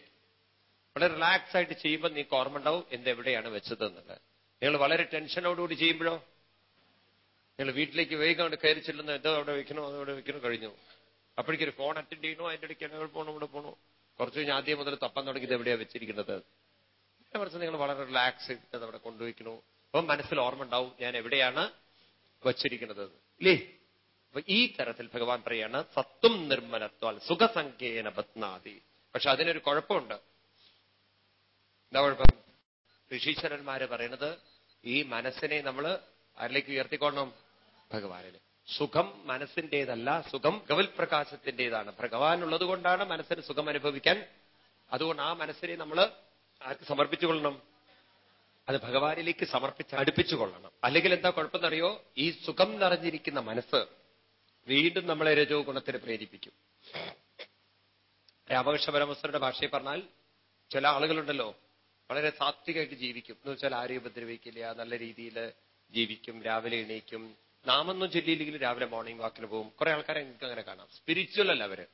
[SPEAKER 1] വളരെ റിലാക്സ് ആയിട്ട് ചെയ്യുമ്പോൾ നിങ്ങൾക്ക് ഓർമ്മ ഉണ്ടാവും എന്തെവിടെയാണ് വെച്ചതെന്നുള്ളത്. നിങ്ങൾ വളരെ ടെൻഷനോടുകൂടി ചെയ്യുമ്പോഴോ? നിങ്ങൾ വീട്ടിലേക്ക് വേഗം കയറി ചെല്ലുന്ന എന്തോ അവിടെ വെക്കണോ അതവിടെ വെക്കണോ കഴിഞ്ഞു. അപ്പോഴേക്കൊരു ഫോൺ അറ്റൻഡ് ചെയ്യണോ അതിന്റെ ഇടയ്ക്ക് എന്നെ പോകണോ ഇവിടെ പോകണോ കുറച്ച് കഴിഞ്ഞ് ആദ്യം മുതൽ തപ്പം തുടങ്ങി ഇത് എവിടെയാണ് വെച്ചിരിക്കുന്നത് കുറച്ച് നിങ്ങൾ വളരെ റിലാക്സ് ചെയ്തിട്ട് അവിടെ കൊണ്ടുവയ്ക്കണു അപ്പം മനസ്സിൽ ഓർമ്മ ഉണ്ടാവും ഞാൻ എവിടെയാണ് വച്ചിരിക്കുന്നത്. ഇല്ലേ? അപ്പൊ ഈ തരത്തിൽ ഭഗവാൻ പറയാണ് സത്വം നിർമ്മലത്വാൽ സുഖസംഖ്യേന ബത്നാദി പക്ഷെ അതിനൊരു കുഴപ്പമുണ്ട്. എന്താ കുഴപ്പം? ഋഷീശ്വരന്മാര് പറയണത് ഈ മനസ്സിനെ നമ്മൾ ആരിലേക്ക് ഉയർത്തിക്കൊള്ളണം? ഭഗവാനിന് സുഖം മനസ്സിന്റേതല്ല സുഖം ഗവൽ പ്രകാശത്തിന്റേതാണ് ഭഗവാൻ ഉള്ളത് കൊണ്ടാണ് മനസ്സിന് സുഖം അനുഭവിക്കാൻ. അതുകൊണ്ട് ആ മനസ്സിനെ നമ്മൾ ആർക്ക് സമർപ്പിച്ചുകൊള്ളണം? അത് ഭഗവാനിലേക്ക് സമർപ്പിച്ച് അടുപ്പിച്ചുകൊള്ളണം. അല്ലെങ്കിൽ എന്താ കുഴപ്പമെന്നറിയോ? ഈ സുഖം നിറഞ്ഞിരിക്കുന്ന മനസ്സ് വീണ്ടും നമ്മളെ രജോ ഗുണത്തിന് പ്രേരിപ്പിക്കും. രാമകൃഷ്ണ പരമസ്വരുടെ ഭാഷയിൽ പറഞ്ഞാൽ ചില ആളുകളുണ്ടല്ലോ വളരെ സാത്വികമായിട്ട് ജീവിക്കും. എന്ന് വെച്ചാൽ ആരെയും ഉപദ്രവിക്കില്ല നല്ല രീതിയിൽ ജീവിക്കും രാവിലെ എണീക്കും നാമൊന്നും ചൊല്ലിയില്ലെങ്കിലും രാവിലെ മോർണിംഗ് വാക്കിന് പോകും. കുറെ ആൾക്കാരെ എനിക്ക് അങ്ങനെ കാണാം. സ്പിരിച്വൽ അല്ല അവർ.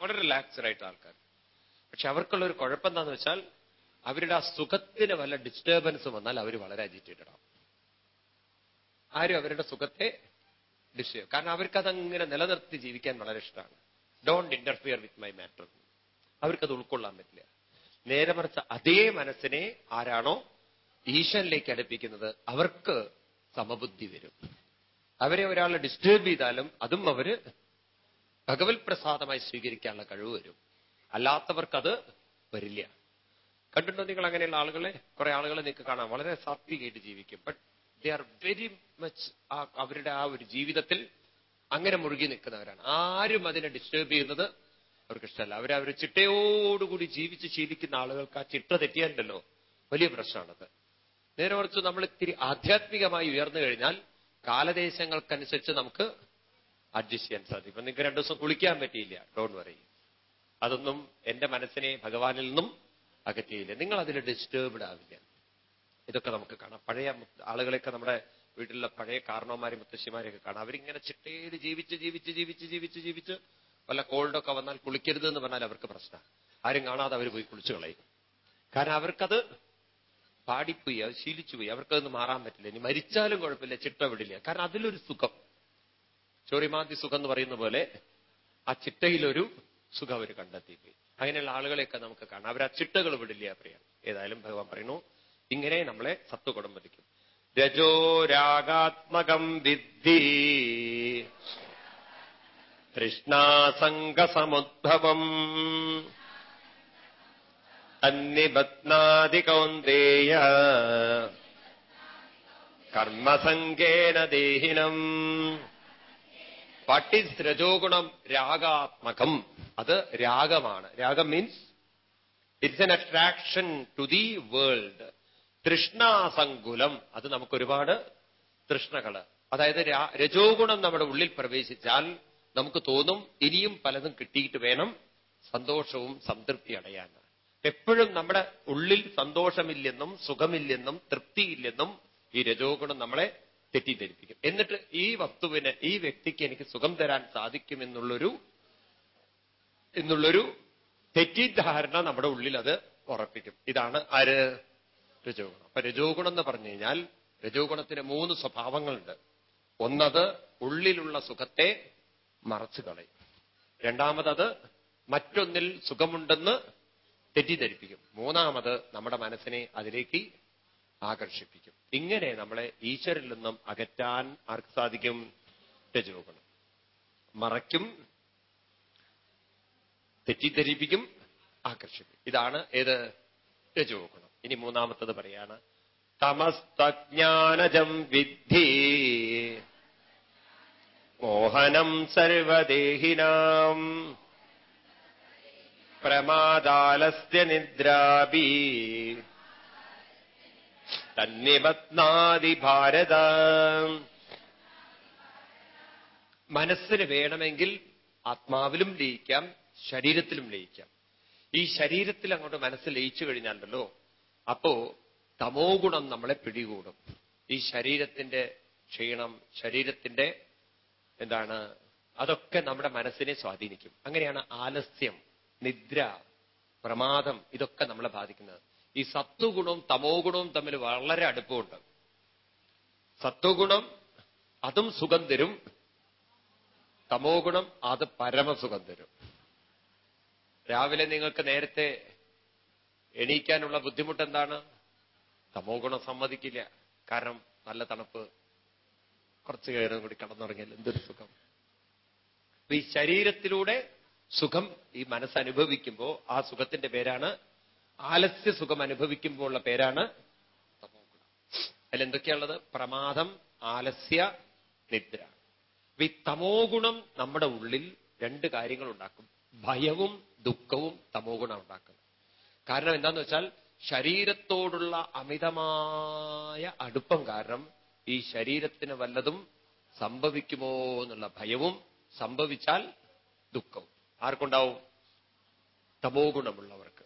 [SPEAKER 1] വളരെ റിലാക്സ്ഡ് ആയിട്ട് ആൾക്കാർ പക്ഷെ അവർക്കുള്ള ഒരു കുഴപ്പം എന്താന്ന് വെച്ചാൽ അവരുടെ ആ സുഖത്തിന് വല്ല ഡിസ്റ്റർബൻസ് വന്നാൽ അവർ വളരെ അജിറ്റേറ്റഡ് ആവും. ആരും അവരുടെ സുഖത്തെ ഡിസ്റ്റർബ് കാരണം അവർക്ക് അതങ്ങനെ നിലനിർത്തി ജീവിക്കാൻ വളരെ ഇഷ്ടമാണ്. Don't interfere with my matter അവർക്കത് ഉൾക്കൊള്ളാൻ പറ്റില്ല. നേരെ മറിച്ച് അതേ മനസ്സിനെ ആരാണോ ഈശ്വരനിലേക്ക് അടുപ്പിക്കുന്നത് അവർക്ക് സമബുദ്ധി വരും. അവരെ ഒരാൾ ഡിസ്റ്റേബ് ചെയ്താലും അതും അവർ ഭഗവത് പ്രസാദമായി സ്വീകരിക്കാനുള്ള കഴിവ് വരും. അത് വരില്ല. കണ്ടിട്ടുണ്ടോ നിങ്ങൾ അങ്ങനെയുള്ള ആളുകളെ? കുറെ ആളുകളെ നിങ്ങൾക്ക് കാണാം. വളരെ സാത്വികമായിട്ട് ജീവിക്കും. But they are very much അവരുടെ ആ ഒരു ജീവിതത്തിൽ അങ്ങനെ മുഴുകി നിൽക്കുന്നവരാണ്. ആരും അതിനെ ഡിസ്റ്റേബ് ചെയ്യുന്നത് അവർക്ക് ഇഷ്ടമല്ല. അവർ അവർ ചിട്ടയോടുകൂടി ജീവിച്ച് ശീലിക്കുന്ന ആളുകൾക്ക് ആ ചിട്ട തെറ്റിയാലല്ലോ വലിയ പ്രശ്നമാണത്. നേരെ മറിച്ച് നമ്മൾ ഇത്തിരി ആധ്യാത്മികമായി ഉയർന്നു കഴിഞ്ഞാൽ കാലദേശങ്ങൾക്കനുസരിച്ച് നമുക്ക് അഡ്ജസ്റ്റ് ചെയ്യാൻ സാധിക്കും. നിങ്ങൾക്ക് രണ്ടു ദിവസം കുളിക്കാൻ പറ്റിയില്ല. ഡോണ്ട് വറി അതൊന്നും എന്റെ മനസ്സിനെ ഭഗവാനിൽ നിന്നും അകറ്റിയില്ല. നിങ്ങൾ അതിൽ ഡിസ്റ്റേബ്ഡ് ആവില്ല. ഇതൊക്കെ നമുക്ക് കാണാം. പഴയ ആളുകളെയൊക്കെ നമ്മുടെ വീട്ടിലുള്ള പഴയ കാരണവന്മാരും മുത്തശ്ശിമാരെയൊക്കെ കാണാം. അവരിങ്ങനെ ചിട്ടയിൽ ജീവിച്ച് ജീവിച്ച് ജീവിച്ച് ജീവിച്ച് ജീവിച്ച് വല്ല കോൾഡൊക്കെ വന്നാൽ കുളിക്കരുത് എന്ന് പറഞ്ഞാൽ അവർക്ക് പ്രശ്നമാണ്. ആരും കാണാതെ അവർ പോയി കുളിച്ചു കളയും. കാരണം അവർക്കത് പാടിപ്പോയി അത് ശീലിച്ചു പോയി അവർക്കതൊന്ന് മാറാൻ പറ്റില്ല. ഇനി മരിച്ചാലും കുഴപ്പമില്ല ചിട്ട വിടില്ല കാരണം അതിലൊരു സുഖം. ചോറിമാന്തി സുഖം എന്ന് പറയുന്ന പോലെ ആ ചിട്ടയിലൊരു സുഖം അവർ കണ്ടെത്തിപ്പോയി. അങ്ങനെയുള്ള ആളുകളെയൊക്കെ നമുക്ക് കാണാം. അവർ ആ ചിട്ടകൾ വിടില്ല പറയാം. ഏതായാലും ഭഗവാൻ പറയുന്നു ഇങ്ങനെ നമ്മളെ സത്വഗുണം വധിക്കും. രജോ രാഗാത്മകം വിദ്ധി. തൃഷ്ണാസംഗസമുദ്ഭവം തന്നിബത്നാദി കൗന്ദേയ കർമ്മസംഗേന ദേഹിനം. വാട്ട് ഈസ് രജോഗുണം രാഗാത്മകം. അത് രാഗമാണ്. രാഗം means it's an attraction to the world തൃഷ്ണാസങ്കുലം. അത് നമുക്കൊരുപാട് തൃഷ്ണകൾ. അതായത് രജോഗുണം നമ്മുടെ ഉള്ളിൽ പ്രവേശിച്ചാൽ നമുക്ക് തോന്നും ഇനിയും പലതും കിട്ടിയിട്ട് വേണം സന്തോഷവും സംതൃപ്തി അടയാൻ. എപ്പോഴും നമ്മുടെ ഉള്ളിൽ സന്തോഷമില്ലെന്നും സുഖമില്ലെന്നും തൃപ്തിയില്ലെന്നും ഈ രജോ ഗുണം നമ്മളെ തെറ്റിദ്ധരിപ്പിക്കും. എന്നിട്ട് ഈ വസ്തുവിന് ഈ വ്യക്തിക്ക് എനിക്ക് സുഖം തരാൻ സാധിക്കുമെന്നുള്ളൊരു എന്നുള്ളൊരു തെറ്റിദ്ധാരണ നമ്മുടെ ഉള്ളിൽ അത് ഉറപ്പിക്കും. ഇതാണ് ആര്? രജോ ഗുണം അപ്പൊ രജോ ഗുണം എന്ന് പറഞ്ഞു കഴിഞ്ഞാൽ രജോ ഗുണത്തിന് മൂന്ന് സ്വഭാവങ്ങളുണ്ട്. ഒന്നത് ഉള്ളിലുള്ള സുഖത്തെ മറച്ചു കളയും രണ്ടാമതത് മറ്റൊന്നിൽ സുഖമുണ്ടെന്ന് തെറ്റിദ്ധരിപ്പിക്കും. മൂന്നാമത് നമ്മുടെ മനസ്സിനെ അതിലേക്ക് ആകർഷിപ്പിക്കും. ഇങ്ങനെ നമ്മളെ ഈശ്വരിൽ നിന്നും അകറ്റാൻ ആർക്ക് സാധിക്കും? രജോഗണം മറയ്ക്കും തെറ്റിദ്ധരിപ്പിക്കും ആകർഷിക്കും ഇതാണ് ഏത്? രജോഗണം ഇനി മൂന്നാമത്തത് പറയാണ്. തമസ്തജ്ഞാനജം വിദ്ധി. മോഹനം സർവദേഹിനാം. പ്രമാദാലസ്യ നിദ്രാപി. തന്നിപത്നാദി ഭാരത. മനസ്സിന് വേണമെങ്കിൽ ആത്മാവിലും ലയിക്കാം ശരീരത്തിലും ലയിക്കാം. ഈ ശരീരത്തിൽ അങ്ങോട്ട് മനസ്സ് ലയിച്ചു കഴിഞ്ഞാണ്ടല്ലോ അപ്പോ തമോ ഗുണം നമ്മളെ പിടികൂടും. ഈ ശരീരത്തിന്റെ ക്ഷീണം ശരീരത്തിന്റെ എന്താണ് അതൊക്കെ നമ്മുടെ മനസ്സിനെ സ്വാധീനിക്കും. അങ്ങനെയാണ് ആലസ്യം. നിദ്ര പ്രമാദം ഇതൊക്കെ നമ്മളെ ബാധിക്കുന്നത്. ഈ സത്വഗുണവും തമോ ഗുണവും തമ്മിൽ വളരെ അടുപ്പമുണ്ട്. സത്വഗുണം അതും സുഖം തരും. തമോ ഗുണം അത് പരമസുഖം തരും. രാവിലെ നിങ്ങൾക്ക് നേരത്തെ എണീക്കാനുള്ള ബുദ്ധിമുട്ട് എന്താണ് തമോ ഗുണം സമ്മതിക്കില്ല. കാരണം നല്ല തണുപ്പ്. കുറച്ച് കയറും കൂടി കടന്നുറങ്ങിയാൽ എന്തൊരു സുഖം? ഈ ശരീരത്തിലൂടെ സുഖം ഈ മനസ്സ് അനുഭവിക്കുമ്പോൾ ആ സുഖത്തിന്റെ പേരാണ് ആലസ്യ സുഖം അനുഭവിക്കുമ്പോൾ ഉള്ള പേരാണ് അതിലെന്തൊക്കെയാണുള്ളത്? പ്രമാദം ആലസ്യ നിദ്ര. ഈ തമോ ഗുണം നമ്മുടെ ഉള്ളിൽ രണ്ട് കാര്യങ്ങൾ ഉണ്ടാക്കും. ഭയവും ദുഃഖവും തമോ ഗുണം ഉണ്ടാക്കും കാരണം എന്താന്ന് വെച്ചാൽ ശരീരത്തോടുള്ള അമിതമായ അടുപ്പം കാരണം ഈ ശരീരത്തിന് വല്ലതും സംഭവിക്കുമോ എന്നുള്ള ഭയവും സംഭവിച്ചാൽ ദുഃഖവും. ആർക്കുണ്ടാവും? തമോ ഗുണമുള്ളവർക്ക്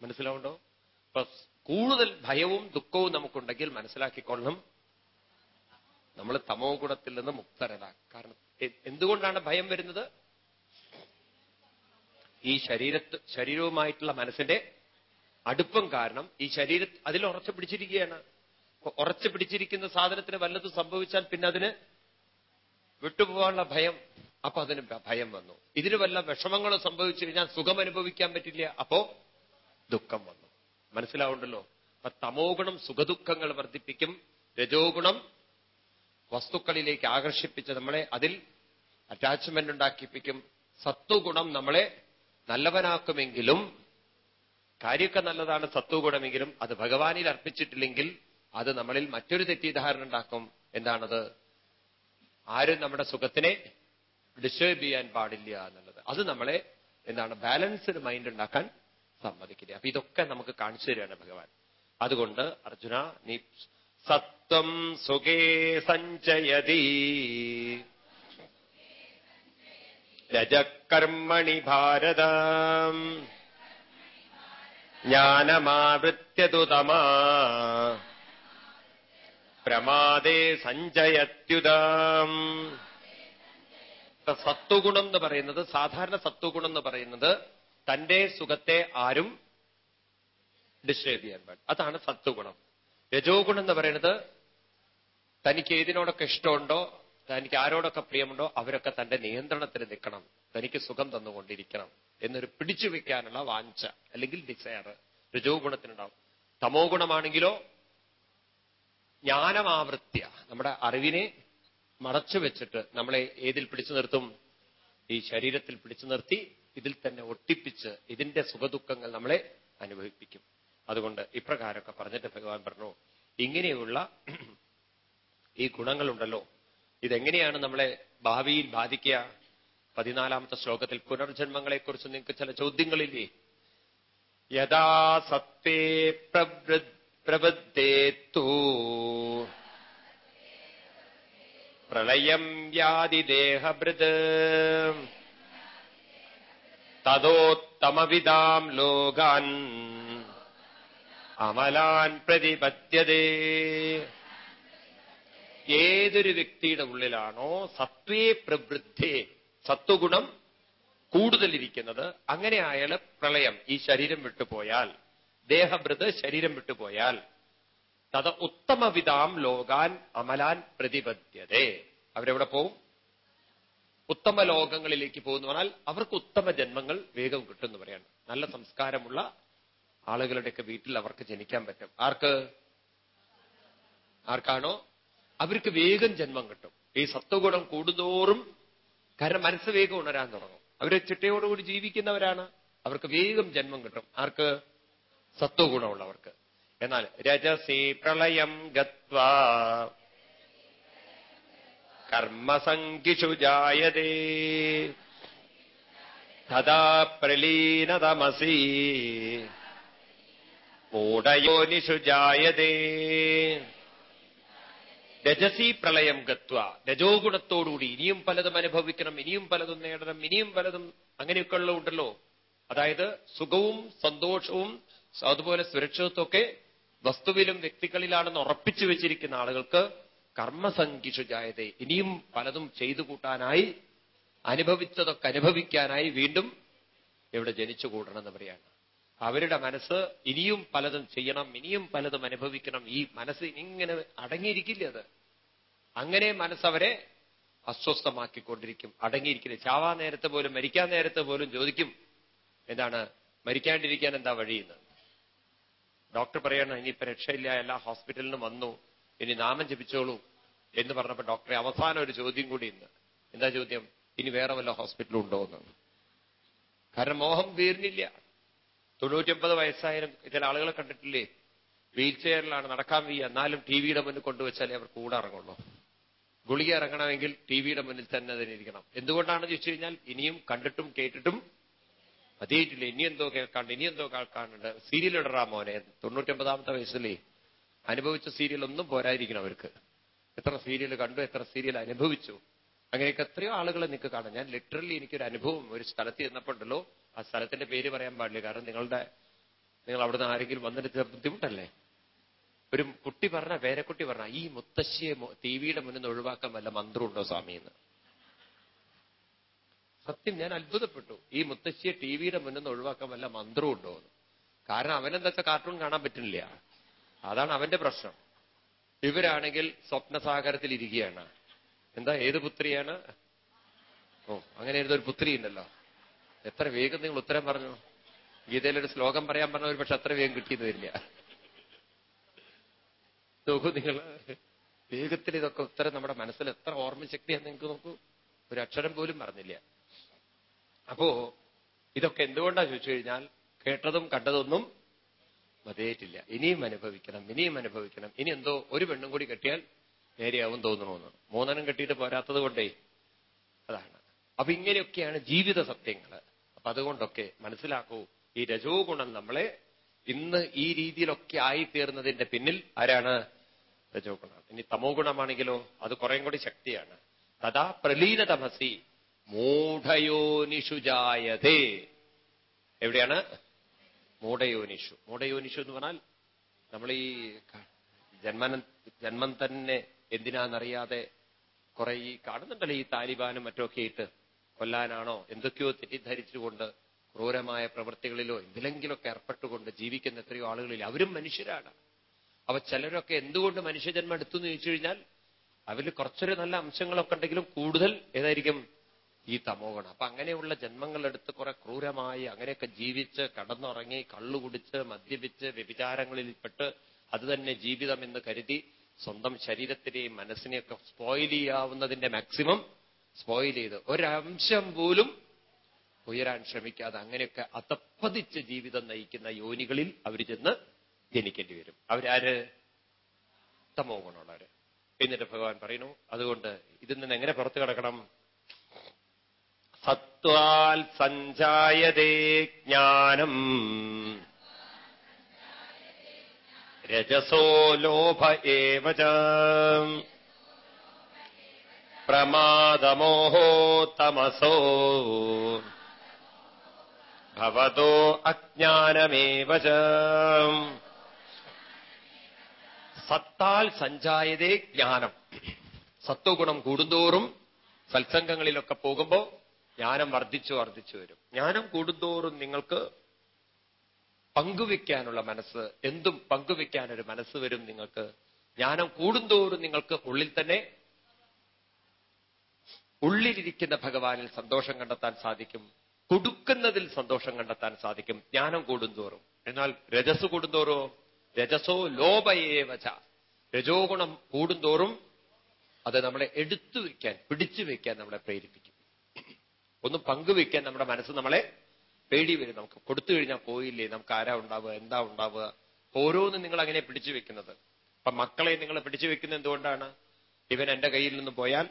[SPEAKER 1] മനസ്സിലാവുണ്ടോ? അപ്പൊ കൂടുതൽ ഭയവും ദുഃഖവും നമുക്കുണ്ടെങ്കിൽ മനസ്സിലാക്കിക്കൊള്ളണം. നമ്മൾ തമോ ഗുണത്തിൽ നിന്ന് മുക്തരല്ല കാരണം എന്തുകൊണ്ടാണ് ഭയം വരുന്നത്? ഈ ശരീരത്ത് ശരീരവുമായിട്ടുള്ള മനസ്സിന്റെ അടുപ്പം കാരണം ഈ ശരീര അതിൽ ഉറച്ചു പിടിച്ചിരിക്കുകയാണ്. ഉറച്ചു പിടിച്ചിരിക്കുന്ന സാധനത്തിന് വല്ലതും സംഭവിച്ചാൽ പിന്നെ അതിന് വിട്ടുപോകാനുള്ള ഭയം അപ്പൊ അതിന് ഭയം വന്നു. ഇതിന് വല്ല വിഷമങ്ങളോ സംഭവിച്ചു കഴിഞ്ഞാൽ സുഖം അനുഭവിക്കാൻ പറ്റില്ല. അപ്പോ ദുഃഖം വന്നു. മനസ്സിലാവുണ്ടല്ലോ? അപ്പൊ തമോ ഗുണം സുഖദുഃഖങ്ങൾ വർദ്ധിപ്പിക്കും. രജോ ഗുണം വസ്തുക്കളിലേക്ക് ആകർഷിപ്പിച്ച് നമ്മളെ അതിൽ അറ്റാച്ച്മെന്റ് ഉണ്ടാക്കിപ്പിക്കും. സത്വഗുണം നമ്മളെ നല്ലവനാക്കുമെങ്കിലും കാര്യമൊക്കെ നല്ലതാണ് സത്വഗുണമെങ്കിലും അത് ഭഗവാനിൽ അർപ്പിച്ചിട്ടില്ലെങ്കിൽ അത് നമ്മളിൽ മറ്റൊരു തെറ്റിദ്ധാരണ ഉണ്ടാക്കും. എന്താണത്? ആരും നമ്മുടെ സുഖത്തിനെ ഡിസ്റ്റേബ് ചെയ്യാൻ പാടില്ല എന്നുള്ളത്. അത് നമ്മളെ എന്താണ് ബാലൻസ്ഡ് മൈൻഡ് ഉണ്ടാക്കാൻ സമ്മതിക്കില്ല. അപ്പൊ ഇതൊക്കെ നമുക്ക് കാണിച്ചു തരികയാണ് ഭഗവാൻ. അതുകൊണ്ട് അർജുന നീ സത്വം സുഖേ സഞ്ചയതി. രജകർമ്മണി ഭാരത. ജ്ഞാനമാവൃത്യതുതമാ. പ്രമാദേ സഞ്ചയത്യുതാം. സത്വഗുണം എന്ന് പറയുന്നത് സാധാരണ സത്വഗുണം എന്ന് പറയുന്നത് തന്റെ സുഖത്തെ ആരും ഡിസ്റ്റേബ് ചെയ്യാൻ പാടില്ല. അതാണ് സത്വഗുണം. രജോ ഗുണം എന്ന് പറയുന്നത് തനിക്ക് ഏതിനോടൊക്കെ ഇഷ്ടമുണ്ടോ തനിക്ക് ആരോടൊക്കെ പ്രിയമുണ്ടോ അവരൊക്കെ തന്റെ നിയന്ത്രണത്തിൽ നിൽക്കണം. തനിക്ക് സുഖം തന്നുകൊണ്ടിരിക്കണം എന്നൊരു പിടിച്ചു വെക്കാനുള്ള വാഞ്ച അല്ലെങ്കിൽ ഡിസയർ രജോ ഗുണത്തിനുണ്ടാവും തമോ ഗുണമാണെങ്കിലോ ജ്ഞാനമാവൃത്യ നമ്മുടെ അറിവിനെ മറച്ചു വെച്ചിട്ട് നമ്മളെ ഏതിൽ പിടിച്ചു നിർത്തും ഈ ശരീരത്തിൽ പിടിച്ചു നിർത്തി ഇതിൽ തന്നെ ഒട്ടിപ്പിച്ച് ഇതിന്റെ സുഖദുഃഖങ്ങൾ നമ്മളെ അനുഭവിപ്പിക്കും അതുകൊണ്ട് ഇപ്രകാരമൊക്കെ പറഞ്ഞിട്ട് ഭഗവാൻ പറഞ്ഞു ഇങ്ങനെയുള്ള ഈ ഗുണങ്ങളുണ്ടല്ലോ ഇതെങ്ങനെയാണ് നമ്മളെ ഭാവിയിൽ ബാധിക്കുക പതിനാലാമത്തെ ശ്ലോകത്തിൽ പുനർജന്മങ്ങളെക്കുറിച്ച് നിങ്ങൾക്ക് ചില ചോദ്യങ്ങളില്ലേ യഥാ സത്വേ പ്രവൃത്തേത്തു പ്രളയം വ്യാതിദേഹൃത് തതോത്തമവിതാം ലോകാൻ അമലാൻ പ്രതിപത്യതേ ഏതൊരു വ്യക്തിയുടെ ഉള്ളിലാണോ സത്വേ പ്രവൃദ്ധേ സത്വഗുണം കൂടുതലിരിക്കുന്നത് അങ്ങനെ അയാൾ പ്രളയം ഈ ശരീരം വിട്ടുപോയാൽ ദേഹഭൃത് ശരീരം വിട്ടുപോയാൽ തത് ഉത്തമവിധാം ലോകാൻ അമലാൻ പ്രതിപദ്യതേ അവരെവിടെ പോവും? ഉത്തമ ലോകങ്ങളിലേക്ക് പോകുന്നു പറഞ്ഞാൽ അവർക്ക് ഉത്തമ ജന്മങ്ങൾ വേഗം കിട്ടുമെന്ന് പറയാണ്. നല്ല സംസ്കാരമുള്ള ആളുകളുടെയൊക്കെ വീട്ടിൽ അവർക്ക് ജനിക്കാൻ പറ്റും. ആർക്ക്? ആർക്കാണോ? അവർക്ക് വേഗം ജന്മം കിട്ടും. ഈ സത്വഗുണം കൂടുന്തോറും കാരണം മനസ്സ് വേഗം ഉണരാൻ തുടങ്ങും. അവർ ചിട്ടയോടുകൂടി ജീവിക്കുന്നവരാണ്. അവർക്ക് വേഗം ജന്മം കിട്ടും. ആർക്ക്? സത്വഗുണമുള്ളവർക്ക്. എന്നാൽ രജസി പ്രളയം ഗത്വാ. കർമ്മസംഖിഷു ജായതേ. തഥാ പ്രലീനതമസി. മൂഢയോനിഷു ജായതേ. രജസി പ്രളയം ഗത്വ. രജോ ഗുണത്തോടുകൂടി ഇനിയും പലതും അനുഭവിക്കണം ഇനിയും പലതും നേടണം ഇനിയും പലതും അങ്ങനെയൊക്കെ ഉണ്ടല്ലോ അതായത് സുഖവും സന്തോഷവും അതുപോലെ സുരക്ഷിതത്വമൊക്കെ വസ്തുവിലും വ്യക്തികളിലാണെന്ന് ഉറപ്പിച്ചു വെച്ചിരിക്കുന്ന ആളുകൾക്ക് കർമ്മസംഖിഷു ജായതേ. ഇനിയും പലതും ചെയ്തു കൂട്ടാനായി അനുഭവിച്ചതൊക്കെ അനുഭവിക്കാനായി വീണ്ടും ഇവിടെ ജനിച്ചു കൂടണമെന്ന് പറയാണ് അവരുടെ മനസ്സ് ഇനിയും പലതും ചെയ്യണം ഇനിയും പലതും അനുഭവിക്കണം. ഈ മനസ്സ് ഇങ്ങനെ അടങ്ങിയിരിക്കില്ല അത്? അങ്ങനെ മനസ്സവരെ അസ്വസ്ഥമാക്കിക്കൊണ്ടിരിക്കും. അടങ്ങിയിരിക്കില്ല? ചാവാ നേരത്തെ പോലും മരിക്കാൻ നേരത്തെ പോലും ചോദിക്കും എന്താണ് മരിക്കാണ്ടിരിക്കാൻ എന്താ വഴിയെന്ന്? ഡോക്ടർ പറയണം ഇനിയിപ്പോ രക്ഷയില്ല എല്ലാ ഹോസ്പിറ്റലിനും വന്നു. ഇനി നാമം ജപിച്ചോളൂ. എന്ന് പറഞ്ഞപ്പോ ഡോക്ടറെ അവസാനം ഒരു ചോദ്യം കൂടി ഇന്ന്. എന്താ ചോദ്യം? ഇനി വേറെ വല്ല ഹോസ്പിറ്റലും ഉണ്ടോ? എന്ന്. കാരണം മോഹം തീർന്നില്ല. തൊണ്ണൂറ്റിയൊമ്പത് വയസ്സായാലും ചില ആളുകളെ കണ്ടിട്ടില്ലേ? വീൽ ചെയറിലാണ് നടക്കാൻ വയ്യ. എന്നാലും ടി വിയുടെ മുന്നിൽ കൊണ്ടുവച്ചാലേ അവർ കൂടെ ഇറങ്ങുള്ളൂ ഗുളിക ഇറങ്ങണമെങ്കിൽ ടി വിയുടെ മുന്നിൽ തന്നെ തന്നെ ഇരിക്കണം എന്തുകൊണ്ടാണെന്ന് ചോദിച്ചു കഴിഞ്ഞാൽ ഇനിയും കണ്ടിട്ടും കേട്ടിട്ടും മതിയായിട്ടില്ല ഇനി എന്തോ കേൾക്കാണ്ട് ഇനി എന്തോ കേൾക്കാനുണ്ട് സീരിയൽ ഇടറാ മോനെ. തൊണ്ണൂറ്റൊമ്പതാമത്തെ വയസ്സിലേ അനുഭവിച്ച സീരിയൽ ഒന്നും പോരായിരിക്കണം അവർക്ക്. എത്ര സീരിയൽ കണ്ടു എത്ര സീരിയൽ അനുഭവിച്ചു. അങ്ങനെയൊക്കെ എത്രയോ ആളുകളെ നിങ്ങൾക്ക് കാണാം. ഞാൻ ലിറ്ററലി എനിക്കൊരു അനുഭവം ഒരു സ്ഥലത്ത് ചെന്നപ്പോണ്ടല്ലോ. ആ സ്ഥലത്തിന്റെ പേര് പറയാൻ പാടില്ല. കാരണം നിങ്ങളുടെ നിങ്ങൾ അവിടുന്ന് ആരെങ്കിലും വന്നിട്ട് ബുദ്ധിമുട്ടല്ലേ? ഒരു കുട്ടി പറഞ്ഞ പേരക്കുട്ടി പറഞ്ഞ ഈ മുത്തശ്ശിയെ ടി വിയുടെ മുന്നിൽ നിന്ന് ഒഴിവാക്കാൻ വല്ല മന്ത്രമുണ്ടോ സ്വാമി? എന്ന്. സത്യം ഞാൻ അത്ഭുതപ്പെട്ടു. ഈ മുത്തശ്ശിയെ ടി വിയുടെ മുന്നിൽ നിന്ന് ഒഴിവാക്കാൻ വല്ല മന്ത്രമുണ്ടോ എന്ന്. കാരണം അവനെന്താ കാർട്ടൂൺ കാണാൻ പറ്റുന്നില്ല. അതാണ് അവന്റെ പ്രശ്നം. ഇവരാണെങ്കിൽ സ്വപ്നസാഗരത്തിൽ ഇരിക്കുകയാണ്. എന്താ ഏത് പുത്രിയാണ്? ഓ അങ്ങനെ ഒരു പുത്രി ഉണ്ടല്ലോ. എത്ര വേഗം നിങ്ങൾ ഉത്തരം പറഞ്ഞു. ഗീതയിലൊരു ശ്ലോകം പറയാൻ പറഞ്ഞ ഒരു പക്ഷെ അത്ര വേഗം കിട്ടിയെന്ന് വരില്ല. നോക്കൂ നിങ്ങൾ വേഗത്തിൽ ഇതൊക്കെ ഉത്തരം നമ്മുടെ മനസ്സിൽ എത്ര ഓർമ്മശക്തിയാന്ന് നിങ്ങൾക്ക് നോക്കൂ. ഒരു അക്ഷരം പോലും പറഞ്ഞില്ല. അപ്പോ ഇതൊക്കെ എന്തുകൊണ്ടാ ചോദിച്ചു കഴിഞ്ഞാൽ കേട്ടതും കണ്ടതൊന്നും മതിയായിട്ടില്ല. ഇനിയും അനുഭവിക്കണം ഇനിയും അനുഭവിക്കണം. ഇനി എന്തോ ഒരു പെണ്ണും കൂടി കെട്ടിയാൽ നേരെയാവും തോന്നണമെന്ന് മൂന്നെണ്ണം കെട്ടിയിട്ട് പോരാത്തത് കൊണ്ടേ അതാണ്. അപ്പൊ ഇങ്ങനെയൊക്കെയാണ് ജീവിത സത്യങ്ങൾ അപ്പൊ അതുകൊണ്ടൊക്കെ മനസ്സിലാക്കൂ ഈ രജോ ഗുണം നമ്മളെ ഇന്ന് ഈ രീതിയിലൊക്കെ ആയിത്തീർന്നതിന്റെ പിന്നിൽ ആരാണ് രജോ ഗുണം? ഇനി തമോ ഗുണമാണെങ്കിലോ അത് കുറേം കൂടി ശക്തിയാണ്. തഥാ പ്രലീനതമസി മൂഢയോനിഷു ജായതേ. എവിടെയാണ്? മൂഢയോനിഷു. മൂഢയോനിഷു എന്ന് പറഞ്ഞാൽ നമ്മൾ ഈ ജന്മന ജന്മം തന്നെ എന്തിനാണെന്നറിയാതെ കുറെ ഈ കാണുന്നുണ്ടല്ലോ ഈ താലിബാനും മറ്റൊക്കെ ഇട്ട് കൊല്ലാനാണോ? എന്തൊക്കെയോ തെറ്റിദ്ധരിച്ചുകൊണ്ട് ക്രൂരമായ പ്രവൃത്തികളിലോ എന്തിലെങ്കിലൊക്കെ ഏർപ്പെട്ടുകൊണ്ട് ജീവിക്കുന്ന എത്രയോ ആളുകളിൽ അവരും മനുഷ്യരാണ്. അവ ചിലരൊക്കെ എന്തുകൊണ്ട് മനുഷ്യജന്മം എടുത്തു എന്ന് ചോദിച്ചു കഴിഞ്ഞാൽ അവരിൽ കുറച്ചൊരു നല്ല അംശങ്ങളൊക്കെ ഉണ്ടെങ്കിലും കൂടുതൽ ഏതായിരിക്കും? ഈ തമോഗണം അപ്പൊ അങ്ങനെയുള്ള ജന്മങ്ങളെടുത്ത് കുറെ ക്രൂരമായി അങ്ങനെയൊക്കെ ജീവിച്ച് കടന്നുറങ്ങി കള്ളുകുടിച്ച് മദ്യപിച്ച് വ്യഭിചാരങ്ങളിൽപ്പെട്ട് അത് തന്നെ ജീവിതം എന്ന് കരുതി സ്വന്തം ശരീരത്തിനെയും മനസ്സിനെയൊക്കെ സ്പോയിൽ ചെയ്യാവുന്നതിന്റെ മാക്സിമം സ്പോയിൽ ചെയ്ത് ഒരംശം പോലും ഉയരാൻ ശ്രമിക്കാതെ അങ്ങനെയൊക്കെ അതപ്പതിച്ച് ജീവിതം നയിക്കുന്ന യോനികളിൽ അവർ ചെന്ന് ജനിക്കേണ്ടി വരും. അവരാര്? തമോ ഗുണമുള്ളവര് എന്നിട്ട് ഭഗവാൻ പറയുന്നു അതുകൊണ്ട് ഇതിൽ നിന്ന് എങ്ങനെ പുറത്തു കിടക്കണം? സത്വാൽ സഞ്ചായതേ ജ്ഞാനം. രജസോ ലോഭ ഏവ പ്രമാദമോഹോ തമസോ. ഭവതോ അജ്ഞാനമേവ സത്താൽ സഞ്ചായതേ ജ്ഞാനം. സത്വഗുണം കൂടുന്തോറും സത്സംഗങ്ങളിലൊക്കെ പോകുമ്പോ ജ്ഞാനം വർദ്ധിച്ചു വർദ്ധിച്ചു വരും. ജ്ഞാനം കൂടുന്തോറും നിങ്ങൾക്ക് പങ്കുവെക്കാനുള്ള മനസ്സ് എന്തും പങ്കുവെക്കാനൊരു മനസ്സ് വരും നിങ്ങൾക്ക്. ജ്ഞാനം കൂടുന്തോറും നിങ്ങൾക്ക് ഉള്ളിൽ തന്നെ ഉള്ളിലിരിക്കുന്ന ഭഗവാനിൽ സന്തോഷം കണ്ടെത്താൻ സാധിക്കും. കൊടുക്കുന്നതിൽ സന്തോഷം കണ്ടെത്താൻ സാധിക്കും. ജ്ഞാനം കൂടുന്തോറും. എന്നാൽ രജസ് കൂടുന്തോറോ? രജസോ ലോപയേവച. രജോ ഗുണം കൂടുന്തോറും അത് നമ്മളെ എടുത്തു വയ്ക്കാൻ പിടിച്ചു വയ്ക്കാൻ നമ്മളെ പ്രേരിപ്പിക്കും. ഒന്ന് പങ്കുവെക്കാൻ നമ്മുടെ മനസ്സ് നമ്മളെ പേടി വരും. നമുക്ക് കൊടുത്തു കഴിഞ്ഞാൽ പോയില്ലേ? നമുക്ക് ആരാ ഉണ്ടാവുക? എന്താ ഉണ്ടാവുക? ഓരോന്നും നിങ്ങൾ അങ്ങനെ പിടിച്ചു വെക്കുന്നത്. അപ്പൊ മക്കളെ നിങ്ങൾ പിടിച്ചു വെക്കുന്നത് എന്തുകൊണ്ടാണ്? ഇവൻ എന്റെ കയ്യിൽ നിന്ന് പോയാൽ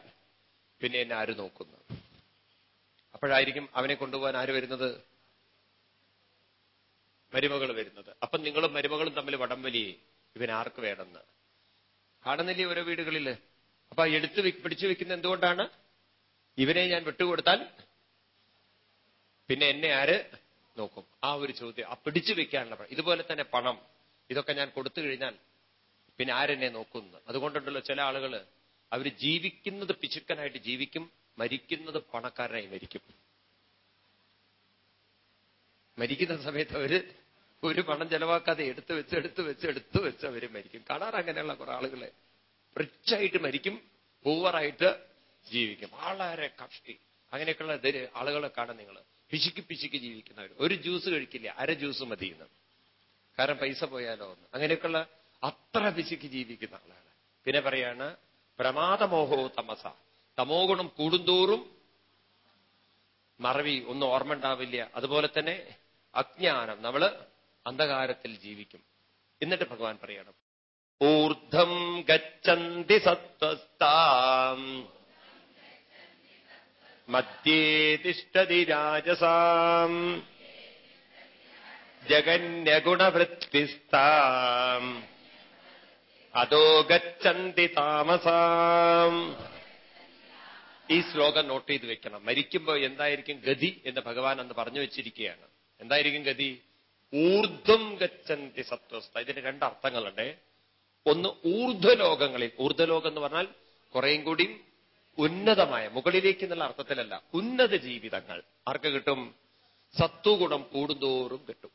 [SPEAKER 1] പിന്നെ എന്നെ ആര് നോക്കുന്നു? അപ്പോഴായിരിക്കും അവനെ കൊണ്ടുപോകാൻ ആര് വരുന്നത്? മരുമകൾ വരുന്നത്. അപ്പൊ നിങ്ങളും മരുമകളും തമ്മിൽ വടംവലിയെ ഇവൻ ആർക്ക് വേണമെന്ന്? കാണുന്നില്ലേ ഓരോ വീടുകളിൽ അപ്പൊ എടുത്ത് പിടിച്ചു വെക്കുന്ന എന്തുകൊണ്ടാണ്? ഇവനെ ഞാൻ വിട്ടുകൊടുത്താൽ പിന്നെ എന്നെ ആര് നോക്കും. ആ ഒരു ചോദ്യം ആ പിടിച്ചു വെക്കാനുള്ള ഇതുപോലെ തന്നെ പണം ഇതൊക്കെ ഞാൻ കൊടുത്തു കഴിഞ്ഞാൽ പിന്നെ ആരെന്നെ നോക്കുന്നു? അതുകൊണ്ടുണ്ടല്ലോ ചില ആളുകൾ അവർ ജീവിക്കുന്നത് പിശുക്കനായിട്ട് ജീവിക്കും മരിക്കുന്നത് പണക്കാരനായി മരിക്കും. മരിക്കുന്ന സമയത്ത് അവർ ഒരു പണം ചെലവാക്കാതെ എടുത്തു വെച്ച് എടുത്തു വെച്ച് എടുത്തു വെച്ച് അവർ മരിക്കും. കാണാറ് അങ്ങനെയുള്ള കുറെ ആളുകളെ റിച്ചായിട്ട് മരിക്കും പൂവറായിട്ട് ജീവിക്കും. വളരെ കഷ്ടി. അങ്ങനെയൊക്കെയുള്ള ആളുകളെ കാണാൻ നിങ്ങൾ പിശുക്കി പിശുക്കി ജീവിക്കുന്നവർ ഒരു ജ്യൂസ് കഴിക്കില്ല അര ജ്യൂസ് മതി എന്ന് കാരണം പൈസ പോയാലോ എന്ന്. അങ്ങനെയൊക്കെയുള്ള അത്ര പിശുക്കി ജീവിക്കുന്ന ആളാണ്. പിന്നെ പറയാണ് പ്രമാദമോഹോ തമസ. തമോ ഗുണം കൂടുന്തോറും മറവി ഒന്നും ഓർമ്മ ഉണ്ടാവില്ല. അതുപോലെ തന്നെ അജ്ഞാനം. നമ്മൾ അന്ധകാരത്തിൽ ജീവിക്കും. എന്നിട്ട് ഭഗവാൻ പറയണം ഊർധം ഗച്ഛന്തി സത്വസ്ഥാം മധ്യേ തിഷ്ടതി രാജസാം. ജഗന്യഗുണവൃത്തിസ്ഥാം. അതോ ഗച്ഛന്തി താമസാം. ഈ ശ്ലോകം നോട്ട് ചെയ്ത് വെക്കണം. മരിക്കുമ്പോൾ എന്തായിരിക്കും ഗതി എന്ന് ഭഗവാൻ അന്ന് പറഞ്ഞു വെച്ചിരിക്കുകയാണ്. എന്തായിരിക്കും ഗതി? ഊർധ്വം ഗച്ഛന്തി സത്വസ്ഥ. ഇതിന് രണ്ടർത്ഥങ്ങളുണ്ട് ഒന്ന് ഊർധ്വലോകങ്ങളിൽ ഊർധ്വലോകം എന്ന് പറഞ്ഞാൽ കുറേയും കൂടി ഉന്നതമായ മുകളിലേക്ക് എന്നുള്ള അർത്ഥത്തിലല്ല ഉന്നത ജീവിതങ്ങൾ. ആർക്ക് കിട്ടും? സത്വഗുണം കൂടുന്തോറും കിട്ടും.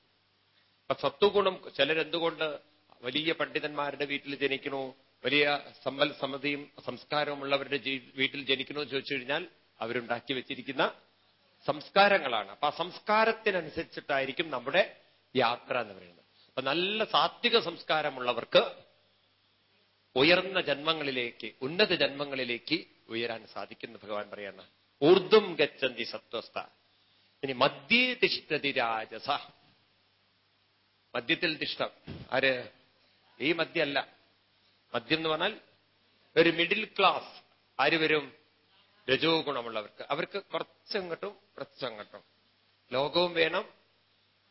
[SPEAKER 1] അപ്പൊ സത്വഗുണം ചിലരെന്തുകൊണ്ട് വലിയ പണ്ഡിതന്മാരുടെ വീട്ടിൽ ജനിക്കണോ വലിയ സമ്പൽ സമ്മതിയും സംസ്കാരവുമുള്ളവരുടെ വീട്ടിൽ ജനിക്കണോ എന്ന് ചോദിച്ചു കഴിഞ്ഞാൽ അവരുണ്ടാക്കി വെച്ചിരിക്കുന്ന സംസ്കാരങ്ങളാണ്. അപ്പൊ ആ സംസ്കാരത്തിനനുസരിച്ചിട്ടായിരിക്കും നമ്മുടെ യാത്ര എന്ന് പറയുന്നത്. അപ്പൊ നല്ല സാത്വിക സംസ്കാരമുള്ളവർക്ക് ഉയർന്ന ജന്മങ്ങളിലേക്ക് ഉന്നത ജന്മങ്ങളിലേക്ക് ഉയരാൻ സാധിക്കുന്നു ഭഗവാൻ പറയാണ്. ഊർദ്ധം ഗച്ഛന്തി സത്വസ്ഥ. ഇനി മധ്യേ തിഷ്ടതി രാജസ. മദ്യത്തിൽ തിഷ്ടം ആര്? ഈ മദ്യമല്ല. മദ്യം എന്ന് പറഞ്ഞാൽ ഒരു മിഡിൽ ക്ലാസ് ആര് വരും? രജോ ഗുണമുള്ളവർക്ക്. അവർക്ക് കുറച്ചങ്ങട്ടും കുറച്ചങ്ങട്ടും. ലോകവും വേണം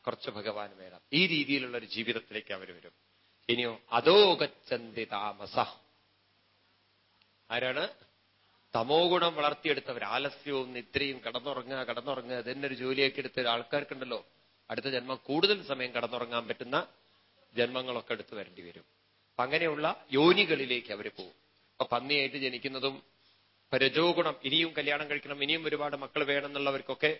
[SPEAKER 1] കുറച്ച് ഭഗവാൻ വേണം. ഈ രീതിയിലുള്ള ഒരു ജീവിതത്തിലേക്ക് അവർ വരും. ഇനിയോ അതോ ഗച്ഛന്തി താമസ. ആരാണ്? തമോ ഗുണം വളർത്തിയെടുത്തവർ ആലസ്യവും നിദ്രയും കടന്നുറങ്ങുക കടന്നുറങ്ങുക ഇതന്നെ ഒരു ജോലിയൊക്കെ എടുത്ത ആൾക്കാർക്കുണ്ടല്ലോ. അടുത്ത ജന്മം കൂടുതൽ സമയം കടന്നുറങ്ങാൻ പറ്റുന്ന ജന്മങ്ങളൊക്കെ എടുത്തു വരേണ്ടി വരും. അപ്പൊ അങ്ങനെയുള്ള യോനികളിലേക്ക് അവർ പോകും. അപ്പൊ പന്നിയായിട്ട് ജനിക്കുന്നതും രജോ ഗുണം ഇനിയും കല്യാണം കഴിക്കണം ഇനിയും ഒരുപാട് മക്കൾ വേണം എന്നുള്ളവർക്കൊക്കെ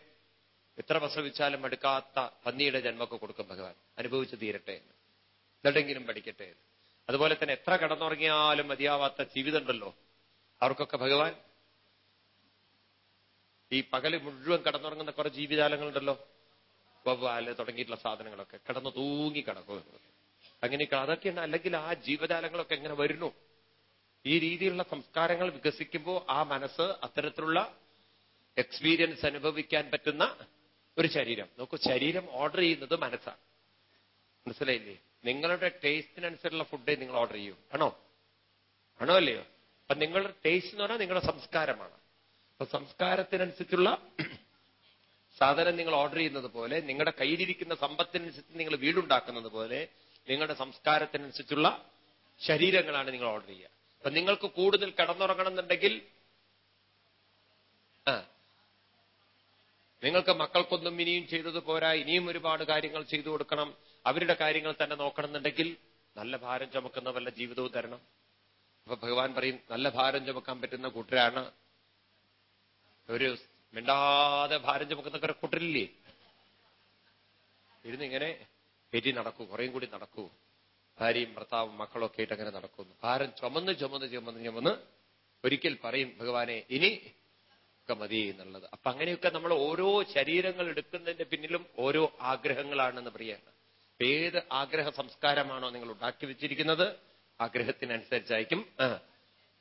[SPEAKER 1] എത്ര പ്രസവിച്ചാലും എടുക്കാത്ത പന്നിയുടെ ജന്മമൊക്കെ കൊടുക്കും ഭഗവാൻ. അനുഭവിച്ചു തീരട്ടെ എന്ന്. എന്നിട്ടെങ്കിലും പഠിക്കട്ടെ എന്ന്. അതുപോലെ തന്നെ എത്ര കടന്നുറങ്ങിയാലും മതിയാവാത്ത ജീവിതമുണ്ടല്ലോ. അവർക്കൊക്കെ ഭഗവാൻ ഈ പകൽ മുഴുവൻ കടന്നുറങ്ങുന്ന കുറെ ജീവിജാലങ്ങളുണ്ടല്ലോ വവ്വാൽ തുടങ്ങിയിട്ടുള്ള സാധനങ്ങളൊക്കെ കിടന്നു തൂങ്ങി കിടക്കും. അങ്ങനെയൊക്കെ അതൊക്കെയാണ് അല്ലെങ്കിൽ ആ ജീവജാലങ്ങളൊക്കെ എങ്ങനെ വരുന്നു? ഈ രീതിയിലുള്ള സംസ്കാരങ്ങൾ വികസിക്കുമ്പോൾ ആ മനസ്സ് അത്തരത്തിലുള്ള എക്സ്പീരിയൻസ് അനുഭവിക്കാൻ പറ്റുന്ന ഒരു ശരീരം. നോക്കൂ ശരീരം ഓർഡർ ചെയ്യുന്നത് മനസ്സാണ്. മനസ്സിലായില്ലേ? നിങ്ങളുടെ ടേസ്റ്റിനനുസരിച്ചുള്ള ഫുഡ് നിങ്ങൾ ഓർഡർ ചെയ്യൂ. ആണോ? ആണോ അല്ലയോ? അപ്പൊ നിങ്ങളുടെ ടേസ്റ്റ് എന്ന് പറഞ്ഞാൽ നിങ്ങളുടെ സംസ്കാരമാണ്. അപ്പൊ സംസ്കാരത്തിനനുസരിച്ചുള്ള സാധനം നിങ്ങൾ ഓർഡർ ചെയ്യുന്നത് പോലെ നിങ്ങളുടെ കയ്യിലിരിക്കുന്ന സമ്പത്തിനനുസരിച്ച് നിങ്ങൾ വീടുണ്ടാക്കുന്നത് പോലെ നിങ്ങളുടെ സംസ്കാരത്തിനനുസരിച്ചുള്ള ശരീരങ്ങളാണ് നിങ്ങൾ ഓർഡർ ചെയ്യുക. അപ്പൊ നിങ്ങൾക്ക് കൂടുതൽ കിടന്നുറങ്ങണം എന്നുണ്ടെങ്കിൽ നിങ്ങൾക്ക് മക്കൾക്കൊന്നും ഇനിയും ചെയ്തത് പോരാ ഇനിയും ഒരുപാട് കാര്യങ്ങൾ ചെയ്തു കൊടുക്കണം അവരുടെ കാര്യങ്ങൾ തന്നെ നോക്കണം എന്നുണ്ടെങ്കിൽ നല്ല ഭാരം ചുമക്കുന്ന വല്ല ജീവിതവും തരണം അപ്പൊ ഭഗവാൻ പറയും നല്ല ഭാരം ചുമക്കാൻ പറ്റുന്ന കൂട്ടരാണ്. ഒരു മിണ്ടാതെ ഭാരം ചുമക്കുന്ന കൂട്ടരില്ലേ? ഇരുന്നിങ്ങനെ എരി നടക്കൂ കുറേയും കൂടി നടക്കൂ. ഭാര്യയും ഭർത്താവും മക്കളൊക്കെ ആയിട്ട് അങ്ങനെ നടക്കുന്നു. ഭാരം ചുമന്ന് ചുമന്ന് ചുമന്ന് ചുമന്ന് ഒരിക്കൽ പറയും ഭഗവാനെ ഇനി ഒക്കെ മതി എന്നുള്ളത്. അപ്പൊ അങ്ങനെയൊക്കെ നമ്മൾ ഓരോ ശരീരങ്ങൾ എടുക്കുന്നതിന്റെ പിന്നിലും ഓരോ ആഗ്രഹങ്ങളാണെന്ന് പറയാണ്. ഏത് ആഗ്രഹ സംസ്കാരമാണോ നിങ്ങൾ ഉണ്ടാക്കി വെച്ചിരിക്കുന്നത്? ആഗ്രഹത്തിനനുസരിച്ചായിരിക്കും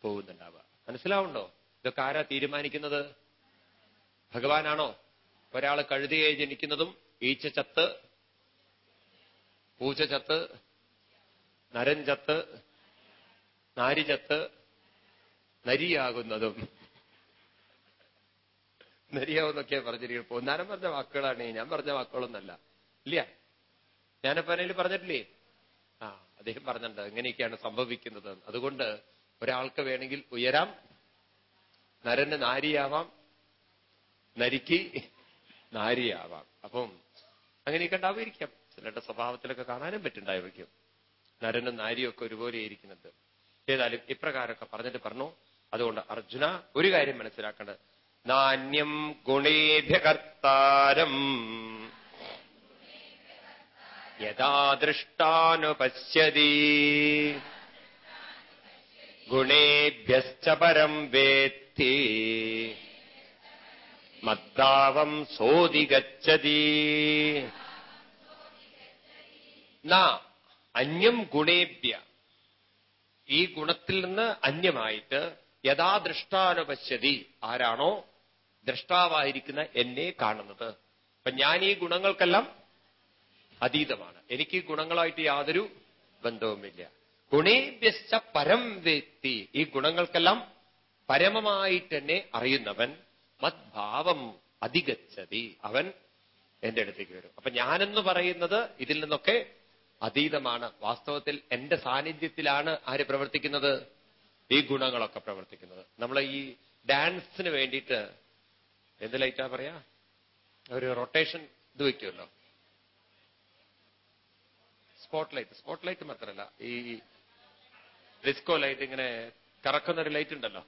[SPEAKER 1] പോകുന്നുണ്ടാവുക. മനസ്സിലാവുണ്ടോ? ഇതൊക്കെ ആരാ തീരുമാനിക്കുന്നത്? ഭഗവാനാണോ? ഒരാൾ കഴുതിയെ ജനിക്കുന്നതും ഈച്ച ചത്ത് പൂച്ച ചത്ത് നരൻ ചത്ത് നാരി ചത്ത് നരിയാകുന്നതും. നരിയാവുന്നൊക്കെ പറഞ്ഞിരിക്കും പൊന്നാനം പറഞ്ഞ വാക്കുകളാണ് ഞാൻ പറഞ്ഞ വാക്കുകളൊന്നല്ല. ഇല്ല. ഞാനപ്പനയിൽ പറഞ്ഞിട്ടില്ലേ? അദ്ദേഹം പറഞ്ഞിട്ടുണ്ട് എങ്ങനെയൊക്കെയാണ് സംഭവിക്കുന്നത്. അതുകൊണ്ട് ഒരാൾക്ക് വേണമെങ്കിൽ ഉയരാം നരന് നാരിയാവാം നരിക്ക് നാരിയാവാം. അപ്പം അങ്ങനെയൊക്കെ ഉണ്ടാവുമായിരിക്കാം. ചിലരുടെ സ്വഭാവത്തിലൊക്കെ കാണാനും പറ്റുണ്ടായിരിക്കും നരനും നാരിയും ഒക്കെ ഒരുപോലെ ഇരിക്കുന്നത്. ഏതായാലും ഇപ്രകാരമൊക്കെ പറഞ്ഞിട്ട് പറഞ്ഞു. അതുകൊണ്ട് അർജുന ഒരു കാര്യം മനസ്സിലാക്കേണ്ടത്. നാന്യം ഗുണേഭ്യകർത്താരം. യഥാദൃഷ്ടാനുപശ്യതി ഗുണേഭ്യശ്ച പരം വേത്തി. മത്താവം സോതിഗച്ഛതി ന അന്യം ഗുണേഭ്യ. ഈ ഗുണത്തിൽ നിന്ന് അന്യമായിട്ട് യഥാ ദൃഷ്ടാനുപശ്യതി ആരാണോ ദൃഷ്ടാവായിരിക്കുന്ന എന്നെ കാണുന്നത്. അപ്പൊ ഞാൻ ഈ ഗുണങ്ങൾക്കെല്ലാം അതീതമാണ്. എനിക്ക് ഗുണങ്ങളായിട്ട് യാതൊരു ബന്ധവുമില്ല. ഗുണേഭ്യശ്ച പരം വ്യക്തി ഈ ഗുണങ്ങൾക്കെല്ലാം പരമമായിട്ട് എന്നെ അറിയുന്നവൻ മദ്ഭാവം അധികച്ചതി അവൻ എന്റെ അടുത്തേക്ക് വരും. അപ്പൊ ഞാനെന്ന് പറയുന്നത് ഇതിൽ നിന്നൊക്കെ അതീതമാണ്. വാസ്തവത്തിൽ എന്റെ സാന്നിധ്യത്തിലാണ് ആര് പ്രവർത്തിക്കുന്നത്? ഈ ഗുണങ്ങളൊക്കെ പ്രവർത്തിക്കുന്നത്. നമ്മൾ ഈ ഡാൻസിന് വേണ്ടിയിട്ട് എന്ത് ലൈറ്റാ പറയാ? ഒരു റൊട്ടേഷൻ ഇത് വയ്ക്കുമല്ലോ സ്പോട്ട് ലൈറ്റ് സ്പോട്ട് ലൈറ്റ് മാത്രമല്ല ഈ ഡിസ്കോ ലൈറ്റ് ഇങ്ങനെ കറക്കുന്ന ഒരു ലൈറ്റ് ഉണ്ടല്ലോ.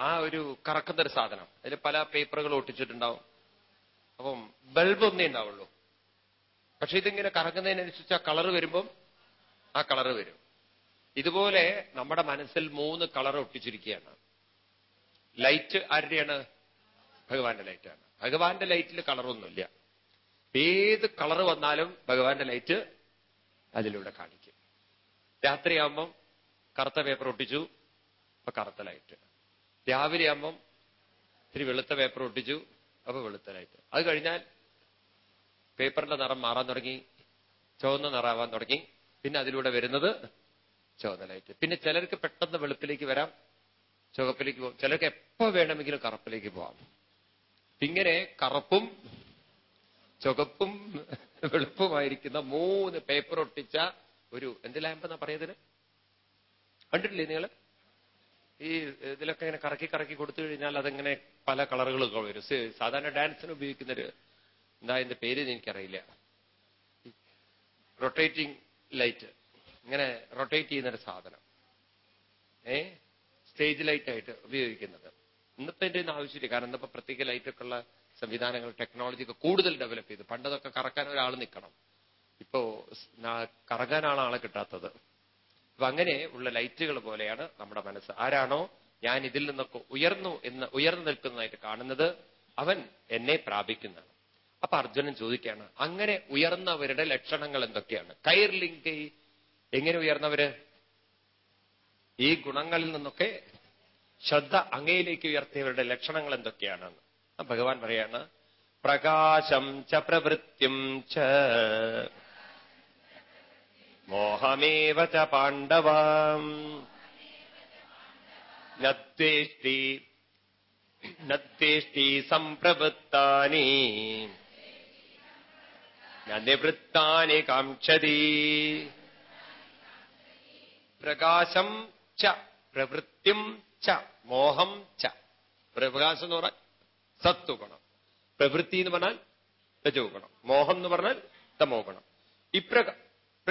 [SPEAKER 1] ആ ഒരു കറക്കുന്ന ഒരു സാധനം. അതിൽ പല പേപ്പറുകൾ ഒട്ടിച്ചിട്ടുണ്ടാവും. അപ്പം ബൾബ് ഒന്നേ ഉണ്ടാവുള്ളൂ. പക്ഷെ ഇതിങ്ങനെ കറങ്ങുന്നതിനനുസരിച്ച് ആ കളർ വരുമ്പം ആ കളർ വരും. ഇതുപോലെ നമ്മുടെ മനസ്സിൽ മൂന്ന് കളർ ഒട്ടിച്ചിരിക്കുകയാണ്. ലൈറ്റ് ആരുടെയാണ്? ഭഗവാന്റെ ലൈറ്റാണ് ഭഗവാന്റെ ലൈറ്റിൽ കളറൊന്നുമില്ല ഏത് കളർ വന്നാലും ഭഗവാന്റെ ലൈറ്റ് അതിലൂടെ കാണിക്കും. രാത്രിയാകുമ്പം കറുത്ത പേപ്പർ ഒട്ടിച്ചു അപ്പൊ കറുത്ത ലൈറ്റ് രാവിലെ ആകുമ്പം ഇത്തിരി വെളുത്ത പേപ്പർ ഒട്ടിച്ചു അപ്പൊ വെളുത്ത ലൈറ്റ് അത് കഴിഞ്ഞാൽ പേപ്പറിന്റെ നിറം മാറാൻ തുടങ്ങി ചുവന്ന നിറാവാൻ തുടങ്ങി പിന്നെ അതിലൂടെ വരുന്നത് ചുവന്ന പിന്നെ ചിലർക്ക് പെട്ടെന്ന് വെളുപ്പിലേക്ക് വരാം ചുവപ്പിലേക്ക് പോകും ചിലർക്ക് എപ്പോ വേണമെങ്കിലും കറുപ്പിലേക്ക് പോവാം. ഇങ്ങനെ കറുപ്പും ചുവപ്പും വെളുപ്പുമായിരിക്കുന്ന മൂന്ന് പേപ്പർ ഒട്ടിച്ച ഒരു എന്ത് ലാമ്പ് എന്നാ പറയതിന് കണ്ടിട്ടില്ലേ നിങ്ങൾ? ഈ ഇതിലൊക്കെ ഇങ്ങനെ കറക്കി കറക്കി കൊടുത്തു കഴിഞ്ഞാൽ അതെങ്ങനെ പല കളറുകളൊക്കെ വരും. സാധാരണ ഡാൻസിന് ഉപയോഗിക്കുന്നൊരു എന്താ അതിന്റെ പേര് എനിക്കറിയില്ല. റൊട്ടേറ്റിംഗ് ലൈറ്റ് ഇങ്ങനെ റൊട്ടേറ്റ് ചെയ്യുന്നൊരു സാധനം. ഏ? സ്റ്റേജ് ലൈറ്റ് ആയിട്ട് ഉപയോഗിക്കുന്നത്. ഇന്നിപ്പോ എന്റെ ഒന്നും ആവശ്യമില്ല. കാരണം ഇന്നിപ്പോ പ്രത്യേക ലൈറ്റൊക്കെ ഉള്ള സംവിധാനങ്ങൾ ടെക്നോളജി ഒക്കെ കൂടുതൽ ഡെവലപ്പ് ചെയ്തു. പണ്ടതൊക്കെ കറക്കാൻ ഒരാൾ നിൽക്കണം ഇപ്പോ കറങ്ങാനാണ് ആളെ കിട്ടാത്തത്. അപ്പൊ അങ്ങനെ ഉള്ള ലൈറ്റുകൾ പോലെയാണ് നമ്മുടെ മനസ്സ്. ആരാണോ ഞാൻ ഇതിൽ നിന്നൊക്കെ ഉയർന്നു എന്ന് ഉയർന്നു നിൽക്കുന്നതായിട്ട് കാണുന്നത് അവൻ എന്നെ പ്രാപിക്കുന്നതാണ്. അപ്പൊ അർജുനൻ ചോദിക്കുകയാണ് അങ്ങനെ ഉയർന്നവരുടെ ലക്ഷണങ്ങൾ എന്തൊക്കെയാണ്? കൈർലിംഗൈ എങ്ങനെ ഉയർന്നവര്? ഈ ഗുണങ്ങളിൽ നിന്നൊക്കെ ശ്രദ്ധ അങ്ങയിലേക്ക് ഉയർത്തിയവരുടെ ലക്ഷണങ്ങൾ എന്തൊക്കെയാണെന്ന്. ഭഗവാൻ പറയാണ് പ്രകാശം ച പ്രവൃത്തിം ച. മോഹമേവ ച പാണ്ഡവാം. നദ്വേഷ്ടി നദ്വേഷ്ടി സംപ്രവൃത്താനി. നിവൃത്താനി കാക്ഷതി. പ്രകാശം ച പ്രവൃത്തിം ച മോഹം ച. പ്രകാശം എന്ന് പറഞ്ഞാൽ സത്വഗുണം. പ്രവൃത്തി എന്ന് പറഞ്ഞാൽ രജോ ഗുണം മോഹം എന്ന് പറഞ്ഞാൽ തമോ ഗുണം ഇപ്രക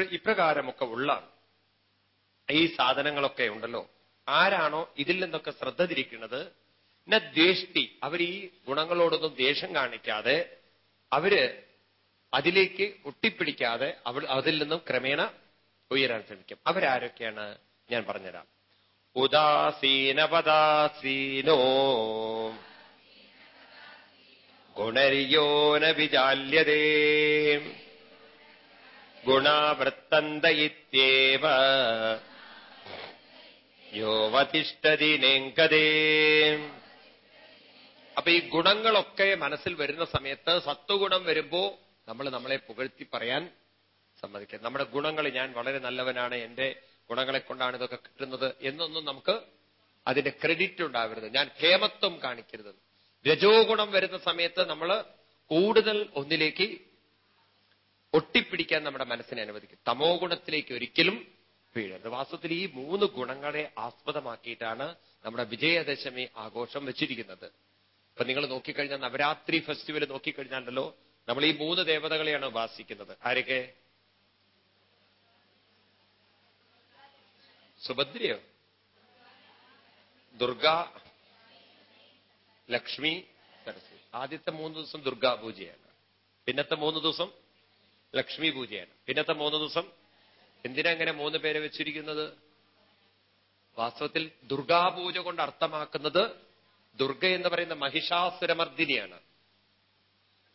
[SPEAKER 1] ഇപ്രകാരമൊക്കെ ഉള്ള ഈ സാധനങ്ങളൊക്കെ ഉണ്ടല്ലോ. ആരാണോ ഇതിൽ നിന്നൊക്കെ ശ്രദ്ധ തിരിക്കുന്നത്? ദ്വേഷ്ടി. അവർ ഈ ഗുണങ്ങളോടൊന്നും ദേഷ്യം കാണിക്കാതെ അവർ അതിലേക്ക് ഒട്ടിപ്പിടിക്കാതെ അവൾ അതിൽ നിന്നും ക്രമേണ ഉയരാൻ ശ്രമിക്കും. അവരാരൊക്കെയാണ്? ഞാൻ പറഞ്ഞുതരാം. ഉദാസീനപദാസീനോ ഗുണര്യോ ഗുണാവൃത്തന്തയിത്യേവ ഗുണവൃത്തന്ത യോവതിഷ്ഠതി നെങ്കതേ. അപ്പൊ ഈ ഗുണങ്ങളൊക്കെ മനസ്സിൽ വരുന്ന സമയത്ത് സത്വഗുണം വരുമ്പോ നമ്മൾ നമ്മളെ പുകഴ്ത്തി പറയാൻ സമ്മതിക്കും. നമ്മുടെ ഗുണങ്ങൾ ഞാൻ വളരെ നല്ലവനാണ് എന്റെ ഗുണങ്ങളെ കൊണ്ടാണ് ഇതൊക്കെ കിട്ടുന്നത് എന്നൊന്നും നമുക്ക് അതിന്റെ ക്രെഡിറ്റ് ഉണ്ടാവരുത്. ഞാൻ കേമത്വം കാണിക്കരുത്. രജോ ഗുണം വരുന്ന സമയത്ത് നമ്മൾ കൂടുതൽ ഒന്നിലേക്ക് ഒട്ടിപ്പിടിക്കാൻ നമ്മുടെ മനസ്സിനെ അനുവദിക്കും. തമോ ഗുണത്തിലേക്ക് ഒരിക്കലും വീഴരുത്. വാസ്തവത്തിൽ ഈ മൂന്ന് ഗുണങ്ങളെ ആസ്പദമാക്കിയിട്ടാണ് നമ്മുടെ വിജയദശമി ആഘോഷം വെച്ചിരിക്കുന്നത്. ഇപ്പൊ നിങ്ങൾ നോക്കിക്കഴിഞ്ഞാൽ നവരാത്രി ഫെസ്റ്റിവൽ നോക്കിക്കഴിഞ്ഞാലല്ലോ നമ്മൾ ഈ മൂന്ന് ദേവതകളെയാണ് ഉപാസിക്കുന്നത്. ആരൊക്കെ? സുഭദ്രയോ? ദുർഗ ലക്ഷ്മി സരസ്വതി. ആദ്യത്തെ മൂന്ന് ദിവസം ദുർഗാ പൂജയാണ്. പിന്നത്തെ മൂന്ന് ദിവസം ലക്ഷ്മി പൂജയാണ്. പിന്നത്തെ മൂന്ന് ദിവസം എന്തിനാ അങ്ങനെ മൂന്ന് പേരെ വെച്ചിരിക്കുന്നത്? വാസ്തവത്തിൽ ദുർഗാപൂജ കൊണ്ട് അർത്ഥമാക്കുന്നത് ദുർഗ എന്ന് പറയുന്ന മഹിഷാസുരമർദ്ദിനിയാണ്.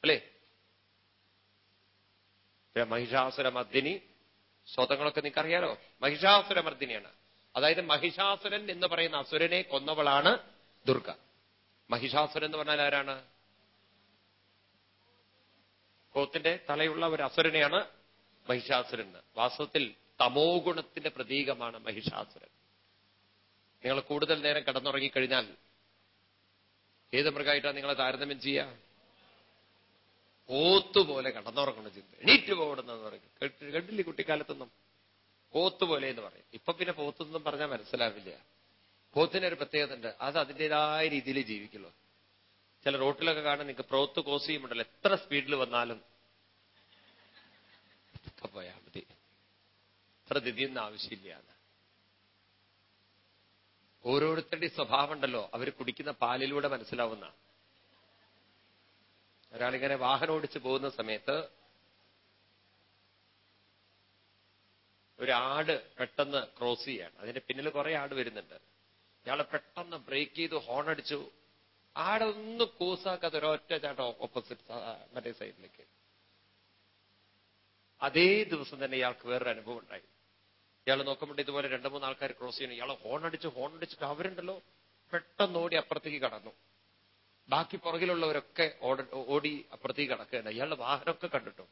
[SPEAKER 1] അല്ലേ? മഹിഷാസുരമർദ്ദിനി സ്വതങ്ങളൊക്കെ നിങ്ങൾക്ക് അറിയാലോ മഹിഷാസുരമർദ്ദിനിയാണ്. അതായത് മഹിഷാസുരൻ എന്ന് പറയുന്ന അസുരനെ കൊന്നവളാണ് ദുർഗ. മഹിഷാസുരൻ എന്ന് പറഞ്ഞാൽ ആരാണ്? കോത്തിന്റെ തലയുള്ള ഒരു അസുരനെയാണ് മഹിഷാസുരൻ. വാസ്തവത്തിൽ തമോ ഗുണത്തിന്റെ പ്രതീകമാണ് മഹിഷാസുരൻ. നിങ്ങൾ കൂടുതൽ നേരം കിടന്നുറങ്ങിക്കഴിഞ്ഞാൽ ഏത് മൃഗമായിട്ടാണ് നിങ്ങളെ താരതമ്യം ചെയ്യുക? കോത്തുപോലെ കടന്നുറങ്ങണ ചിന്ത. എണീറ്റ് പോകണമെന്ന് പറയും. കണ്ടില്ലേ കുട്ടിക്കാലത്തൊന്നും? കോത്തുപോലെ എന്ന് പറയും. ഇപ്പൊ പിന്നെ പോത്തൊന്നും പറഞ്ഞാൽ മനസ്സിലാവില്ല. പോത്തിനൊരു പ്രത്യേകത ഉണ്ട് അത് അതിന്റെതായ രീതിയിൽ ജീവിക്കുള്ളൂ. ചില റോട്ടിലൊക്കെ കാണാൻ നിങ്ങൾക്ക് പ്രോത്ത് കോസ് എത്ര സ്പീഡിൽ വന്നാലും പോയാൽ മതി. പ്രതിഥിയൊന്നും ആവശ്യമില്ല. ഓരോരുത്തരുടെ സ്വഭാവം ഉണ്ടല്ലോ അവർ കുടിക്കുന്ന പാലിലൂടെ മനസ്സിലാവുന്ന. ഒരാളിങ്ങനെ വാഹനം ഓടിച്ചു പോകുന്ന സമയത്ത് ഒരു ആട് പെട്ടെന്ന് ക്രോസ് ചെയ്യാണ്. അതിന്റെ പിന്നിൽ കുറെ ആട് വരുന്നുണ്ട്. ഇയാൾ പെട്ടെന്ന് ബ്രേക്ക് ചെയ്ത് ഹോൺ അടിച്ചു. ഒന്ന് കൂസാക്കാതെ ഒരൊറ്റ ചാട്ടം ഓപ്പോസിറ്റ് മറ്റേ സൈഡിലേക്ക് അതേ ദിവസം തന്നെ ഇയാൾക്ക് വേറൊരു അനുഭവം ഉണ്ടായി. ഇയാൾ നോക്കുമ്പോൾ ഇതുപോലെ രണ്ടു മൂന്ന് ആൾക്കാർ ക്രോസ് ചെയ്യണം ഇയാളെ ഹോൺ അടിച്ച് ഹോൺ അടിച്ചിട്ട് അവരുണ്ടല്ലോ. പെട്ടെന്ന് ഓടി അപ്പുറത്തേക്ക് കടന്നു. ബാക്കി പുറകിലുള്ളവരൊക്കെ ഓടി അപ്പുറത്തേക്ക് കടക്കുകയാണ്. ഇയാളുടെ വാഹനമൊക്കെ കണ്ടിട്ടു.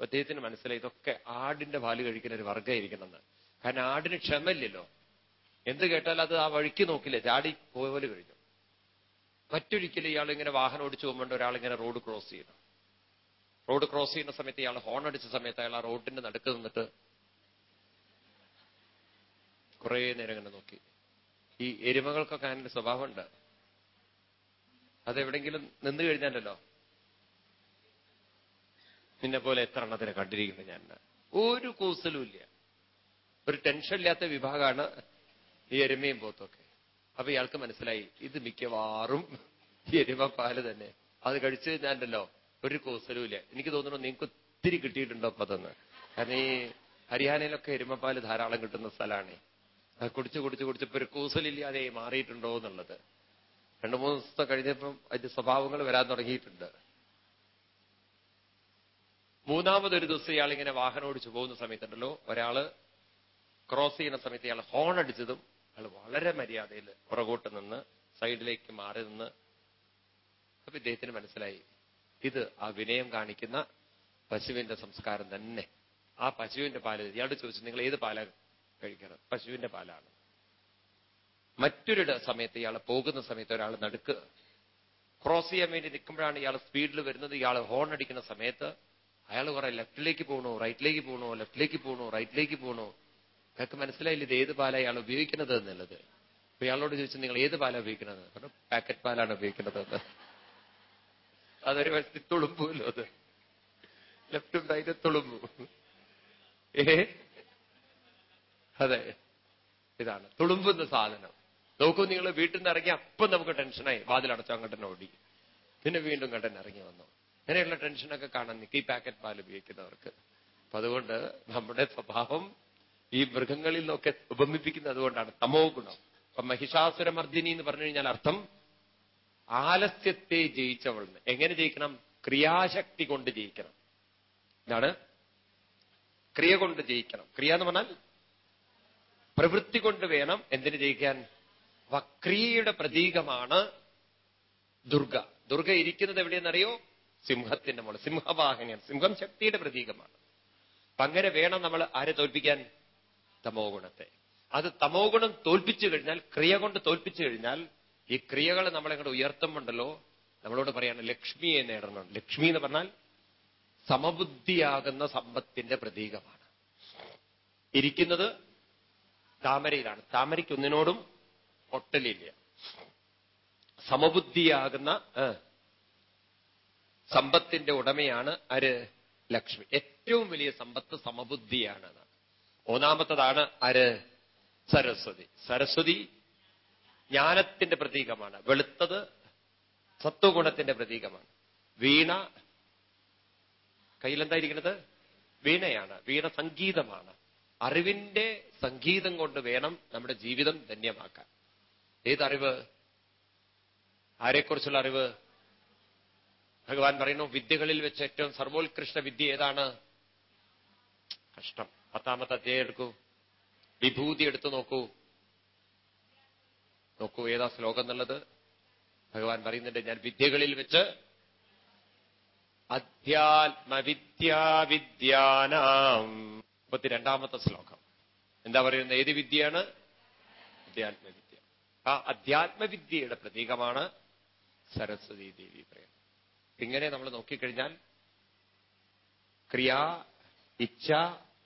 [SPEAKER 1] അദ്ദേഹത്തിന് മനസ്സിലായി ഇതൊക്കെ ആടിന്റെ പാൽ കഴിക്കുന്ന ഒരു വർഗമായിരിക്കണമെന്ന്. കാരണം ആടിന് ക്ഷമയില്ലല്ലോ. എന്ത് കേട്ടാൽ അത് ആ വഴിക്ക് നോക്കില്ല? ചാടി പോലെ കഴിഞ്ഞു. മറ്റൊരിക്കലും ഇയാൾ ഇങ്ങനെ വാഹനം ഓടിച്ചു പോകുമ്പോൾ ഒരാളിങ്ങനെ റോഡ് ക്രോസ് ചെയ്യണം റോഡ് ക്രോസ് ചെയ്യുന്ന സമയത്ത് ഇയാൾ ഹോൺ അടിച്ച സമയത്ത് അയാൾ ആ റോഡിന്റെ നടുക്ക് നിന്നിട്ട് കുറേ നേരം ഇങ്ങനെ നോക്കി. ഈ എരുമകൾക്കൊക്കെ അങ്ങനെ സ്വഭാവമുണ്ട്. അതെവിടെങ്കിലും നിന്ന് കഴിഞ്ഞാലല്ലോ. നിന്നെ പോലെ എത്ര എണ്ണത്തിനെ കണ്ടിരിക്കുന്നു ഞാൻ. ഒരു കൂസലും ഇല്ല. ഒരു ടെൻഷൻ ഇല്ലാത്ത വിഭാഗമാണ് ഈ എരുമയും പോത്തൊക്കെ. അപ്പൊ ഇയാൾക്ക് മനസ്സിലായി ഇത് മിക്കവാറും ഈ എരുമ പാൽ തന്നെ. അത് കഴിച്ചു കഴിഞ്ഞാണ്ടല്ലോ ഒരു കോസലുമില്ല. എനിക്ക് തോന്നുന്നു നിങ്ങൾക്ക് ഒത്തിരി കിട്ടിയിട്ടുണ്ടോ അപ്പൊ അതൊന്ന്. കാരണം ഈ ഹരിയാനയിലൊക്കെ എരുമപ്പാൽ ധാരാളം കിട്ടുന്ന സ്ഥലമാണ്. അത് കുടിച്ച് കുടിച്ച് കുടിച്ചപ്പോ ഒരു കൂസലില്ലാതെ മാറിയിട്ടുണ്ടോ എന്നുള്ളത്. രണ്ടു മൂന്ന് ദിവസത്തെ കഴിഞ്ഞപ്പം അതിന്റെ സ്വഭാവങ്ങൾ വരാൻ തുടങ്ങിയിട്ടുണ്ട്. മൂന്നാമതൊരു ദിവസം ഇയാൾ ഇങ്ങനെ വാഹനം ഓടിച്ചു പോകുന്ന സമയത്തുണ്ടല്ലോ ഒരാൾ ക്രോസ് ചെയ്യുന്ന സമയത്ത് ഇയാൾ ഹോൺ അടിച്ചതും അയാൾ വളരെ മര്യാദയിൽ പുറകോട്ട് നിന്ന് സൈഡിലേക്ക് മാറി നിന്ന് അപ്പൊ ഇദ്ദേഹത്തിന് മനസ്സിലായി. ഇത് ആ വിനയം കാണിക്കുന്ന പശുവിന്റെ സംസ്കാരം തന്നെ. ആ പശുവിന്റെ പാൽ ഇയാളോട് ചോദിച്ചു നിങ്ങൾ ഏത് പാല കഴിക്കണം പശുവിന്റെ പാലാണ്. മറ്റൊരു സമയത്ത് ഇയാൾ പോകുന്ന സമയത്ത് ഒരാൾ നടുക്ക് ക്രോസ് ചെയ്യാൻ വേണ്ടി നിൽക്കുമ്പോഴാണ് ഇയാൾ സ്പീഡിൽ വരുന്നത്. ഇയാൾ ഹോൺ അടിക്കുന്ന സമയത്ത് അയാൾ കുറെ ലെഫ്റ്റിലേക്ക് പോകണോ റൈറ്റിലേക്ക് പോകണോ ലെഫ്റ്റിലേക്ക് പോകണോ റൈറ്റിലേക്ക് പോകണോ അയാൾക്ക് മനസ്സിലായില്ല ഇത് ഏത് പാലാണ് ഇയാൾ ഉപയോഗിക്കുന്നത് എന്നുള്ളത്. അപ്പൊ ഇയാളോട് ചോദിച്ചു നിങ്ങൾ ഏത് പാലാണ് ഉപയോഗിക്കുന്നത്? പറഞ്ഞു പാക്കറ്റ് പാലാണ് ഉപയോഗിക്കുന്നത് അതൊരു വശത്ത് തുളുമ്പൂല്ലോ അത്. ലെഫ്റ്റും റൈറ്റും തുളുമ്പു. ഏ? അതെ. ഇതാണ് തുളുമ്പുന്ന സാധനം. നോക്കൂ നിങ്ങൾ വീട്ടിൽ നിന്ന് ഇറങ്ങി അപ്പം നമുക്ക് ടെൻഷനായി. വാതിലടച്ചു അങ്ങോട്ട് ഓടി. പിന്നെ വീണ്ടും കണ്ടൻ ഇറങ്ങി വന്നു. അങ്ങനെയുള്ള ടെൻഷനൊക്കെ കാണാൻ നിൽക്കും ഈ പാക്കറ്റ് പാൽ ഉപയോഗിക്കുന്നവർക്ക്. അപ്പൊ അതുകൊണ്ട് നമ്മുടെ സ്വഭാവം ഈ മൃഗങ്ങളിൽ നിന്നൊക്കെ ഉപമിപ്പിക്കുന്നത് അതുകൊണ്ടാണ്. തമോ ഗുണം. അപ്പൊ മഹിഷാസുരമർദ്ദിനി എന്ന് പറഞ്ഞു കഴിഞ്ഞാൽ അർത്ഥം ആലസ്യത്തെ ജയിച്ചവൾ. എങ്ങനെ ജയിക്കണം? ക്രിയാശക്തി കൊണ്ട് ജയിക്കണം. എന്താണ് ക്രിയ കൊണ്ട് ജയിക്കണം. ക്രിയ എന്ന് പറഞ്ഞാൽ പ്രവൃത്തി കൊണ്ട് വേണം എന്തിനു ജയിക്കാൻ? വക്രിയയുടെ പ്രതീകമാണ് ദുർഗ. ദുർഗ ഇരിക്കുന്നത് എവിടെയെന്നറിയോ? സിംഹത്തിന്റെ മോൾ സിംഹവാഹിനിയാണ്. സിംഹം ശക്തിയുടെ പ്രതീകമാണ്. അപ്പൊ അങ്ങനെ വേണം നമ്മൾ ആരെ തോൽപ്പിക്കാൻ? തമോ ഗുണത്തെ അത് തമോ ഗുണം തോൽപ്പിച്ചു കഴിഞ്ഞാൽ ക്രിയ കൊണ്ട് തോൽപ്പിച്ചു കഴിഞ്ഞാൽ ഈ ക്രിയകൾ നമ്മളെ കൂടെ ഉയർത്തുമ്പോണ്ടല്ലോ? നമ്മളോട് പറയാണ് ലക്ഷ്മിയെ നേടണം. ലക്ഷ്മി എന്ന് പറഞ്ഞാൽ സമബുദ്ധിയാകുന്ന സമ്പത്തിന്റെ പ്രതീകമാണ്. ഇരിക്കുന്നത് താമരയിലാണ്. താമരയ്ക്ക് ഒന്നിനോടും ഒട്ടലില്ല. സമബുദ്ധിയാകുന്ന സമ്പത്തിന്റെ ഉടമയാണ് ആര്? ലക്ഷ്മി. ഏറ്റവും വലിയ സമ്പത്ത് സമബുദ്ധിയാണ് മൂന്നാമത്തതാണ് ആര്? സരസ്വതി. സരസ്വതി ജ്ഞാനത്തിന്റെ പ്രതീകമാണ്. വെളുത്തത് സത്വഗുണത്തിന്റെ പ്രതീകമാണ്. വീണ കയ്യിലെന്തായിരിക്കുന്നത് വീണയാണ്. വീണ സംഗീതമാണ്. അറിവിന്റെ സംഗീതം കൊണ്ട് വേണം നമ്മുടെ ജീവിതം ധന്യമാക്കാൻ. ഏതറിവ്? ആരെക്കുറിച്ചുള്ള അറിവ്? ഭഗവാൻ പറയുന്നു വിദ്യകളിൽ വെച്ച് ഏറ്റവും സർവോത്കൃഷ്ട വിദ്യ ഏതാണ്? കഷ്ടം. പത്താമത്തെ അധ്യായം എടുക്കൂ. വിഭൂതി എടുത്തു നോക്കൂ. നോക്കൂ ഏതാ ശ്ലോകം എന്നുള്ളത്? ഭഗവാൻ പറയുന്നുണ്ട് ഞാൻ വിദ്യകളിൽ വെച്ച് അധ്യാത്മവിദ്യാവിദ്യാനാം. മുപ്പത്തിരണ്ടാമത്തെ ശ്ലോകം. എന്താ പറയുന്നത്? ഏത് വിദ്യയാണ്? അധ്യാത്മവിദ്യ. ആ അധ്യാത്മവിദ്യയുടെ പ്രതീകമാണ് സരസ്വതി ദേവി പറയുന്നത് ഇങ്ങനെ നമ്മൾ നോക്കിക്കഴിഞ്ഞാൽ ക്രിയ ഇച്ഛ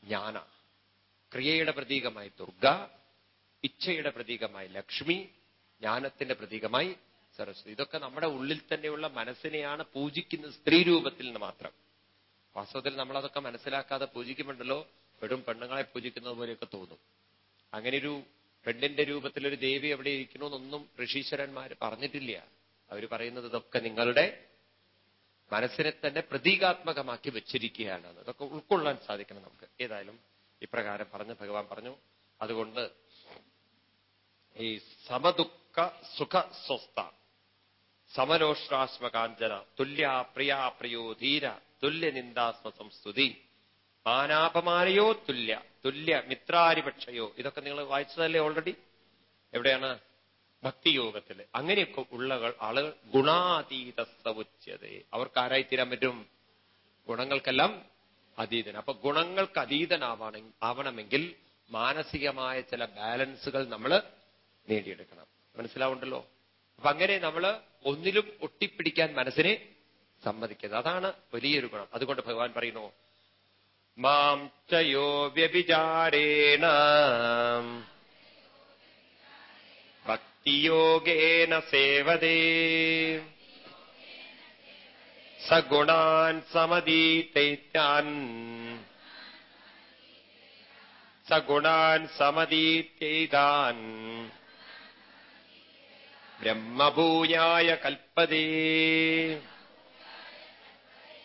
[SPEAKER 1] ജ്ഞാന. ക്രിയയുടെ പ്രതീകമായി ദുർഗ ഇച്ഛയുടെ പ്രതീകമായി ലക്ഷ്മി ജ്ഞാനത്തിന്റെ പ്രതീകമായി സരസ്വതി. ഇതൊക്കെ നമ്മുടെ ഉള്ളിൽ തന്നെയുള്ള മനസ്സിനെയാണ് പൂജിക്കുന്നത് സ്ത്രീ രൂപത്തിൽ നിന്ന് മാത്രം. വാസ്തവത്തിൽ നമ്മളതൊക്കെ മനസ്സിലാക്കാതെ പൂജിക്കുമ്പോണ്ടല്ലോ വെറും പെണ്ണുങ്ങളെ പൂജിക്കുന്നത് പോലെയൊക്കെ തോന്നും. അങ്ങനെ ഒരു പെണ്ണിന്റെ രൂപത്തിൽ ഒരു ദേവി എവിടെ ഇരിക്കണമെന്നൊന്നും ഋഷീശ്വരന്മാർ പറഞ്ഞിട്ടില്ല. അവർ പറയുന്നത് ഇതൊക്കെ നിങ്ങളുടെ മനസ്സിനെ തന്നെ പ്രതീകാത്മകമാക്കി വെച്ചിരിക്കുകയാണ് അതൊക്കെ ഉൾക്കൊള്ളാൻ സാധിക്കണം നമുക്ക്. ഏതായാലും ഇപ്രകാരം പറഞ്ഞു ഭഗവാൻ പറഞ്ഞു. അതുകൊണ്ട് ഈ സമദുഃഖ സുഖ സ്വസ്ഥ. സമലോഷ്ട്രാശ്മകാഞ്ചന തുല്യ പ്രിയാ പ്രിയോ ധീര തുല്യ നിന്ദാസ്മ സംസ്തുതി. മാനാപമാനയോ തുല്യ തുല്യ മിത്രാരിപക്ഷയോ. ഇതൊക്കെ നിങ്ങൾ വായിച്ചതല്ലേ ഓൾറെഡി എവിടെയാണ്? ഭക്തിയോഗത്തിൽ അങ്ങനെയൊക്കെ ഉള്ള ആളുകൾ ഗുണാതീത സവുച്യത അവർക്ക് ആരായിത്തീരാൻ പറ്റും? ഗുണങ്ങൾക്കെല്ലാം അതീതൻ. അപ്പൊ ഗുണങ്ങൾക്ക് അതീതനാവണ ആവണമെങ്കിൽ മാനസികമായ ചില ബാലൻസുകൾ നമ്മൾ നേടിയെടുക്കണം. മനസ്സിലാവുണ്ടല്ലോ? അപ്പൊ അങ്ങനെ നമ്മൾ ഒന്നിലും ഒട്ടിപ്പിടിക്കാൻ മനസ്സിനെ സമ്മതിക്കരുത്. അതാണ് വലിയൊരു ഗുണം. അതുകൊണ്ട് ഭഗവാൻ പറയുന്നു മാം ചയോ വ്യഭിചാരേണ ഭക്തിയോഗേന സേവതേ സഗുണാൻ സമതീത്തൈത്യാൻ സഗുണാൻ സമതീത്യൈതാൻ ബ്രഹ്മഭൂയായ കൽപ്പതേ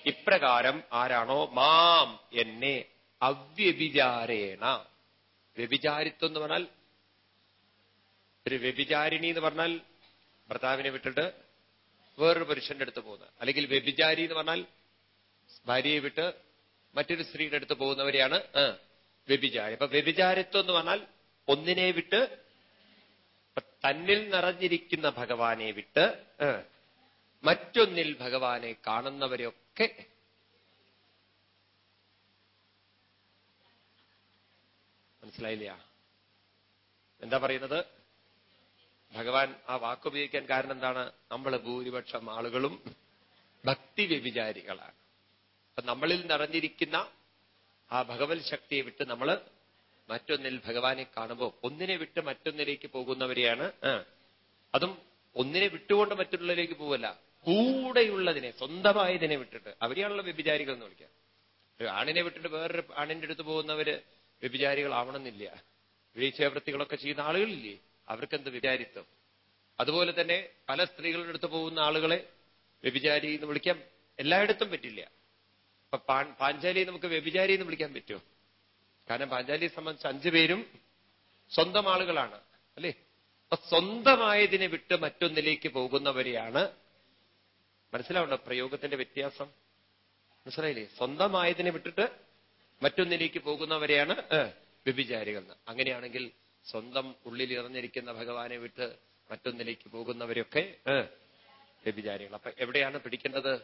[SPEAKER 1] ഇപ്രകാരം ആരാണോ മാം എന്നെ അവ്യഭിചാരേണ. വ്യഭിചാരിത്വം എന്ന് പറഞ്ഞാൽ ഒരു വ്യഭിചാരിണി എന്ന് പറഞ്ഞാൽ ഭർത്താവിനെ വിട്ടിട്ട് വേറൊരു പുരുഷന്റെ അടുത്ത് പോകുന്നത്. അല്ലെങ്കിൽ വ്യഭിചാരി എന്ന് പറഞ്ഞാൽ ഭാര്യയെ വിട്ട് മറ്റൊരു സ്ത്രീയുടെ അടുത്ത് പോകുന്നവരെയാണ് വ്യഭിചാരി. അപ്പൊ വ്യഭിചാരിത്വം എന്ന് പറഞ്ഞാൽ ഒന്നിനെ വിട്ട് തന്നിൽ നിറഞ്ഞിരിക്കുന്ന ഭഗവാനെ വിട്ട് മറ്റൊന്നിൽ ഭഗവാനെ കാണുന്നവരെയൊക്കെ മനസ്സിലായില്ല? എന്താ പറയുന്നത്? ഭഗവാൻ ആ വാക്കുപയോഗിക്കാൻ കാരണം എന്താണ്? നമ്മൾ ഭൂരിപക്ഷം ആളുകളും ഭക്തി വ്യഭിചാരികളാണ്. അപ്പൊ നമ്മളിൽ നിറഞ്ഞിരിക്കുന്ന ആ ഭഗവത് ശക്തിയെ വിട്ട് നമ്മൾ മറ്റൊന്നിൽ ഭഗവാനെ കാണുമ്പോൾ ഒന്നിനെ വിട്ട് മറ്റൊന്നിലേക്ക് പോകുന്നവരെയാണ് അതും ഒന്നിനെ വിട്ടുകൊണ്ട് മറ്റുള്ളവരിലേക്ക് പോവല്ല കൂടെയുള്ളതിനെ സ്വന്തമായതിനെ വിട്ടിട്ട്. അവരെയാണല്ലോ വ്യഭിചാരികൾ എന്ന് വിളിക്കുക. ഒരു ആണിനെ വിട്ടിട്ട് വേറൊരു ആണിന്റെ അടുത്ത് പോകുന്നവര് വ്യഭിചാരികളാവണമെന്നില്ല. വീഴ്ചവൃത്തികളൊക്കെ ചെയ്യുന്ന ആളുകളില്ലേ? അവർക്കെന്ത് വിചാരിത്വം അതുപോലെ തന്നെ പല സ്ത്രീകളുടെ അടുത്ത് പോകുന്ന ആളുകളെ വ്യഭിചാരി എന്ന് വിളിക്കാൻ എല്ലായിടത്തും പറ്റില്ല. അപ്പൊ പാഞ്ചാലി നമുക്ക് വ്യഭിചാരി എന്ന് വിളിക്കാൻ പറ്റുമോ? കാരണം പാഞ്ചാലിയെ സംബന്ധിച്ച് അഞ്ചു പേരും സ്വന്തം ആളുകളാണ് അല്ലേ? അപ്പൊ സ്വന്തമായതിനെ വിട്ട് മറ്റൊന്നിലേക്ക് പോകുന്നവരെയാണ്. മനസ്സിലാവുണ്ടോ പ്രയോഗത്തിന്റെ വ്യത്യാസം? മനസ്സിലായില്ലേ? സ്വന്തമായതിനെ വിട്ടിട്ട് മറ്റൊന്നിലേക്ക് പോകുന്നവരെയാണ് വ്യഭിചാരികൾ അങ്ങനെയാണെങ്കിൽ സ്വന്തം ഉള്ളിൽ ഇറഞ്ഞിരിക്കുന്ന ഭഗവാനെ വിട്ട് മറ്റൊന്നിലേക്ക് പോകുന്നവരൊക്കെ വ്യഭിചാരികൾ. അപ്പൊ എവിടെയാണ് പിടിക്കേണ്ടത്?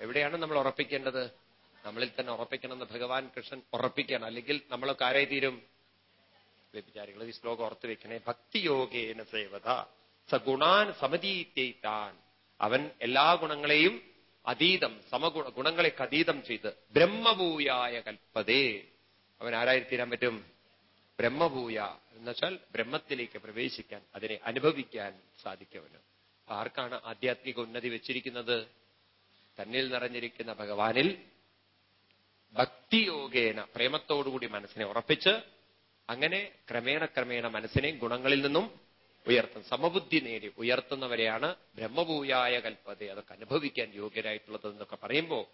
[SPEAKER 1] എവിടെയാണ് നമ്മൾ ഉറപ്പിക്കേണ്ടത്? നമ്മളിൽ തന്നെ ഉറപ്പിക്കണമെന്ന് ഭഗവാൻ കൃഷ്ണൻ ഉറപ്പിക്കണം അല്ലെങ്കിൽ നമ്മളൊക്കെ ആരായി തീരും? വ്യഭിചാരികൾ. ഈ ശ്ലോകം ഓർത്തു വെക്കണേ. ഭക്തിയോഗേന സേവത. സഗുണാൻ സമതീത്യൈത്താൻ അവൻ എല്ലാ ഗുണങ്ങളെയും അതീതം സമഗുണ ഗുണങ്ങളെ അതീതം ചെയ്ത് ബ്രഹ്മഭൂയായ കൽപ്പതേ. അവൻ ആരായി തീരാൻ പറ്റും? ബ്രഹ്മഭൂയ എന്നുവെച്ചാൽ ബ്രഹ്മത്തിലേക്ക് പ്രവേശിക്കാൻ അതിനെ അനുഭവിക്കാൻ സാധിക്കവന്. ആർക്കാണ് ആധ്യാത്മിക ഉന്നതി വെച്ചിരിക്കുന്നത്? തന്നിൽ നിറഞ്ഞിരിക്കുന്ന ഭഗവാനിൽ ഭക്തിയോഗേന പ്രേമത്തോടുകൂടി മനസ്സിനെ ഉറപ്പിച്ച് അങ്ങനെ ക്രമേണ ക്രമേണ മനസ്സിനെ ഗുണങ്ങളിൽ നിന്നും ഉയർത്തും. സമബുദ്ധി നേടി ഉയർത്തുന്നവരെയാണ് ബ്രഹ്മഭൂയായ കൽപ്പത അതൊക്കെ അനുഭവിക്കാൻ യോഗ്യരായിട്ടുള്ളത് എന്നൊക്കെ പറയുമ്പോൾ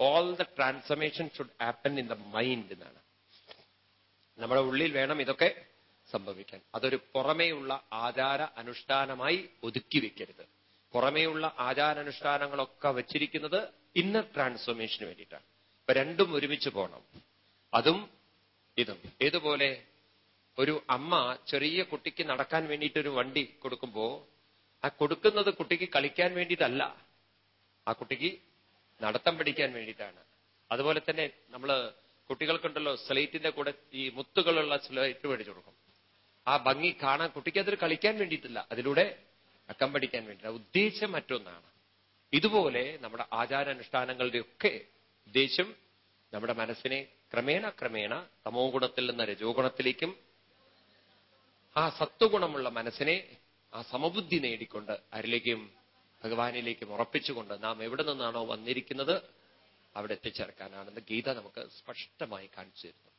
[SPEAKER 1] all the transformation should happen in the mind എന്നാണ്. നമ്മുടെ ഉള്ളിൽ വേണം ഇതൊക്കെ സംഭവിക്കാൻ. അതൊരു പുറമേയുള്ള ആചാര അനുഷ്ഠാനമായി ഒതുക്കി വെക്കരുത്. പുറമേയുള്ള ആചാരാനുഷ്ഠാനങ്ങളൊക്കെ വച്ചിരിക്കുന്നത് ഇന്നർ ട്രാൻസ്ഫോർമേഷന് വേണ്ടിയിട്ടാണ്. ഇപ്പൊ രണ്ടും ഒരുമിച്ച് പോകണം അതും ഇതും. ഏതുപോലെ ഒരു അമ്മ ചെറിയ കുട്ടിക്ക് നടക്കാൻ വേണ്ടിയിട്ട് ഒരു വണ്ടി കൊടുക്കുമ്പോ ആ കൊടുക്കുന്നത് കുട്ടിക്ക് കളിക്കാൻ വേണ്ടിയിട്ടല്ല. ആ കുട്ടിക്ക് നടത്തം പിടിക്കാൻ വേണ്ടിയിട്ടാണ്. അതുപോലെ തന്നെ നമ്മൾ കുട്ടികൾക്കുണ്ടല്ലോ സ്ലേറ്റിന്റെ കൂടെ ഈ മുത്തുകളുള്ള സ്ലേറ്റ് മേടിച്ചു കൊടുക്കും. ആ ഭംഗി കാണാൻ കുട്ടിക്ക് അതിൽ കളിക്കാൻ വേണ്ടിയിട്ടില്ല. അതിലൂടെ അക്കം പഠിക്കാൻ വേണ്ടിയില്ല ഉദ്ദേശം മറ്റൊന്നാണ്. ഇതുപോലെ നമ്മുടെ ആചാരാനുഷ്ഠാനങ്ങളുടെയൊക്കെ ഉദ്ദേശം നമ്മുടെ മനസ്സിനെ ക്രമേണ ക്രമേണ തമോ ഗുണത്തിൽ നിന്ന് രജോ ഗുണത്തിലേക്കും ആ സത്വഗുണമുള്ള മനസ്സിനെ ആ സമബുദ്ധി നേടിക്കൊണ്ട് ആരിലേക്കും ഭഗവാനിലേക്കും ഉറപ്പിച്ചുകൊണ്ട് നാം എവിടെ നിന്നാണോ വന്നിരിക്കുന്നത് അവിടെ എത്തിച്ചേർക്കാനാണെന്ന് ഗീത നമുക്ക് സ്പഷ്ടമായി കാണിച്ചു തരുന്നു.